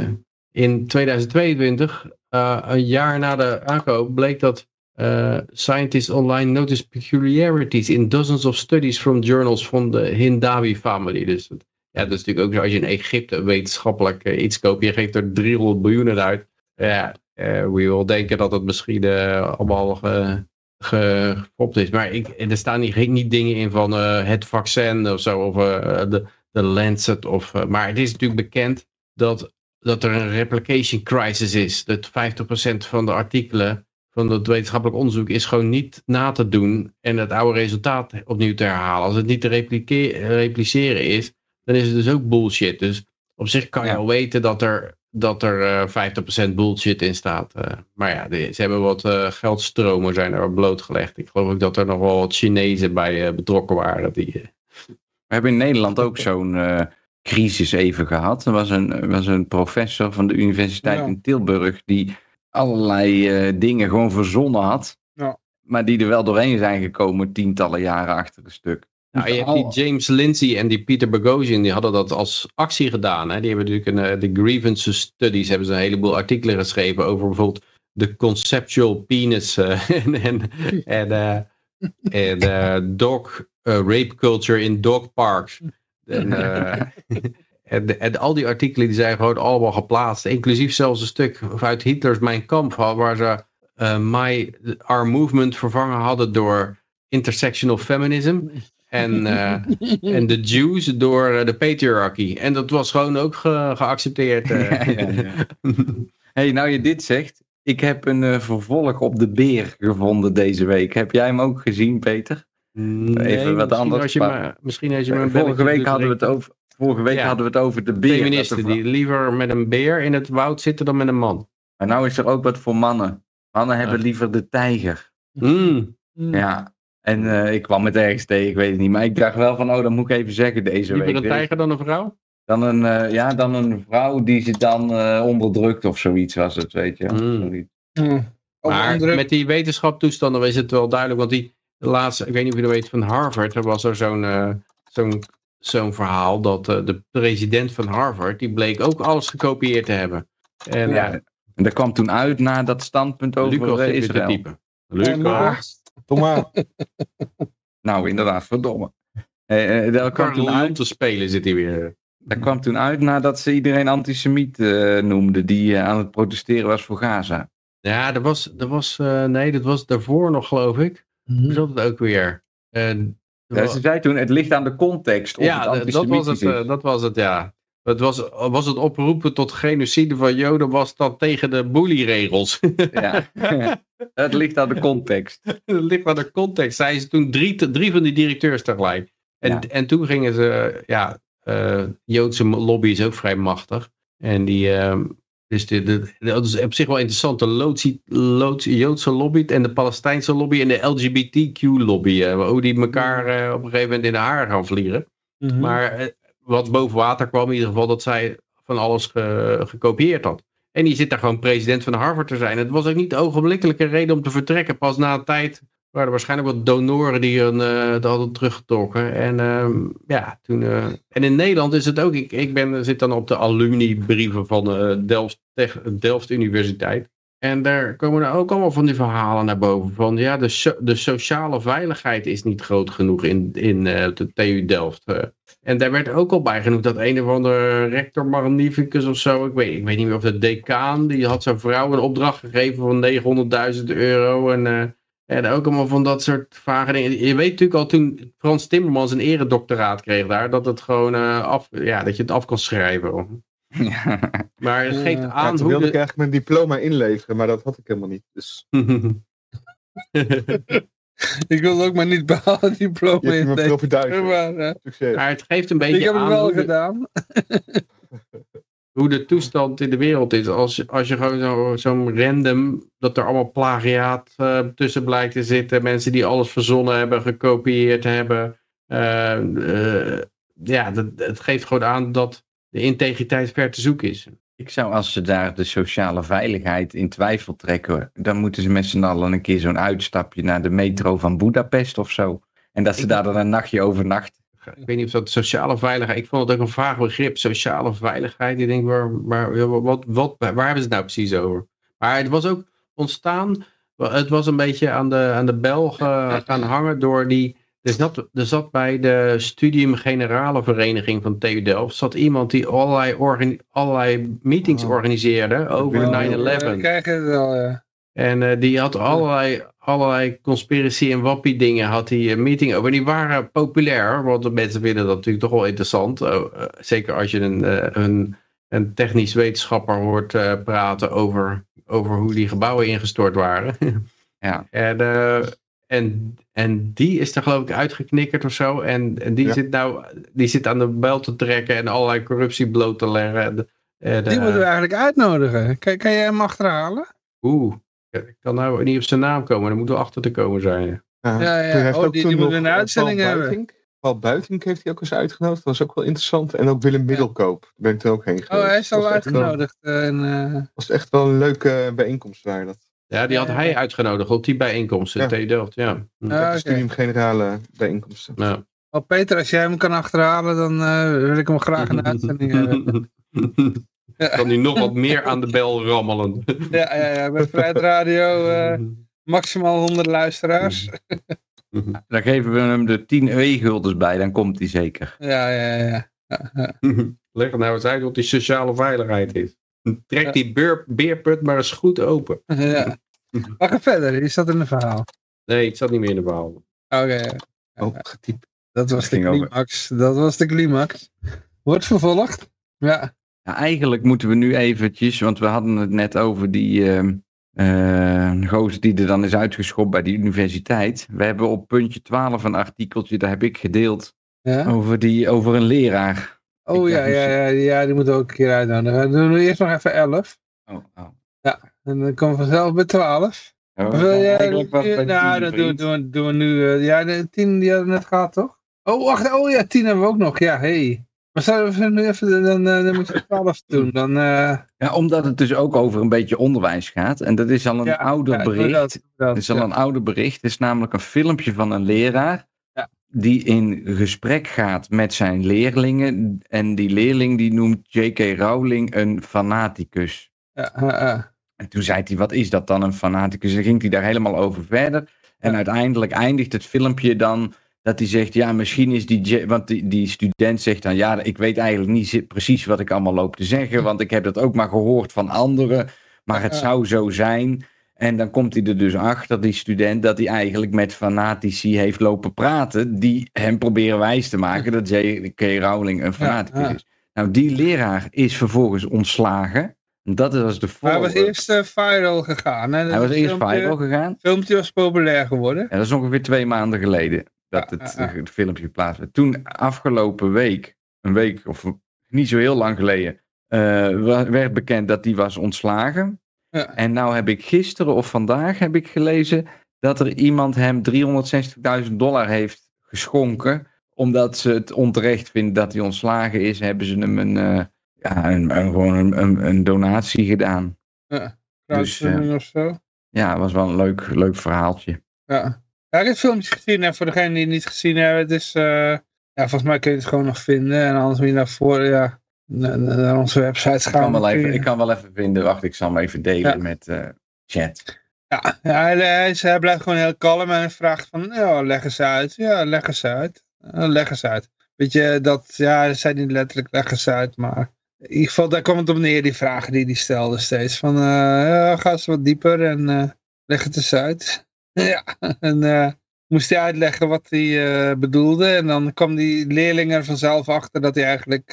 in 2022, eh, een jaar na de aankoop, bleek dat eh, scientists online noticed peculiarities in dozens of studies from journals van de Hindawi family. Dus het- ja, dat is natuurlijk ook zo als je in Egypte wetenschappelijk eh, iets koopt, je geeft er 300 miljoen uit. Ja, eh we wil denken dat het misschien eh, allemaal ge, ge- gefopt is. Maar ik, er staan niet, niet dingen in van het vaccin of zo, of de, de Lancet. Of, maar het is natuurlijk bekend dat, dat er een replication crisis is. Dat 50% van de artikelen van het wetenschappelijk onderzoek is gewoon niet na te doen en het oude resultaat opnieuw te herhalen. Als het niet te repliceren is, dan is het dus ook bullshit. Dus op zich kan je Ja. al weten dat er, dat er eh 50% bullshit in staat. Eh, maar ja, de- ze hebben wat eh, geldstromen zijn er blootgelegd. Ik geloof ook dat er nog wel wat Chinezen bij eh, betrokken waren. Die, We hebben in Nederland ook [LAUGHS] zo'n eh, crisis even gehad. Er was een, was een professor van de Universiteit Ja. in Tilburg die allerlei eh, dingen gewoon verzonnen had. Ja. Maar die er wel doorheen zijn gekomen tientallen jaren achter een stuk. Nou, je hebt die James Lindsay en die Peter Boghossian, die hadden dat als actie gedaan. Hè? Die hebben natuurlijk een, eh, de grievance studies, hebben ze een heleboel artikelen geschreven over bijvoorbeeld de conceptual penis eh, [LAUGHS] en, en, en, eh, en dog rape culture in dog parks. En, [LAUGHS] en, en al die artikelen die zijn gewoon allemaal geplaatst, inclusief zelfs een stuk uit Hitlers Mijn Kamp, waar ze my, our movement vervangen hadden door intersectional feminism. En, eh, [LAUGHS] en de Jews door eh, de patriarchy. En dat was gewoon ook ge- geaccepteerd. eh. [LAUGHS] Ja, ja, [LAUGHS] hey, nou je dit zegt. Ik heb een eh, vervolg op de beer gevonden deze week. Heb jij hem ook gezien, Peter? Nee, Even wat misschien anders, Als je maar- misschien als je maar Vorige week, hadden we, het over, vorige week Ja. hadden we het over de beer. Feministen die liever met een beer in het woud zitten dan met een man. Maar nou is er ook wat voor mannen. Mannen hebben liever de tijger. Mm. Ja. En eh, ik kwam het ergens tegen, ik weet het niet. Maar ik dacht wel van, oh, dat moet ik even zeggen deze Liever week. een tijger dan een vrouw? Dan een, eh, ja, dan een vrouw die ze dan eh, onderdrukt of zoiets was het, weet je. Mm. Maar met die wetenschaptoestanden is het wel duidelijk. Want die laatste, ik weet niet of je dat weet, van Harvard. Er was er zo'n zo'n zo'n verhaal dat eh, de president van Harvard, die bleek ook alles gekopieerd te hebben. En Ja. En dat kwam toen uit na dat standpunt over Lucas Israël. typen. Lucas. Thomas, [LAUGHS] Nou, inderdaad, verdomme. Eh, eh, dat, kwam toen uit, te spelen zit hij weer. dat kwam toen uit nadat ze iedereen antisemiet eh, noemde die eh, aan het protesteren was voor Gaza. Ja, dat was, dat was eh, nee, dat was daarvoor nog geloof ik. Hoe zat het ook weer? Ja, ze zei toen, het ligt aan de context of ja, het dat was het, dat was het, ja. Het was, was het oproepen tot genocide van Joden, was dat tegen de bullyregels. Ja. [LAUGHS] [LAUGHS] het ligt aan de context. [LAUGHS] dat ligt aan de context. Zeiden ze toen drie, drie van die directeurs tegelijk. En, Ja. en toen gingen ze, ja, eh, Joodse lobby is ook vrij machtig. En die, ehm, dus de, de, dat is op zich wel interessant. De Joodse lobby en de Palestijnse lobby en de LGBTQ lobby. eh, hoe die elkaar eh, op een gegeven moment in de haren gaan vliegen. Mhm. Maar wat boven water kwam in ieder geval dat zij van alles ge- gekopieerd had. En die zit daar gewoon president van Harvard te zijn. Het was ook niet de ogenblikkelijke reden om te vertrekken. Pas na een tijd waren er waarschijnlijk wat donoren die hun eh, dat hadden teruggetrokken. En ehm, ja, toen... eh, en in Nederland is het ook... Ik, ik ben, zit dan op de alumni-brieven van de Delft, Tech- Delft Universiteit. En daar komen er ook allemaal van die verhalen naar boven. Van ja, de, de sociale veiligheid is niet groot genoeg in, in eh, de TU Delft. eh. En daar werd ook al bij genoemd dat een of andere rector magnificus of zo, ik weet, ik weet niet meer of de decaan, die had zijn vrouw een opdracht gegeven van 900.000 euro. En, eh, en ook allemaal van dat soort vage dingen. Je weet natuurlijk al toen Frans Timmermans een eredoctoraat kreeg daar, dat, het gewoon, af, ja, dat je het af kan schrijven. Ja. Maar het geeft ja, aan toen hoe wilde ik eigenlijk mijn diploma inleveren, maar dat had ik helemaal niet. Dus [LAUGHS] Ik wilde ook maar niet behalen diploma je hebt in me deze. propenduizen. Maar, eh, Succes. maar het geeft een beetje ik heb het aan wel hoe de- gedaan. [LAUGHS] hoe de toestand in de wereld is. Als, als je gewoon zo- zo'n random, dat er allemaal plagiaat eh, tussen blijkt te zitten. Mensen die alles verzonnen hebben, gekopieerd hebben. eh, eh, ja, dat, het geeft gewoon aan dat de integriteit ver te zoeken is. Ik zou als ze daar de sociale veiligheid in twijfel trekken, dan moeten ze met z'n allen een keer zo'n uitstapje naar de metro van Budapest of zo. En dat ze Ik- daar dan een nachtje overnachten. Ik weet niet of dat sociale veiligheid, ik vond het ook een vaag begrip, sociale veiligheid. Ik denk, waar, waar, wat, wat, waar hebben ze het nou precies over? Maar het was ook ontstaan, het was een beetje aan de, aan de bel gaan hangen door die, er zat, er zat bij de Studium Generale Vereniging van TU Delft, zat iemand die allerlei, allerlei meetings Oh. organiseerde over Willem- 9-11. We krijgen het wel, ja. En eh, die had allerlei, allerlei conspiracy en wappie dingen had hij een meeting over. En die waren populair, want de mensen vinden dat natuurlijk toch wel interessant. Eh, eh, zeker als je een, eh, een, een technisch wetenschapper hoort praten over, over hoe die gebouwen ingestort waren. Ja. [LAUGHS] En, en, en die is er geloof ik uitgeknikkerd of zo. En, en die, Ja. zit nou, die zit aan de bel te trekken en allerlei corruptie bloot te leggen. En, en, Die eh, moeten we eigenlijk uitnodigen. Kan, kan jij hem achterhalen? Oeh, ik kan nou niet op zijn naam komen. Er moet wel achter te komen zijn. Ja, Ja, ja. Oh, ook die- die moeten een eh, uitzending hebben. Buitink. Paul Buitink heeft hij ook eens uitgenodigd. Dat was ook wel interessant. En ook Willem Middelkoop. Daar ben ik toen ook heen geweest. Oh, hij is al uitgenodigd. eh, en, eh, was echt wel een leuke bijeenkomst waar dat. Ja, die had hij uitgenodigd op die bijeenkomst in Ja. Ah, de oké. Studium Generale bijeenkomsten. Ja. Oh, Peter, als jij hem kan achterhalen, dan eh, wil ik hem graag een [LAUGHS] uitzending hebben. [LAUGHS] kan hij nog wat meer aan de bel rammelen. [LAUGHS] Ja, ja, ja, bij Vrijheid Radio eh, maximaal 100 luisteraars. Dan geven we hem de 10 E-guldens bij, dan komt hij zeker. Ja, ja, ja. Leg het nou eens uit wat die sociale veiligheid is. Trek die beur, beerput maar eens goed open. [LAUGHS] ja. Maar ga verder, is dat in het verhaal? Nee, het zat niet meer in de verhaal. Oké, ja. Oh, getypt. dat was de over- climax. Dat was de climax. Wordt vervolgd. Ja. Ja, eigenlijk moeten we nu eventjes, want we hadden het net over die ehm eh, gozer die er dan is uitgeschopt bij die universiteit. We hebben op puntje 12 een artikeltje, daar heb ik gedeeld, ja. over, die, over een leraar. Oh ja, ja, ja, ja, die moeten we ook een keer uitnodigen. Dan doen we eerst nog even 11. Oh, oh. En dan komen we vanzelf bij 12. Oh, Of wil jij, bij nou, 10, dat doen, doen, we- doen we nu. eh, ja, de 10 die hadden we net gehad, toch? Oh, wacht. Oh ja, 10 hebben we ook nog. Ja, hey. Maar zouden we nu even, dan, eh, dan moet je 12 [CLEARS THROAT] doen. Dan, eh Ja, omdat het dus ook over een beetje onderwijs gaat. En dat is al een ja, ouder ja, bericht. dat, dat, is al ja. een ouder bericht. Het is namelijk een filmpje van een leraar. Die in gesprek gaat met zijn leerlingen. En die leerling die noemt J.K. Rowling een fanaticus. En toen zei hij, wat is dat dan een fanaticus? En ging hij daar helemaal over verder. En uiteindelijk eindigt het filmpje dan dat hij zegt, ja, misschien is die... J- Want die, die student zegt dan, ja, ik weet eigenlijk niet precies wat ik allemaal loop te zeggen. [LAUGHS] Want ik heb dat ook maar gehoord van anderen. Maar het zou zo zijn. En dan komt hij er dus achter, die student, dat hij eigenlijk met fanatici heeft lopen praten. Die hem proberen wijs te maken dat J.K. Rowling een fanaticus ja. is. Nou, die leraar is vervolgens ontslagen. Dat was de Maar hij was eerst eh, viral gegaan. Hè? Hij was eerst filmpje- viral gegaan. Het filmpje was populair geworden. Ja, dat is ongeveer twee maanden geleden dat Ja, het, ja, ja. het filmpje plaats werd. Toen afgelopen week, een week of niet zo heel lang geleden, eh, werd bekend dat hij was ontslagen. Ja. En nou heb ik gisteren of vandaag heb ik gelezen dat er iemand hem 360.000 dollar heeft geschonken. Omdat ze het onterecht vinden dat hij ontslagen is, hebben ze hem een, eh, ja, een, een- gewoon een, een, donatie gedaan. Ja. Dus, Crowdfunding of zo. Ja, het was wel een leuk, leuk verhaaltje. Ja. ja, ik heb het filmpje gezien. En voor degenen die het niet gezien hebben, het is... eh, ja, volgens mij kun je het gewoon nog vinden. En anders moet je naar voren, ja, naar, onze website Ik gaan. kan, wel even, ik kan wel even vinden. Wacht, ik zal hem even delen Ja. met eh, chat. Ja, hij, hij, blijft gewoon heel kalm en hij vraagt van, ja, leg eens uit. Ja, leg eens uit. Leg eens uit. Weet je, dat, ja, hij zei niet letterlijk leg eens uit, maar in ieder geval, daar kwam het op neer, die vragen die hij stelde steeds. Van, eh, ja, ga eens wat dieper en eh, leg het eens uit. [LAUGHS] ja, en moest hij uitleggen wat hij bedoelde. En dan kwam die leerling er vanzelf achter dat hij eigenlijk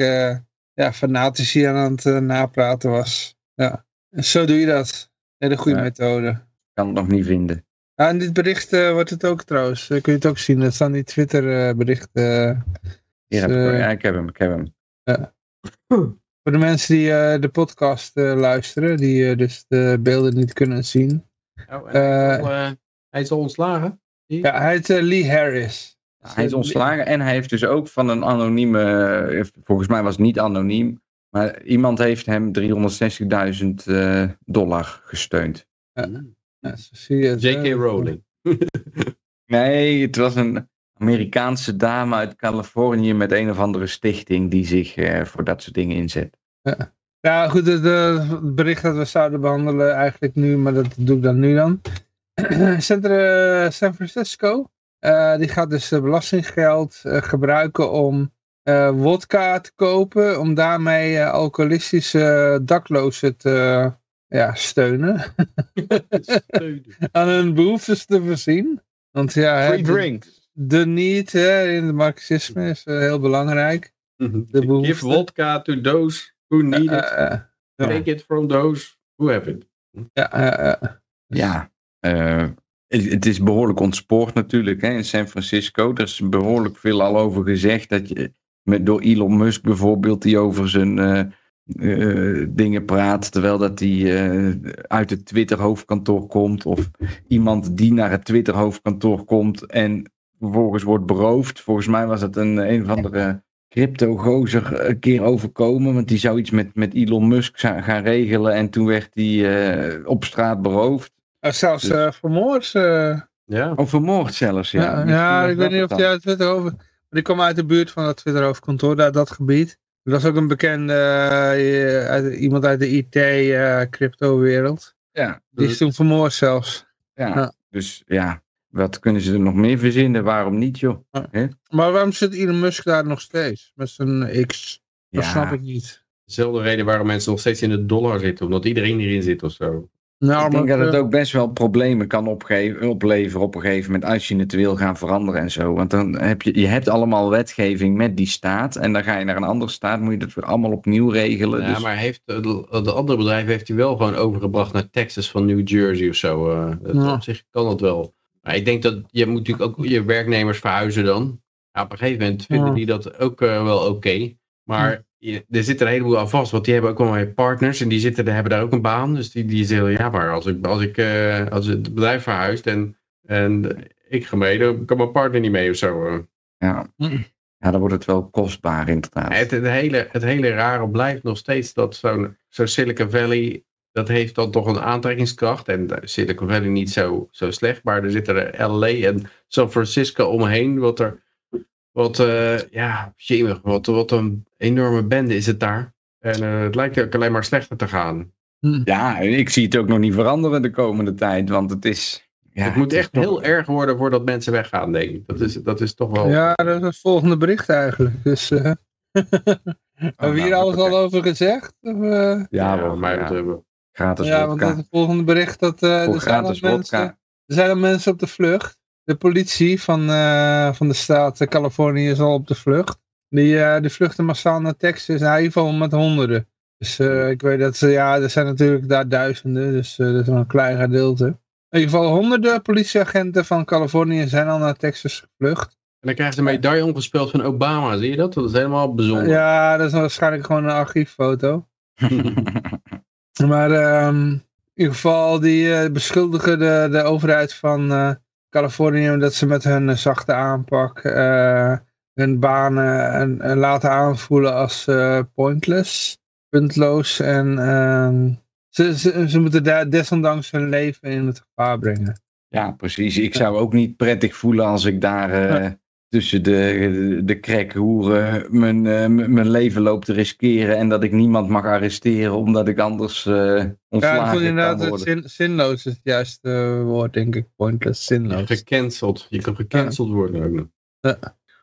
ja, fanatici aan het eh, napraten was. Ja, en zo doe je dat. Hele goede Ja. methode. Ik kan het nog niet vinden. Ja, in dit bericht eh, wordt het ook trouwens. Eh, kun je het ook zien. Dat staan die Twitter eh, berichten. Hier heb ik, Dus, ja, ik heb hem. Ik heb hem. [CLEARS THROAT] Voor de mensen die eh, de podcast eh, luisteren, die eh, dus de beelden niet kunnen zien. Oh, hij, is al, eh, hij is al ontslagen. Ja, hij heet Lee Harris. Hij is ontslagen en hij heeft dus ook van een anonieme, eh, volgens mij was het niet anoniem, maar iemand heeft hem 360.000 eh, dollar gesteund. Ja, J.K. hè. Rowling. [LAUGHS] Nee, het was een Amerikaanse dame uit Californië met een of andere stichting die zich eh, voor dat soort dingen inzet. Ja, goed, het, eh, het bericht dat we zouden behandelen eigenlijk nu, maar dat doe ik dan nu dan. [CLEARS THROAT] Centrum eh, San Francisco, eh, die gaat dus eh, belastinggeld eh, gebruiken om eh wodka te kopen, om daarmee eh, alcoholistische daklozen te ja, steunen. [LAUGHS] Aan hun behoeftes te voorzien. Want ja, hè, Free de, drinks. de need hè, in het marxisme is heel belangrijk. De behoefte. Give vodka to those who need it. Take it from those who have it. ja. Ja, eh, het, is behoorlijk ontspoord natuurlijk hè, in San Francisco. Er is behoorlijk veel al over gezegd. Dat je, met, door Elon Musk bijvoorbeeld, die over zijn eh, eh, dingen praat. Terwijl dat hij eh, uit het Twitter hoofdkantoor komt. Of iemand die naar het Twitter hoofdkantoor komt en vervolgens wordt beroofd. Volgens mij was het een, een of andere crypto-gozer een keer overkomen. Want die zou iets met, met Elon Musk gaan regelen. En toen werd hij op straat beroofd. Uh, zelfs Dus- eh, vermoord. eh. Ja. Of vermoord zelfs, ja. ja, Misschien ja, ik weet niet of hij uit Twitter over... Maar die kwam uit de buurt van dat Twitter hoofdkantoor, daar, dat gebied. Dat was ook een bekende, eh, uit- iemand uit de IT-crypto-wereld. Ja, die is toen vermoord zelfs. ja. Ja. dus ja, wat kunnen ze er nog meer verzinnen? Waarom niet, joh? Maar waarom zit Elon Musk daar nog steeds? Met zijn X? Dat Ja. snap ik niet. Dezelfde reden waarom mensen nog steeds in de dollar zitten. Omdat iedereen erin zit of zo. Nou, ik denk maar, dat het eh, ook best wel problemen kan opgeven, opleveren op een gegeven moment als je het wil gaan veranderen en zo. Want dan heb je, je hebt allemaal wetgeving met die staat en dan ga je naar een andere staat, moet je dat weer allemaal opnieuw regelen. Ja, dus, maar heeft, de, de andere bedrijf heeft hij wel gewoon overgebracht naar Texas van New Jersey of zo. eh. dat, Ja. Op zich kan dat wel. Maar ik denk dat je moet natuurlijk ook je werknemers verhuizen dan. Ja, op een gegeven moment vinden Ja. die dat ook eh, wel oké. Maar je- er zit er een heleboel aan vast. Want die hebben ook wel weer partners. En die zitten, die hebben daar ook een baan. Dus die, die zeggen, ja maar als, ik, als, ik, eh, als het bedrijf verhuist en, en ik ga mee, dan kan mijn partner niet mee of zo. eh. ja. Mm. ja, dan wordt het wel kostbaar inderdaad. Het, het, hele, het hele rare blijft nog steeds dat zo'n zo'n Silicon Valley, dat heeft dan toch een aantrekkingskracht. En Silicon Valley niet zo, zo slecht, maar er zitten er LA en San Francisco omheen, wat er, wat, eh, ja, jemig, wat, wat een enorme bende is het daar. En eh, het lijkt ook alleen maar slechter te gaan. Ja, en ik zie het ook nog niet veranderen de komende tijd, want het is... Ja, het moet echt heel erg worden voordat mensen weggaan, denk ik. Dat is, dat is toch wel... Ja, dat is het volgende bericht eigenlijk. Dus, eh, [LAUGHS] hebben we nou, hier alles oké. al over gezegd? Of, eh? Ja, wat mij ja. betreft. gratis ja, want het volgende bericht, dat, eh, er, zijn mensen, er zijn al mensen op de vlucht. De politie van, eh, van de staat Californië is al op de vlucht. Die, eh, die vluchten massaal naar Texas, nou, in ieder geval met honderden. Dus eh, ik weet dat ze, ja, er zijn natuurlijk daar duizenden, dus dat is maar een klein gedeelte. In ieder geval honderden politieagenten van Californië zijn al naar Texas gevlucht. En dan krijgen ze een medaille omgespeeld van Obama, zie je dat? Dat is helemaal bijzonder. Ja, dat is waarschijnlijk gewoon een archieffoto. [LAUGHS] Maar ehm, in ieder geval, die beschuldigen de, de overheid van Californië dat ze met hun eh, zachte aanpak eh, hun banen en, en laten aanvoelen als eh, pointless, puntloos. En ehm, ze, ze, ze moeten daar desondanks hun leven in het gevaar brengen. Ja, precies. Ik zou ook niet prettig voelen als ik daar. Tussen de, de crackhoeren mijn, eh, mijn leven loop te riskeren en dat ik niemand mag arresteren omdat ik anders eh Ja, ik ontslagen vond kan inderdaad het worden. zin, zinloos is het juiste woord, denk ik. Pointless, zinloos. Gecanceld. Je kan gecanceld worden ook nog.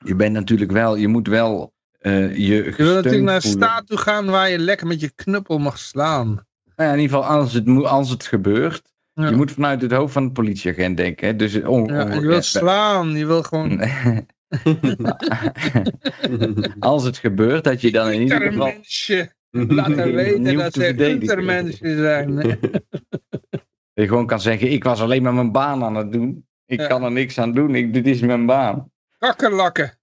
Je bent natuurlijk wel, je moet wel eh, je Je wil natuurlijk naar een staat toe gaan waar je lekker met je knuppel mag slaan. Nou ja, in ieder geval als het, moet- als het gebeurt. Ja. Je moet vanuit het hoofd van de politieagent denken. Hè? Dus on, Ja, je wil slaan, je wil gewoon... [LAUGHS] [LAUGHS] als het gebeurt, dat je dan in ieder geval... Intermensje. Laten [LAUGHS] weten dat ze intermensen zijn. Dat [LAUGHS] je gewoon kan zeggen, ik was alleen maar mijn baan aan het doen. Ik Ja. kan er niks aan doen, ik, dit is mijn baan. Kakkerlakken.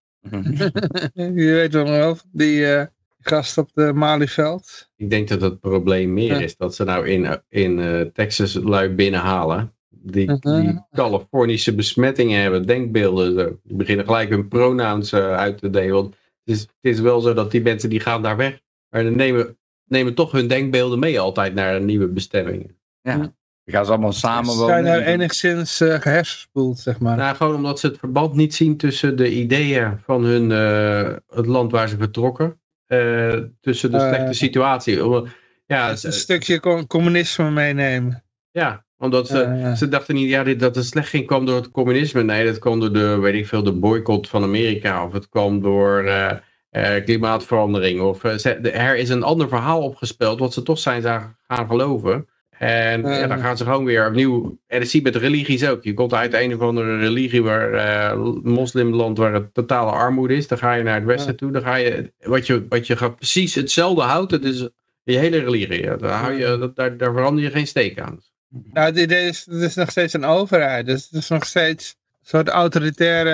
Je weet wel wel, die, eh, gast op de Malieveld. Ik denk dat het probleem meer Ja. is dat ze nou in, in eh, Texas lui binnenhalen. Die, die Californische besmettingen hebben, denkbeelden. zo. Die beginnen gelijk hun pronouns eh, uit te delen. Want het is, het is wel zo dat die mensen die gaan daar weg. Maar die nemen, nemen toch hun denkbeelden mee altijd naar een nieuwe bestemming. Ja. Dan gaan ze allemaal samen Ze wonen. zijn er enigszins eh gehersenspoeld, zeg maar. Nou, gewoon omdat ze het verband niet zien tussen de ideeën van hun, eh, het land waar ze vertrokken. eh, tussen de slechte situatie. Om- Ja, een stukje com- communisme meenemen. ja, omdat ze, ze dachten niet ja, dit, dat het slecht ging kwam door het communisme. Nee, dat kwam door de, weet ik veel, de boycott van Amerika. Of het kwam door eh, eh, klimaatverandering. Of eh, ze- de- er is een ander verhaal opgespeeld wat ze toch zijn gaan geloven. En ja, dan gaan ze gewoon weer opnieuw. En dat zie je met religies ook. Je komt uit een of andere religie waar moslimland waar het totale armoede is. Dan ga je naar het westen toe. Dan ga je wat je, wat je gaat precies hetzelfde houdt. Het is je hele religie. Ja. Daar, hou je, dat, daar, daar verander je geen steek aan. Nou, het idee is, het is nog steeds een overheid. Dus het is nog steeds een soort autoritaire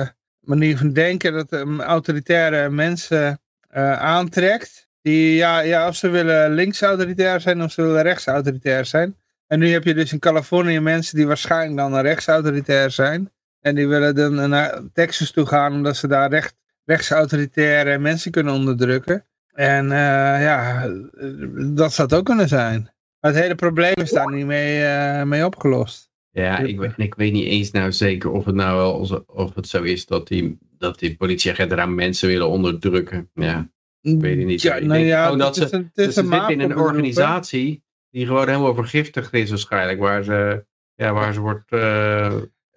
eh, manier van denken. Dat um, autoritaire mensen eh, aantrekt. Die, ja, ja, of ze willen links autoritair zijn of ze willen rechts autoritair zijn. En nu heb je dus in Californië mensen die waarschijnlijk dan rechts autoritair zijn. En die willen dan naar Texas toe gaan omdat ze daar recht, rechtsautoritaire mensen kunnen onderdrukken. En eh, ja, dat zou het ook kunnen zijn. Maar het hele probleem is daar niet mee, eh, mee opgelost. Ja, ik, weet- ik weet niet eens nou zeker of het nou wel of het zo is dat die, dat die politieagenten daar mensen willen onderdrukken. Ja, ik weet het niet. Ja, nou denk ja, gewoon dat ze, een, dus ze zitten in een organisatie die gewoon helemaal vergiftigd is waarschijnlijk. Waar ze, ja, waar ze wordt... eh,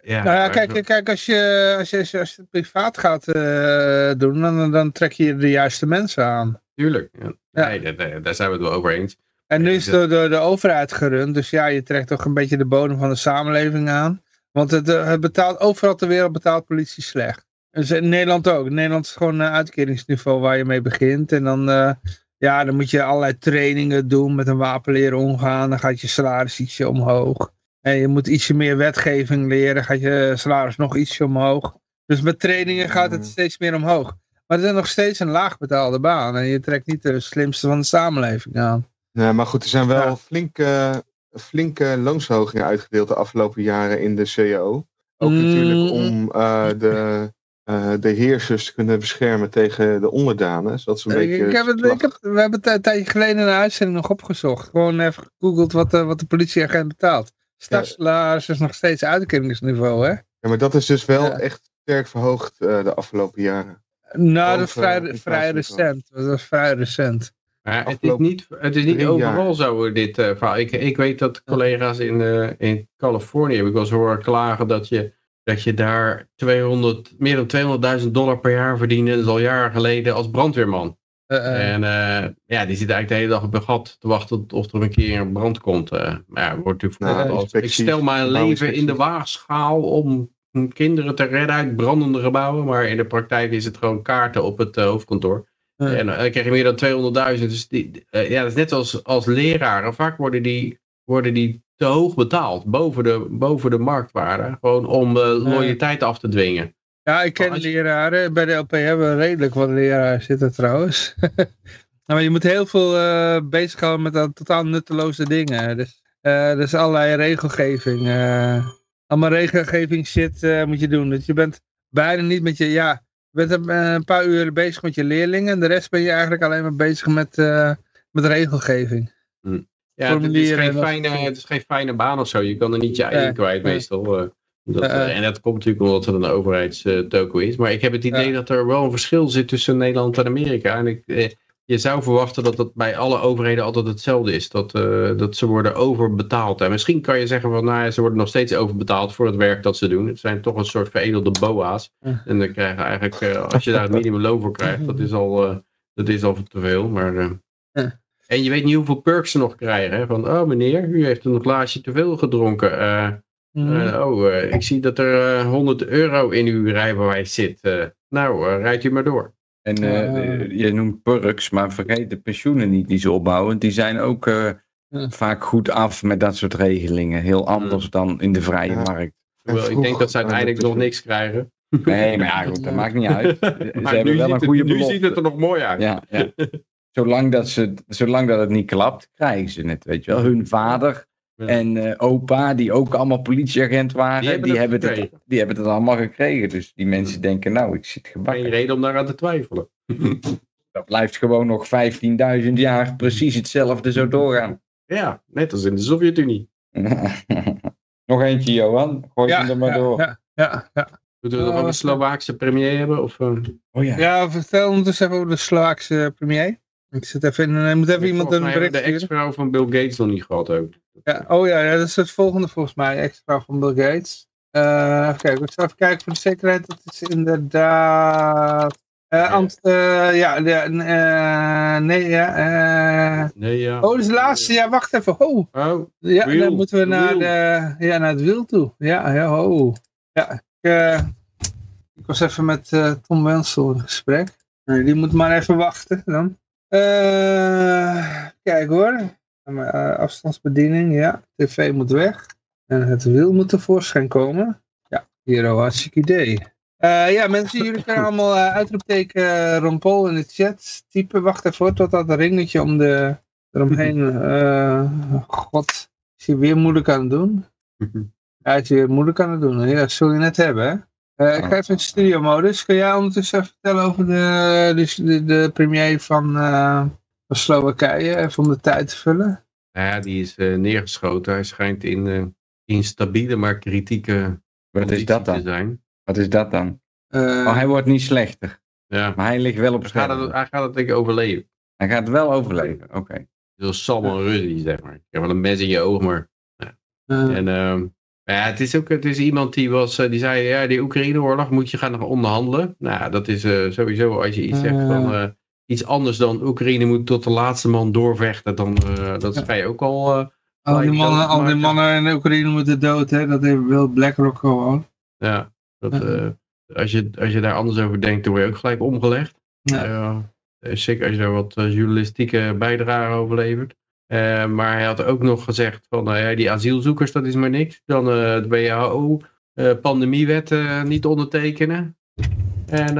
ja, Nou ja, kijk, ze- kijk als, je, als, je, als je het privaat gaat eh, doen, dan, dan trek je de juiste mensen aan. Tuurlijk. Ja. Ja. Nee, daar, daar zijn we het wel over eens. En nu is het dat- door, door de overheid gerund, dus ja, je trekt toch een beetje de bodem van de samenleving aan. Want het, eh, het betaalt, overal ter wereld betaalt politie slecht. Dus in Nederland ook. In Nederland is gewoon een uitkeringsniveau waar je mee begint. En dan, eh, ja, dan moet je allerlei trainingen doen, met een wapen leren omgaan. Dan gaat je salaris ietsje omhoog. En je moet ietsje meer wetgeving leren, gaat je salaris nog ietsje omhoog. Dus met trainingen gaat het Mm. steeds meer omhoog. Maar het is nog steeds een laagbetaalde baan. En je trekt niet de slimste van de samenleving aan. Nee, maar goed, er zijn wel Ja. flinke, flinke loonsverhogingen uitgedeeld de afgelopen jaren in de CAO. Ook Mm. natuurlijk om eh, de, eh, de heersers te kunnen beschermen tegen de onderdanen. Zodat ze een Ik, beetje... ik heb het, ik heb, we hebben het een tijdje geleden in een uitzending nog opgezocht. Gewoon even gegoogeld wat de, wat de politieagent betaalt. Stadssalaris is nog steeds uitkeringsniveau, hè? Ja, maar dat is dus wel Ja. echt sterk verhoogd eh, de afgelopen jaren. Nou, dat is vrij, vrij recent. Dat is vrij recent. Het is niet, het is niet overal jaar. zo, dit eh, verhaal. Ik, ik weet dat collega's in, eh, in Californië, heb ik wel eens horen klagen dat je, dat je daar 200, meer dan 200.000 dollar per jaar verdiende, dat is al jaren geleden, als brandweerman. Eh, eh, En eh, ja, die zit eigenlijk de hele dag op een gat te wachten of er een keer een brand komt. eh. maar ja, wordt natuurlijk Nou, verkocht als, ik stel mijn leven in de waagschaal om kinderen te redden uit brandende gebouwen. Maar in de praktijk is het gewoon kaarten op het eh, hoofdkantoor. Ja. En eh, dan krijg je meer dan 200.000. Dus die, eh, ja, dat is net als, als leraren. Vaak worden die, worden die te hoog betaald. Boven de, boven de marktwaarde. Gewoon om eh, loyaliteit af te dwingen. ja, ik ken je- leraren. Bij de LP hebben we redelijk wat leraren zitten trouwens. [LAUGHS] maar je moet heel veel eh bezighouden met dat totaal nutteloze dingen. Dus er is allerlei regelgeving. allemaal regelgeving shit moet je doen. Dus je bent bijna niet met je... Ja, je bent een, eh, een paar uur bezig met je leerlingen. En de rest ben je eigenlijk alleen maar bezig met, eh, met regelgeving. Ja, het is, geen fijne, het is geen fijne baan of zo. Je kan er niet je ei Nee, in kwijt meestal. eh. Dat, en dat komt natuurlijk omdat het een overheidstoko is. Maar ik heb het idee dat er wel een verschil zit tussen Nederland en Amerika. En ik, eh, je zou verwachten dat dat bij alle overheden altijd hetzelfde is. Dat, eh, dat ze worden overbetaald. En misschien kan je zeggen van nou, ja, ze worden nog steeds overbetaald voor het werk dat ze doen. Het zijn toch een soort veredelde boa's. En dan krijgen eigenlijk, eh, als je daar het minimumloon voor krijgt, dat is al, eh, dat is al te veel. Maar. En je weet niet hoeveel perks ze nog krijgen. Hè? Van, oh meneer, u heeft een glaasje te veel gedronken. Mhm. oh, ik zie dat er eh, 100 euro in uw rijbewijs zit. Nou, rijdt u maar door. En eh, Ah. je noemt perks, maar vergeet de pensioenen niet die ze opbouwen. Die zijn ook eh, Ja. vaak goed af met dat soort regelingen. Heel anders dan in de vrije Ja. markt. Hoewel, ik denk dat ze eh, uiteindelijk nog niks krijgen. Nee, maar ja, goed, dat maakt niet uit. [LAUGHS] Ze Maar hebben nu, wel ziet een het, goede nu ziet het er nog mooi uit. Ja, ja. [LAUGHS] Zolang, dat ze, zolang dat het niet klapt, krijgen ze het, weet je wel. Hun vader Ja. en eh, opa, die ook allemaal politieagent waren, Die die hebben hebben, het die hebben het allemaal gekregen. Dus die mensen denken, nou, ik zit Geen gebakken. reden om daaraan te twijfelen. [LAUGHS] Dat blijft gewoon nog 15.000 jaar precies hetzelfde zo doorgaan. Ja, net als in de Sovjet-Unie. [LAUGHS] nog eentje, Johan. Gooi Ja, hem er maar ja, door. ja, ja, ja. Moeten we nog Oh, een Slovaakse premier hebben? Of, eh, Oh ja. Ja, vertel ondertussen even over de Slovaakse premier. Ik zit even in, ik moet even iemand volgens een bericht de ex-vrouw van Bill Gates nog niet gehad ook. Ja, oh ja, ja, dat is het volgende volgens mij. Extra van Bill Gates. Eh even kijken, ik zal even kijken voor de zekerheid. Dat is inderdaad... eh Ant, eh, ja, eh, nee, ja. eh Nee, ja. oh, is de laatste. Ja, wacht even. Oh, Oh, ja, Wiel, dan moeten we naar, wiel. de, ja, naar het wiel toe. Ja, ja, oh. Ja, ik, eh, ik was even met eh, Tom Wensel in gesprek. Die moet maar even wachten dan. Eh, kijk hoor. Eh, afstandsbediening, ja. TV moet weg. En het wiel moet tevoorschijn komen. Ja, hier oh, hartstikke idee. Eh, ja, mensen, jullie kunnen [LAUGHS] allemaal uitroepteken Ron Paul in de chat typen. Wacht even hoor, tot dat ringetje om de, eromheen. God, is hij weer moeilijk aan het doen? [LAUGHS] Hij is weer moeilijk aan het doen. Ja, dat zul je net hebben, hè? Eh, ik ga even in studio modus. Kun jij ondertussen even vertellen over de, de, de, de premier van, eh, van Slowakije, even om de tijd te vullen? ja, die is eh, neergeschoten. Hij schijnt in eh, instabiele, maar kritieke Wat is dat te dan? zijn. Wat is dat dan? Eh, Oh, hij wordt niet slechter. Ja. Maar hij ligt wel op Hij gaat, het, sterven. hij gaat het denk ik overleven. Hij gaat wel overleven. Oké. Zoals Salman Rushdie, zeg maar. Je hebt wel een mes in je oog, maar... eh, En ehm, ja, het is ook het is iemand die, was, eh, die zei, ja, die Oekraïne-oorlog moet je gaan onderhandelen. Nou, dat is eh, sowieso, als je iets zegt van eh, iets anders dan Oekraïne moet tot de laatste man doorvechten, dan uh, dat ga je ook al... al, die mannen, al die mannen in Oekraïne moeten dood, hè? Dat heeft Will BlackRock gewoon. ja, dat, als, je, als je daar anders over denkt, dan word je ook gelijk omgelegd. Ja. Zeker als je daar wat journalistieke bijdrage over levert. Eh, maar hij had ook nog gezegd van nou ja, die asielzoekers, dat is maar niks. Dan eh, de WHO, eh, pandemiewet niet ondertekenen. En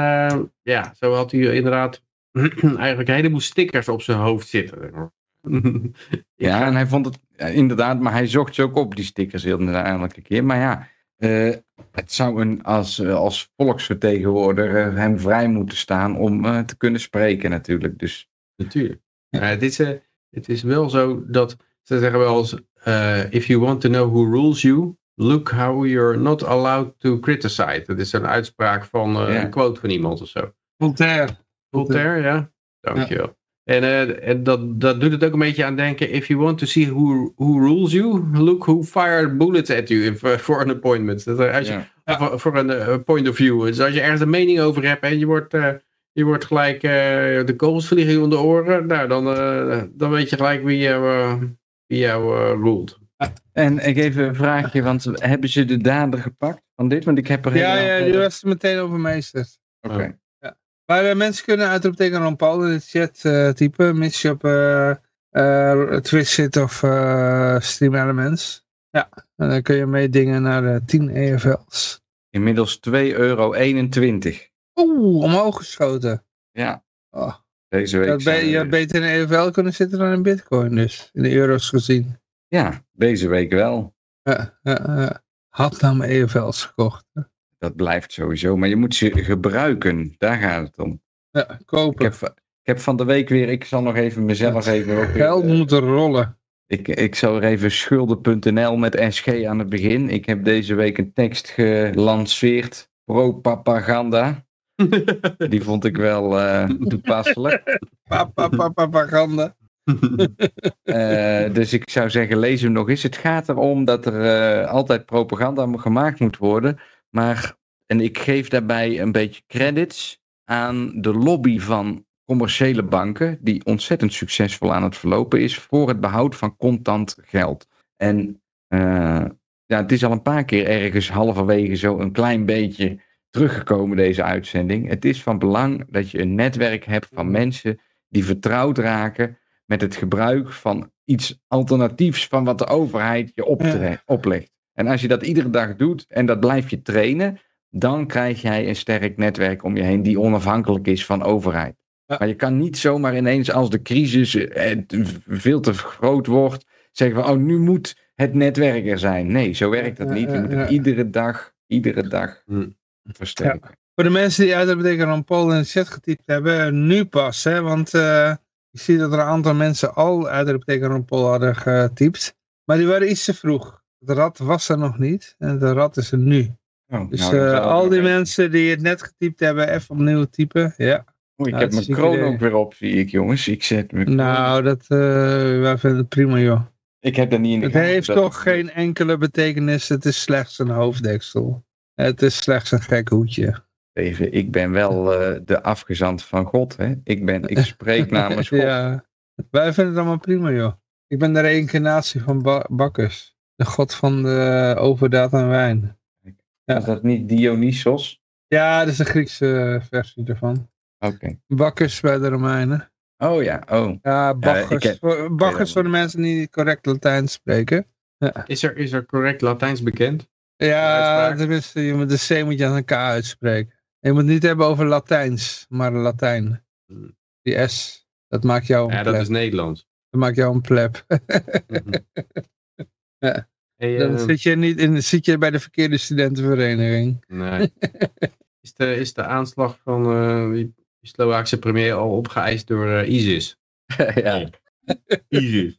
ja, zo had hij inderdaad [CLEARS THROAT] eigenlijk een heleboel stickers op zijn hoofd zitten. [LAUGHS] Ja, en hij vond het ja, inderdaad, maar hij zocht ze ook op, die stickers, een keer. Maar ja, het zou een, als, als volksvertegenwoordiger hem vrij moeten staan om te kunnen spreken natuurlijk. Dus Natuurlijk. Maar het, is, het is wel zo dat ze zeggen wel eens: eh, if you want to know who rules you, look how you're not allowed to criticize. Dat is een uitspraak van eh, Ja. een quote van iemand of zo. Voltaire. Voltaire, ja. Dankjewel. En, eh, en dat, dat doet het ook een beetje aan denken. If you want to see who, who rules you, look who fired bullets at you for an appointment. Dat, als je, ja. voor, voor een point of view. Dus als je ergens een mening over hebt en je wordt, je wordt gelijk, eh, de kogels vliegen om de oren, nou, dan, eh, dan weet je gelijk wie jou, eh, wie jou eh, ruled. En ik even een vraagje, want hebben ze de dader gepakt van dit? Want ik heb er Ja, ja, die was er meteen overmeesterd. Oké. Maar eh, mensen kunnen uitroepteken Ron Paul in de chat eh, typen, mits je op eh, eh, Twitch zit of eh Stream Elements. Ja, en dan kun je meedingen naar de 10 EFL's. Inmiddels 2,21 euro. Oeh, omhoog geschoten. Ja, Oh, deze je week. had, be- zijn je had beter in EFL kunnen zitten dan in Bitcoin dus, in de euro's gezien. Ja, deze week wel. Ja, ja, ja. Had nou mijn EFL's gekocht. hè. Dat blijft sowieso. Maar je moet ze gebruiken. Daar gaat het om. Ja, Ik kopen. heb, ik heb van de week weer, ik zal nog even mezelf even... weer, Geld moet rollen. Ik, ik zal er even schulden.nl met SG aan het begin. Ik heb deze week een tekst gelanceerd. Pro-papaganda. [LAUGHS] Die vond ik wel eh, toepasselijk. Propaganda. [LAUGHS] Eh, dus ik zou zeggen, lees hem nog eens. Het gaat erom dat er eh, altijd propaganda gemaakt moet worden. Maar, en ik geef daarbij een beetje credits aan de lobby van commerciële banken, die ontzettend succesvol aan het verlopen is voor het behoud van contant geld. En ja, het is al een paar keer ergens halverwege zo een klein beetje teruggekomen, deze uitzending. Het is van belang dat je een netwerk hebt van mensen die vertrouwd raken met het gebruik van iets alternatiefs van wat de overheid je optre- oplegt. En als je dat iedere dag doet en dat blijf je trainen, dan krijg jij een sterk netwerk om je heen die onafhankelijk is van overheid. Maar je kan niet zomaar ineens als de crisis eh, veel te groot wordt, zeggen van oh nu moet het netwerk er zijn. Nee, zo werkt dat niet. Je moet het iedere dag, iedere dag Voor de mensen die uitroepteken Ron Paul in de chat getypt hebben, nu pas. Hè, want eh je ziet dat er een aantal mensen al uitroepteken Ron Paul hadden getypt. Maar die waren iets te vroeg. De rat was er nog niet en de rat is er nu. Oh, Dus nou, dan eh, ik al die mensen die het net getypt hebben, even opnieuw typen. Ja. Oei, ik Ja, heb het mijn kroon ook weer op, zie ik jongens. Ik zet mijn kroon- Nou, dat, eh, wij vinden het prima joh. Ik heb dat niet in de Het heeft toch geen enkele betekenis. Het is slechts een hoofddeksel. Het is slechts een gek hoedje. Even, ik ben wel eh, de afgezant van God. Hè? Ik, ben, ik spreek [LAUGHS] namens God. ja, wij vinden het allemaal prima joh. Ik ben de reïncarnatie van ba Bacchus. De god van de overdaad aan wijn. Ja. Is dat niet Dionysos? Ja, dat is de Griekse versie ervan. Oké. Bacchus bij de Romeinen. Oh ja, oh. Ja, Bacchus. heb- voor, Bacchus voor de mensen die correct Latijn spreken. Is, er, is er correct Latijns bekend? Ja, tenminste, je moet de C moet je aan een K uitspreken. Je moet het niet hebben over Latijns, maar Latijn. Die S, dat maakt jou een Ja, dat is Nederlands. Dat maakt jou een pleb. [LAUGHS] Ja. Hey, Dan eh, zit je, niet in, zit je bij de verkeerde studentenvereniging. nee. [LAUGHS] is, de, is de aanslag van eh, die Slovaakse premier al opgeëist door eh, ISIS? [LAUGHS] ja. ISIS.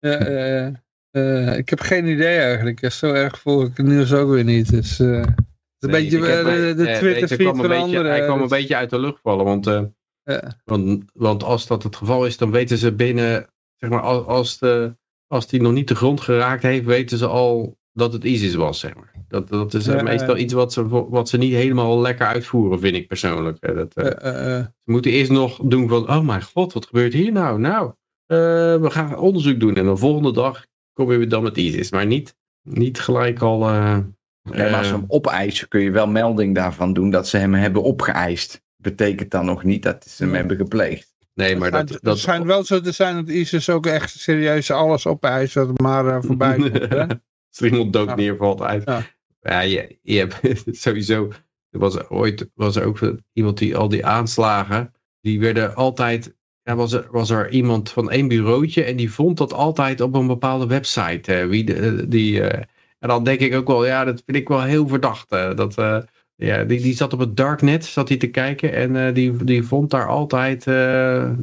Ja, eh, eh, ik heb geen idee eigenlijk. Zo erg volg ik het nieuws ook weer niet. Dus, eh, het is een Nee, beetje heb- eh, de, de eh, Twitter feed van beetje- anderen. Hij kwam een dus- beetje uit de lucht vallen, want, eh, Ja. want, want als dat het geval is, dan weten ze binnen, zeg maar, als, als, de, als die nog niet de grond geraakt heeft, weten ze al dat het ISIS was, zeg maar. Dat, dat is eh, Ja, meestal iets wat ze, wat ze niet helemaal lekker uitvoeren, vind ik persoonlijk. Eh, Dat, eh, Eh, eh, eh. Ze moeten eerst nog doen van, oh mijn god, wat gebeurt hier nou? Nou, eh, we gaan onderzoek doen en de volgende dag komen we dan met ISIS. Maar niet, niet gelijk al... eh, Ja, maar als ze eh, hem opeisen kun je wel melding daarvan doen dat ze hem hebben opgeëist. Betekent dan nog niet dat ze hem hebben gepleegd. nee, maar het dat... schijnt- dat het schijnt wel zo te zijn dat ISIS ook echt serieus alles opeist wat er maar eh, voorbij [LAUGHS] komt. Hè? Als er iemand dood Ja. neervalt uit. Ja. Ja, je, je hebt [LAUGHS] sowieso... Er was ooit was er ook iemand die al die aanslagen... Die werden altijd... Ja, was, er, was er iemand van één bureautje... En die vond dat altijd op een bepaalde website. eh, wie de, die, eh, en dan denk ik ook wel... Ja, dat vind ik wel heel verdacht. eh, dat... eh, ja, die, die zat op het darknet, zat hij te kijken en eh, die, die vond daar altijd eh, eh,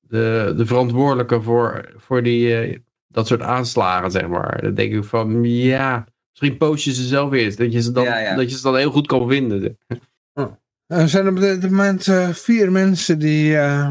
de, de verantwoordelijke voor, voor die, eh, dat soort aanslagen, zeg maar. Dan denk ik van, ja, misschien post je ze zelf eerst, dat je ze dan, Ja, ja. Dat je ze dan heel goed kan vinden. Er zijn op dit moment eh, vier mensen die eh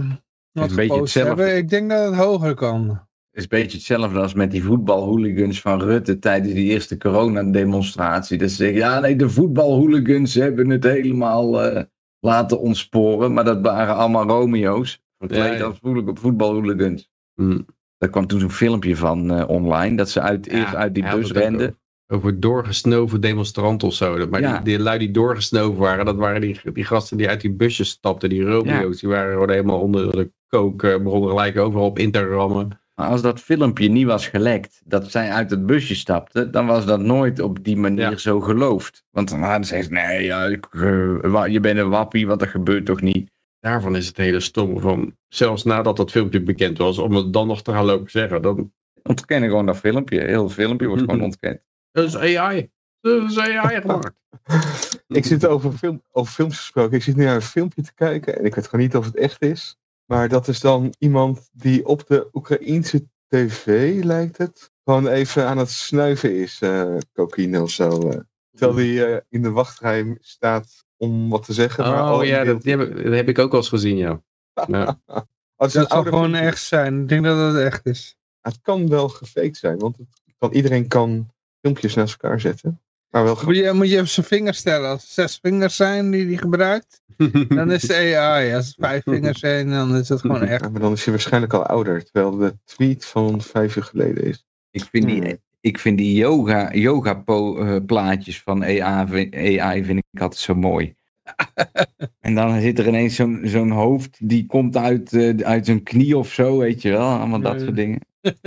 wat een beetje hetzelfde. hebben. Ik denk dat het hoger kan. Het is een beetje hetzelfde als met die voetbalhooligans van Rutte tijdens die eerste coronademonstratie. Dat ze zeggen, ja nee, de voetbalhooligans hebben het helemaal eh, laten ontsporen. Maar dat waren allemaal Romeo's. Verkleed Ja, ja. als voetbalhooligans. Hm. Daar kwam toen zo'n filmpje van eh, online. Dat ze uit, Ja, eerst uit die bus renden. Over doorgesnoven demonstranten of zo. Maar Ja. die, die lui die doorgesnoven waren, dat waren die, die gasten die uit die busjes stapten, die Romeo's. Die waren gewoon helemaal onder de kook, eh, begonnen gelijk overal op in te rammen. Maar als dat filmpje niet was gelekt, dat zij uit het busje stapten, dan was dat nooit op die manier Ja. zo geloofd. Want dan hadden ze nee, ja, ik, eh, je bent een wappie, want dat gebeurt toch niet. Daarvan is het hele stomme van, zelfs nadat dat filmpje bekend was, om het dan nog te gaan lopen zeggen. Dan, Ontkennen gewoon dat filmpje. Heel het filmpje wordt gewoon [LAUGHS] ontkend. Dat is AI. Dat is AI gemaakt. [LAUGHS] Ik zit over, film, over films gesproken. Ik zit nu naar een filmpje te kijken en ik weet gewoon niet of het echt is. Maar dat is dan iemand die op de Oekraïense tv, lijkt het, gewoon even aan het snuiven is, eh cocaïne of zo. eh. terwijl hij eh, in de wachtrij staat om wat te zeggen. Oh ja, dat, die heb, ik- dat heb ik ook al eens gezien, ja. [LAUGHS] ja. Oh, het, is een Dat ouder gewoon echt zijn. Ik denk dat het echt is. Het kan wel gefaked zijn, want het kan, iedereen kan filmpjes naast elkaar zetten. Maar wel Moet je, moet je op zijn vingers stellen. Als het zes vingers zijn die hij gebruikt, [LAUGHS] dan is het AI. Als het vijf vingers zijn, dan is het gewoon echt. Ja, maar dan is hij waarschijnlijk al ouder, terwijl de tweet van vijf jaar geleden is. Ik vind die, Hmm. ik vind die yoga, yoga po, eh, plaatjes van AI, vind- AI vind ik altijd zo mooi. [LAUGHS] en dan zit er ineens zo'n zo'n hoofd, die komt uit, eh, uit zijn knie of zo, weet je wel. Allemaal dat Ja. soort dingen. [LAUGHS]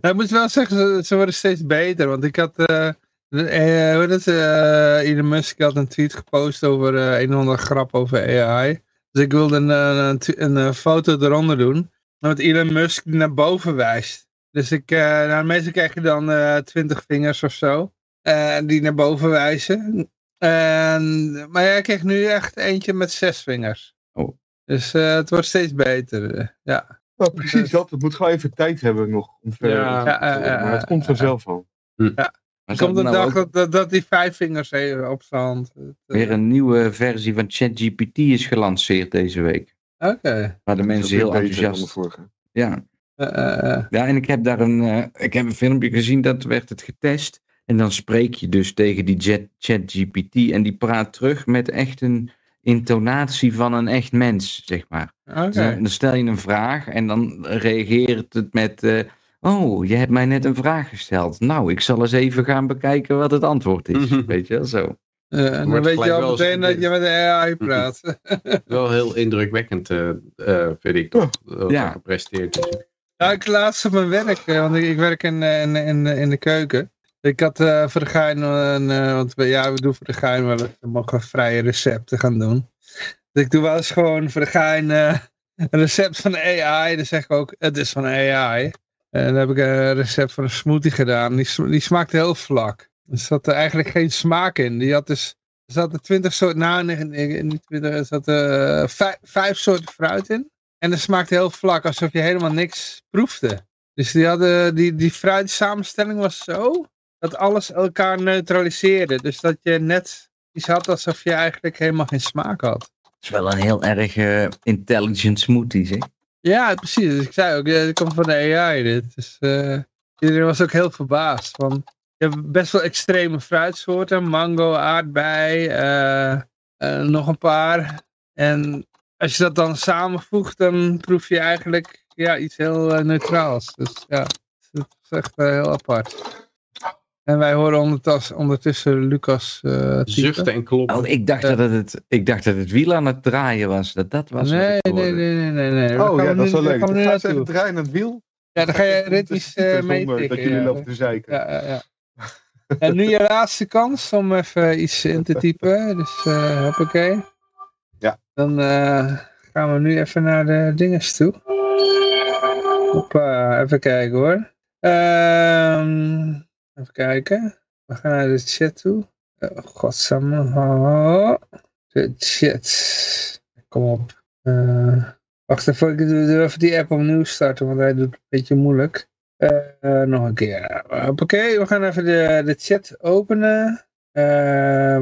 Ik moet wel zeggen, ze, ze worden steeds beter. Want ik had, Eh, hoe dat, eh, Elon Musk had een tweet gepost over eh, een of andere grap over AI. Dus ik wilde een, een, foto eronder doen. Met Elon Musk die naar boven wijst. Dus ik, eh nou, meestal krijg je dan twintig vingers of zo. die naar boven wijzen. En, maar jij krijgt nu echt eentje met zes vingers. Oh. Dus het wordt steeds beter. ja. Nou, precies dat. Het moet gewoon even tijd hebben nog. Om verder Ja, te ja, ja, ja, maar het komt vanzelf al. Maar Er ze komt nou dag ook dat, dat, dat die vijf vingers heeft op zijn hand. Het, eh, weer een nieuwe versie van ChatGPT is gelanceerd deze week. Oké. Waar de mensen weer heel enthousiast... Ja, Eh, eh. Ja, en ik heb daar een, eh, ik heb een filmpje gezien, dat werd het getest. En dan spreek je dus tegen die ChatGPT en die praat terug met echt een intonatie van een echt mens, zeg maar. Dus dan, stel je een vraag en dan reageert het met, eh, oh, je hebt mij net een vraag gesteld. Nou, ik zal eens even gaan bekijken wat het antwoord is. Mhm. Weet je wel, zo. Eh, en dan weet je al meteen dat je met de AI praat. [LAUGHS] Wel heel indrukwekkend, eh, eh, vind ik toch. Wat Ja. er gepresteerd is. Ik laatst op mijn werk, want ik, ik werk in, in, in, in de keuken. Ik had eh, voor de gein, een, eh, want ja, we doen voor de gein wel, we mogen vrije recepten gaan doen. Dus ik doe wel eens gewoon voor de gein eh, een recept van de AI. Dan zeg ik ook, het is van AI. En dan heb ik een recept van een smoothie gedaan. Die, die smaakte heel vlak. Er zat er eigenlijk geen smaak in. Die had dus, er zaten twintig soorten, nou nee, niet twintig, er zaten eh, vijf, vijf soorten fruit in. En het smaakte heel vlak, alsof je helemaal niks proefde. Dus die, hadden, die, die fruitsamenstelling was zo, dat alles elkaar neutraliseerde. Dus dat je net iets had alsof je eigenlijk helemaal geen smaak had. Het is wel een heel erg eh, intelligent smoothie, zeg. Ja, precies. Dus ik zei ook, het komt van de AI dit. Dus eh, iedereen was ook heel verbaasd. Van, je hebt best wel extreme fruitsoorten. Mango, aardbei, eh, nog een paar. En als je dat dan samenvoegt, dan proef je eigenlijk ja, iets heel neutraals. Dus ja, het is echt heel apart. En wij horen ondertussen, ondertussen Lucas eh typen. Zuchten en kloppen. Oh, ik dacht, dat het, ik dacht dat het wiel aan het draaien was. Dat dat was wat Nee, ik nee, nee, nee, nee, Oh gaan ja, we dat is nu- wel leuk. gaan we Dan nu even draaien aan het wiel. Ja, dan ga je ritmisch eh zonder meetikken. Dat jullie ja. lopen te zeiken. Ja, ja, ja. En nu je laatste kans om even iets in te typen. Dus eh hoppakee. Ja. Dan eh, gaan we nu even naar de dinges toe. Hoppa, even kijken hoor. Ehm, even kijken. We gaan naar de chat toe. Uh, godsamme. Oh, de chat. Kom op. Eh, wacht even, ik doe even die app opnieuw starten, want hij doet het een beetje moeilijk. Eh, nog een keer. Oké, we gaan even de, de chat openen. Eh,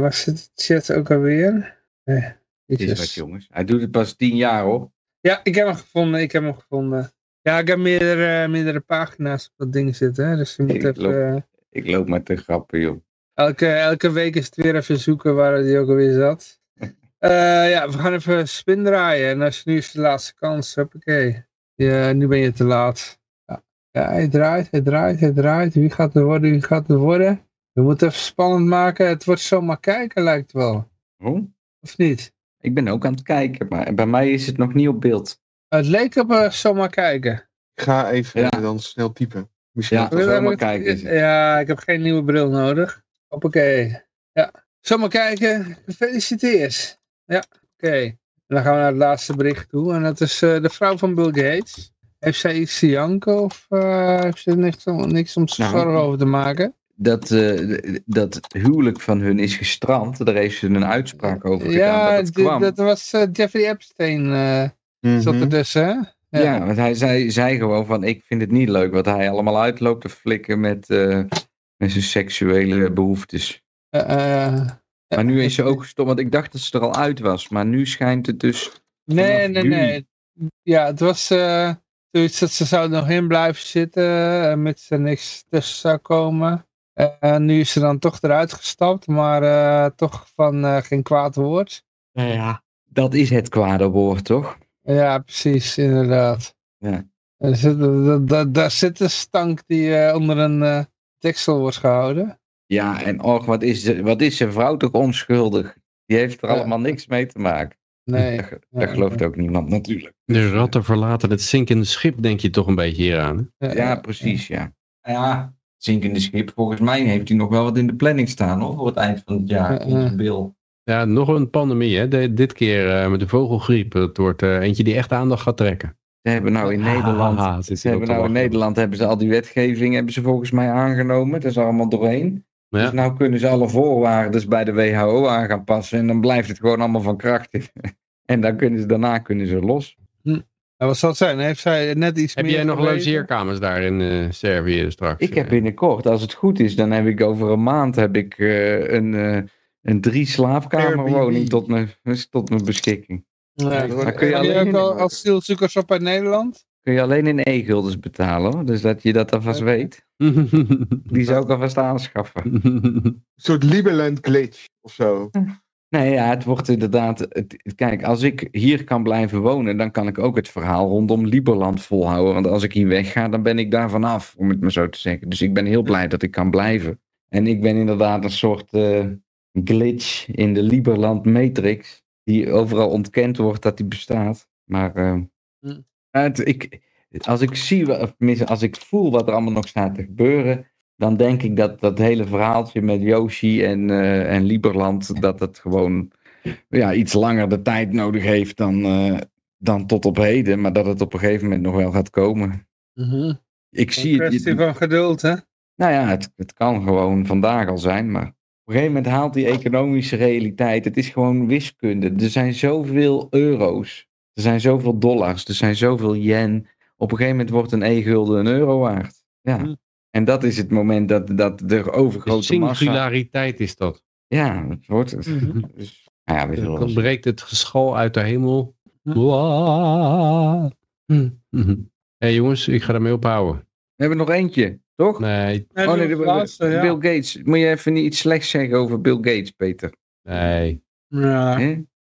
waar zit de chat ook alweer? Het is wat, jongens. Hij doet het pas tien jaar, hoor. Ja, ik heb hem gevonden. Ik heb hem gevonden. Ja, ik heb meerdere, meerdere pagina's op dat ding zitten. Hè? Dus je moet Ik even... loop- Ik loop met de grappen, joh. elke, elke week is het weer even zoeken waar die ook alweer zat. [LAUGHS] Eh, ja, we gaan even spin draaien. En als je nu is de laatste kans. Hoppakee. Ja, nu ben je te laat. Ja. ja, hij draait, hij draait, hij draait. Wie gaat er worden, wie gaat er worden? We moeten even spannend maken. Het wordt zomaar kijken lijkt wel. Oh, Of niet? ik ben ook aan het kijken, maar bij mij is het nog niet op beeld. Het leek op eh, zomaar kijken. Ik ga even Ja. dan snel typen. Misschien Ja. dat- kijken. Ja, ik heb geen nieuwe bril nodig. Hoppakee. Ja, zomaar kijken. Gefeliciteerd. Ja, oké. Dan gaan we naar het laatste bericht toe. En dat is eh, de vrouw van Bill Gates. Heeft zij iets te janken of eh, heeft ze niks, om- niks om Nou, zorgen over te maken? Dat, eh, dat huwelijk van hun is gestrand. Daar heeft ze een uitspraak over gedaan. Ja, dat het dit- kwam. dat was Jeffrey Epstein. Mhm. zat er dus, hè? Ja. want hij zei, zei gewoon van ik vind het niet leuk wat hij allemaal uitloopt te flikken met, eh, met zijn seksuele behoeftes. Eh, eh, Maar nu is ze ook gestopt, want ik dacht dat ze er al uit was. Maar nu schijnt het dus... Nee, nee, juli. nee. Ja, het was eh zoiets dat ze zou nog in blijven zitten, mits er niks tussen zou komen. En nu is ze dan toch eruit gestapt, maar eh, toch van eh, geen kwaad woord. Ja. Dat is het kwade woord, toch? Ja, precies, inderdaad. Ja. Er zit, da- da- daar zit een stank die eh, onder een eh, deksel wordt gehouden. Ja, en och, wat is, ze- wat is zijn vrouw toch onschuldig? Die heeft er Ja. allemaal niks mee te maken. Nee. Dat, dat gelooft ook niemand natuurlijk. De ratten verlaten het zinkende schip, denk je toch een beetje hieraan. hè? Ja, precies, ja. Ja, zinkende schip. Volgens mij heeft hij nog wel wat in de planning staan hoor, voor het eind van het jaar. Ja, ja. onze Bill. Ja, nog een pandemie, hè? De- dit keer eh, met de vogelgriep. Het wordt eh, eentje die echt aandacht gaat trekken. Ze hebben nou in Nederland, ze hebben nou in. Nederland hebben ze al die wetgeving hebben ze volgens mij aangenomen. Dat is allemaal doorheen. Ja. Dus nou kunnen ze alle voorwaarden bij de WHO aan gaan passen. En dan blijft het gewoon allemaal van kracht. [LAUGHS] en dan kunnen ze, daarna kunnen ze los. En wat zal het zijn? Heeft zij net iets Heb meer jij nog logeerkamers daar in eh, Servië straks? Ik heb binnenkort, als het goed is, dan heb ik over een maand heb ik, eh, een, eh, een drie slaapkamerwoning tot mijn, tot mijn beschikking. Kun je je ook alleen al asielzoekers op uit Nederland? Kun je alleen in e-guldens betalen hoor. Dus dat je dat alvast Oké. weet. Die zou ik alvast aanschaffen. Een soort Liberland glitch of zo. Nee, ja, het wordt inderdaad. Het, het- kijk, als ik hier kan blijven wonen, dan kan ik ook het verhaal rondom Liberland volhouden. Want als ik hier wegga, dan ben ik daar vanaf, om het maar zo te zeggen. Dus ik ben heel blij dat ik kan blijven. En ik ben inderdaad een soort eh, glitch in de Liberland Matrix, die overal ontkend wordt dat die bestaat. Maar eh, Hm. het, ik, als ik zie, of als ik voel wat er allemaal nog staat te gebeuren, dan denk ik dat dat hele verhaaltje met Yoshi en, eh, en Liberland, dat het gewoon ja, iets langer de tijd nodig heeft dan, eh, dan tot op heden. Maar dat het op een gegeven moment nog wel gaat komen. Ik Een zie het. kwestie van geduld, hè? Nou ja, het, het kan gewoon vandaag al zijn, maar op een gegeven moment haalt die economische realiteit. Het is gewoon wiskunde. Er zijn zoveel euro's. Er zijn zoveel dollars. Er zijn zoveel yen. Op een gegeven moment wordt een e-gulden een euro waard. Ja. Hm. En dat is het moment dat, dat de De overgrote massa... singulariteit is dat. Ja, het wordt het. Mhm. [LAUGHS] Dus, nou ja, we wel Dan zien. breekt het geschal uit de hemel. Hm. Waa. Hm. Mhm. Hé jongens, ik ga ermee ophouden. We hebben nog eentje, toch? Nee, Nee, oh nee, de, laatste, ja. Bill Gates. Moet je even niet iets slechts zeggen over Bill Gates, Peter? nee. Ja.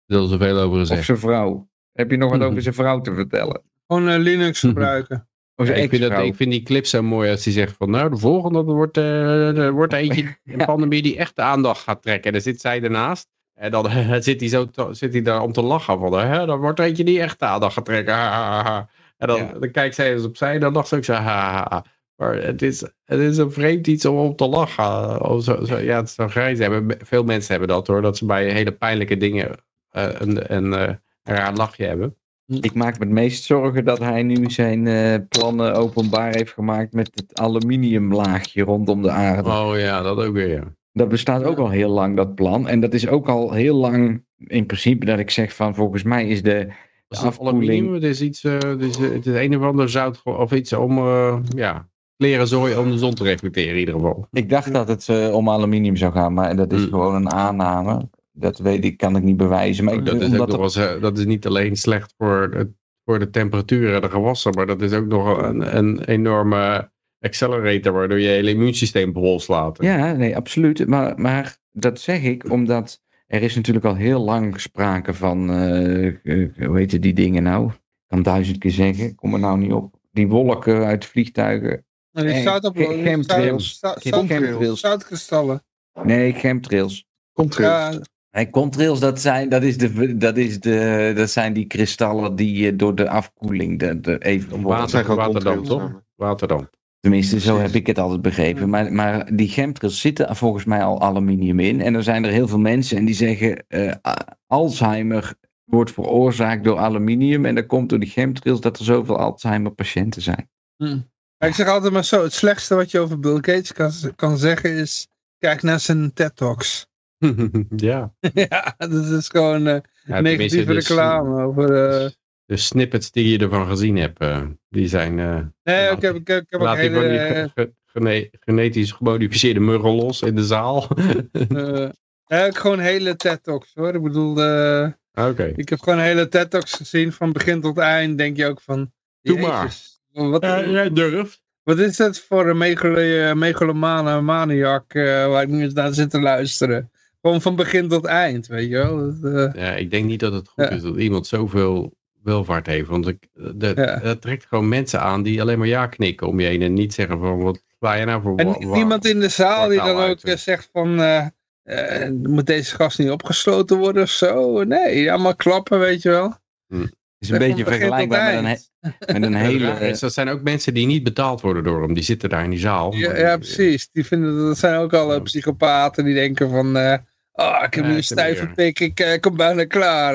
Er is er veel over Of gezegd. zijn vrouw? Heb je nog wat over [LAUGHS] zijn vrouw te vertellen? Gewoon eh, Linux [LAUGHS] gebruiken. Of Ja, ik, vind dat, ik vind die clip zo mooi als hij zegt van nou de volgende dat wordt, eh, er [LAUGHS] wordt er eentje een pandemie die echt de aandacht gaat trekken. En dan zit zij ernaast. En dan zit hij, zo zit hij daar om te lachen van hè, dan wordt er eentje die echt de aandacht gaat trekken. Ha, ha, ha. En dan, Ja. dan kijkt zij eens opzij en dan lacht ze ook zo. Ha, ha, ha. Maar het is, het is een vreemd iets om op te lachen. Of zo, zo, ja, het is zo grijs. Hebben, veel mensen hebben dat hoor. Dat ze bij hele pijnlijke dingen eh, een, een, eh, een raar lachje hebben. Ik maak me het meest zorgen dat hij nu zijn eh, plannen openbaar heeft gemaakt met het aluminiumlaagje rondom de aarde. Oh ja, dat ook weer. Ja. Dat bestaat ook al heel lang, dat plan. En dat is ook al heel lang in principe dat ik zeg van volgens mij is de, aluminium? afkoeling... Het is iets, eh, het is, eh, het is een of ander zout of iets om, eh ja, leren zooi om de zon te reflecteren in ieder geval. Ik dacht dat het eh, om aluminium zou gaan, maar dat is Hmm. gewoon een aanname. Dat weet ik, kan ik niet bewijzen. Maar ik, dat, is omdat er- eens, eh, dat is niet alleen slecht voor, het, voor de temperatuur en de gewassen, maar dat is ook nog een, een enorme accelerator waardoor je hele immuunsysteem vol slaat. Ja, nee, absoluut. Maar, maar dat zeg ik omdat er is natuurlijk al heel lang sprake van, eh, hoe heet die dingen nou? Ik kan duizend keer zeggen, kom er nou niet op. Die wolken uit vliegtuigen. En die Eh, staat op chemtrails. chemtrails. Zoutkristallen. Nee, chemtrails. Nee, contrails, dat zijn, dat, is de, dat, is de, dat zijn die kristallen die eh, door de afkoeling de, de even Water, waterdamp, contrails. toch? Waterdamp. Tenminste, zo heb ik het altijd begrepen. Maar, maar die chemtrails zitten volgens mij al aluminium in. En er zijn er heel veel mensen en die zeggen... eh, Alzheimer wordt veroorzaakt door aluminium. En dat komt door die chemtrails dat er zoveel Alzheimer-patiënten zijn. Maar ik zeg altijd maar zo, het slechtste wat je over Bill Gates kan, kan zeggen is, kijk naar zijn TED Talks. [LAUGHS] ja. [LAUGHS] ja, dat is gewoon eh, ja negatieve de- reclame over... eh, De snippets die je ervan gezien hebt, eh, die zijn... nee, ik heb, ik heb, ik heb ook hele... ge- gene- genetisch gemodificeerde muggen los in de zaal. ja, ik gewoon hele TED Talks hoor. Ik bedoel, ik heb gewoon hele TED Talks gezien van begin tot eind. Denk je ook van, Doe maar. Wat, jij durft. wat is dat voor een megalo eh, megalomane maniak eh, waar ik nu eens naar zit te luisteren? Gewoon van begin tot eind, weet je wel. Dat, eh, Ja, ik denk niet dat het goed Ja. is dat iemand zoveel welvaart heeft. Want ik, dat, Ja. dat trekt gewoon mensen aan die alleen maar ja knikken om je heen. En niet zeggen van wat sla je nou voor En niemand in de zaal die wordt dan nou ook uit, hè? eh, zegt van... eh, eh, moet deze gast niet opgesloten worden of zo? Nee, allemaal klappen, weet je wel. Is een beetje vergelijkbaar met een, met een [LAUGHS] hele... Uh, dat zijn ook mensen die niet betaald worden door hem. Die zitten daar in die zaal. Ja, ja precies. Die vinden, dat zijn ook alle psychopaten die denken van... Uh, oh, ik heb nu een stijve pik, ik uh, kom bijna klaar.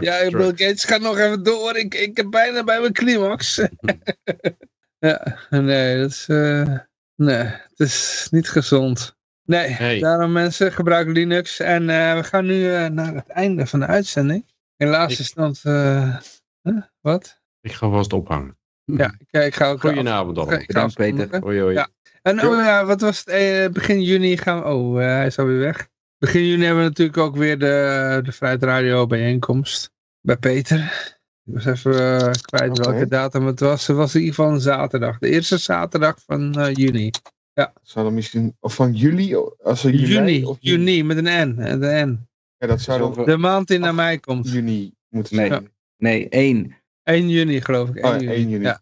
ja, Bill Gates gaat nog even door, ik, ik heb bijna bij mijn climax. [LAUGHS] [LAUGHS] ja, nee, dat is, nee, het is niet gezond. Nee, daarom mensen gebruiken Linux. En we gaan nu naar het einde van de uitzending. Helaas ik... is dat... Wat? Ik ga vast ophangen. Ja, ik, ik ga ook... Goedenavond dan. Bedankt Peter. Hoi hoi. Ja. En oh ja, wat was het? Eh, begin juni gaan we... Oh, uh, hij is alweer weg. Begin juni hebben we natuurlijk ook weer de, de Vrijheid Radio bijeenkomst. Bij Peter. Ik was even uh, kwijt okay. welke datum het was. Het was in ieder geval een zaterdag. De eerste zaterdag van uh, juni. Ja. Zou dan misschien... Of van juli? Als juli, juni, of juni. juni met een N. De N. Ja, dat zou dan... De maand die naar mij komt. Juni moeten nee. zijn. Nee, 1. 1 juni geloof ik. 1 oh, juni. 1 juni. Ja.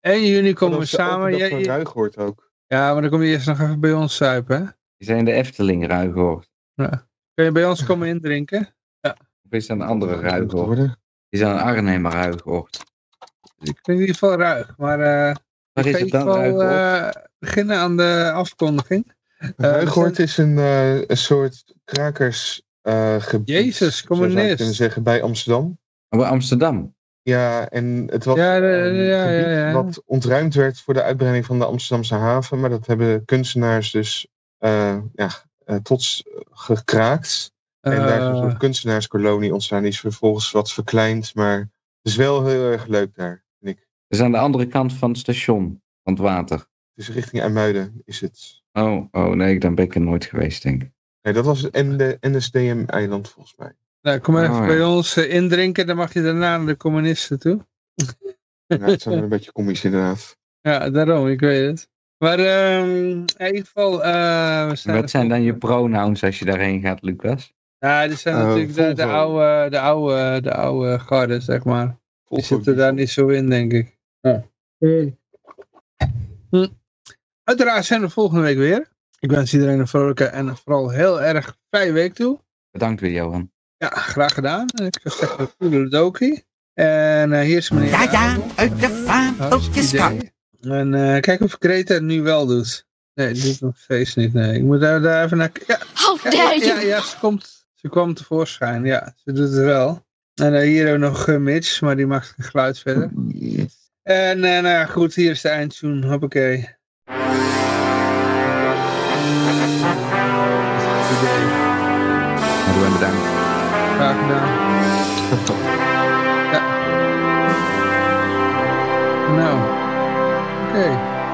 1 juni komen we samen. Dat je, ruig hoort ook. Ja, maar dan kom je eerst nog even bij ons suipen. Hè? Die zijn de Efteling ruigoord. Ja. Kun je bij ons komen indrinken? Ja. Of is dat een andere ruigoord? Die zijn een Arnhemer ruigoord. Ik vind in ieder geval ruig. Maar uh, Waar is het dan geval, uh, beginnen aan de afkondiging. Uh, ruigoord is een, uh, een soort krakers uh, gebied. Jezus, communist. kunnen zeggen bij Amsterdam. Oh, bij Amsterdam? Ja, en het was ja, de, een ja, gebied ja, ja. wat ontruimd werd voor de uitbreiding van de Amsterdamse haven. Maar dat hebben kunstenaars dus uh, ja, uh, tot gekraakt. En daar is een soort kunstenaarskolonie ontstaan. Die is vervolgens wat verkleind, maar het is wel heel erg leuk daar, vind ik. Het is aan de andere kant van het station, van het water. Dus richting IJmuiden is het. Oh, oh nee, dan ben ik er nooit geweest, denk ik. Nee, dat was het NSDM-eiland volgens mij. Nou, kom maar even oh, bij ja. ons uh, indrinken, dan mag je daarna naar de communisten toe. Ja, het zijn een beetje komisch inderdaad. [LAUGHS] Ja, daarom, ik weet het. Maar um, in ieder geval... Uh, we Wat zijn dan je pronouns als je daarheen gaat, Lucas? Ja, die zijn uh, natuurlijk de, de, oude, de, oude, de oude garde, zeg maar. Die zitten daar niet zo in, denk ik. Ja. Hm. Uiteraard zijn we volgende week weer. Ik wens iedereen een vrolijke en vooral heel erg fijne week toe. Bedankt weer, Johan. Ja, graag gedaan. Ik zeg een goede dokie. En uh, hier is meneer... Ja, ja, uit de vaandeltjeskamp. En uh, kijk of Greta het nu wel doet. Nee, die doet nog steeds niet. Nee, ik moet daar, daar even naar... Ja, oh, ja, ja, ja, ja, ze, komt, ze kwam tevoorschijn. Ja, ze doet het wel. En uh, hier hebben we nog uh, Mitch, maar die maakt geen geluid verder. En nou ja, goed, hier is de eindtune. Hoppakee.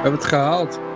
We hebben het gehaald.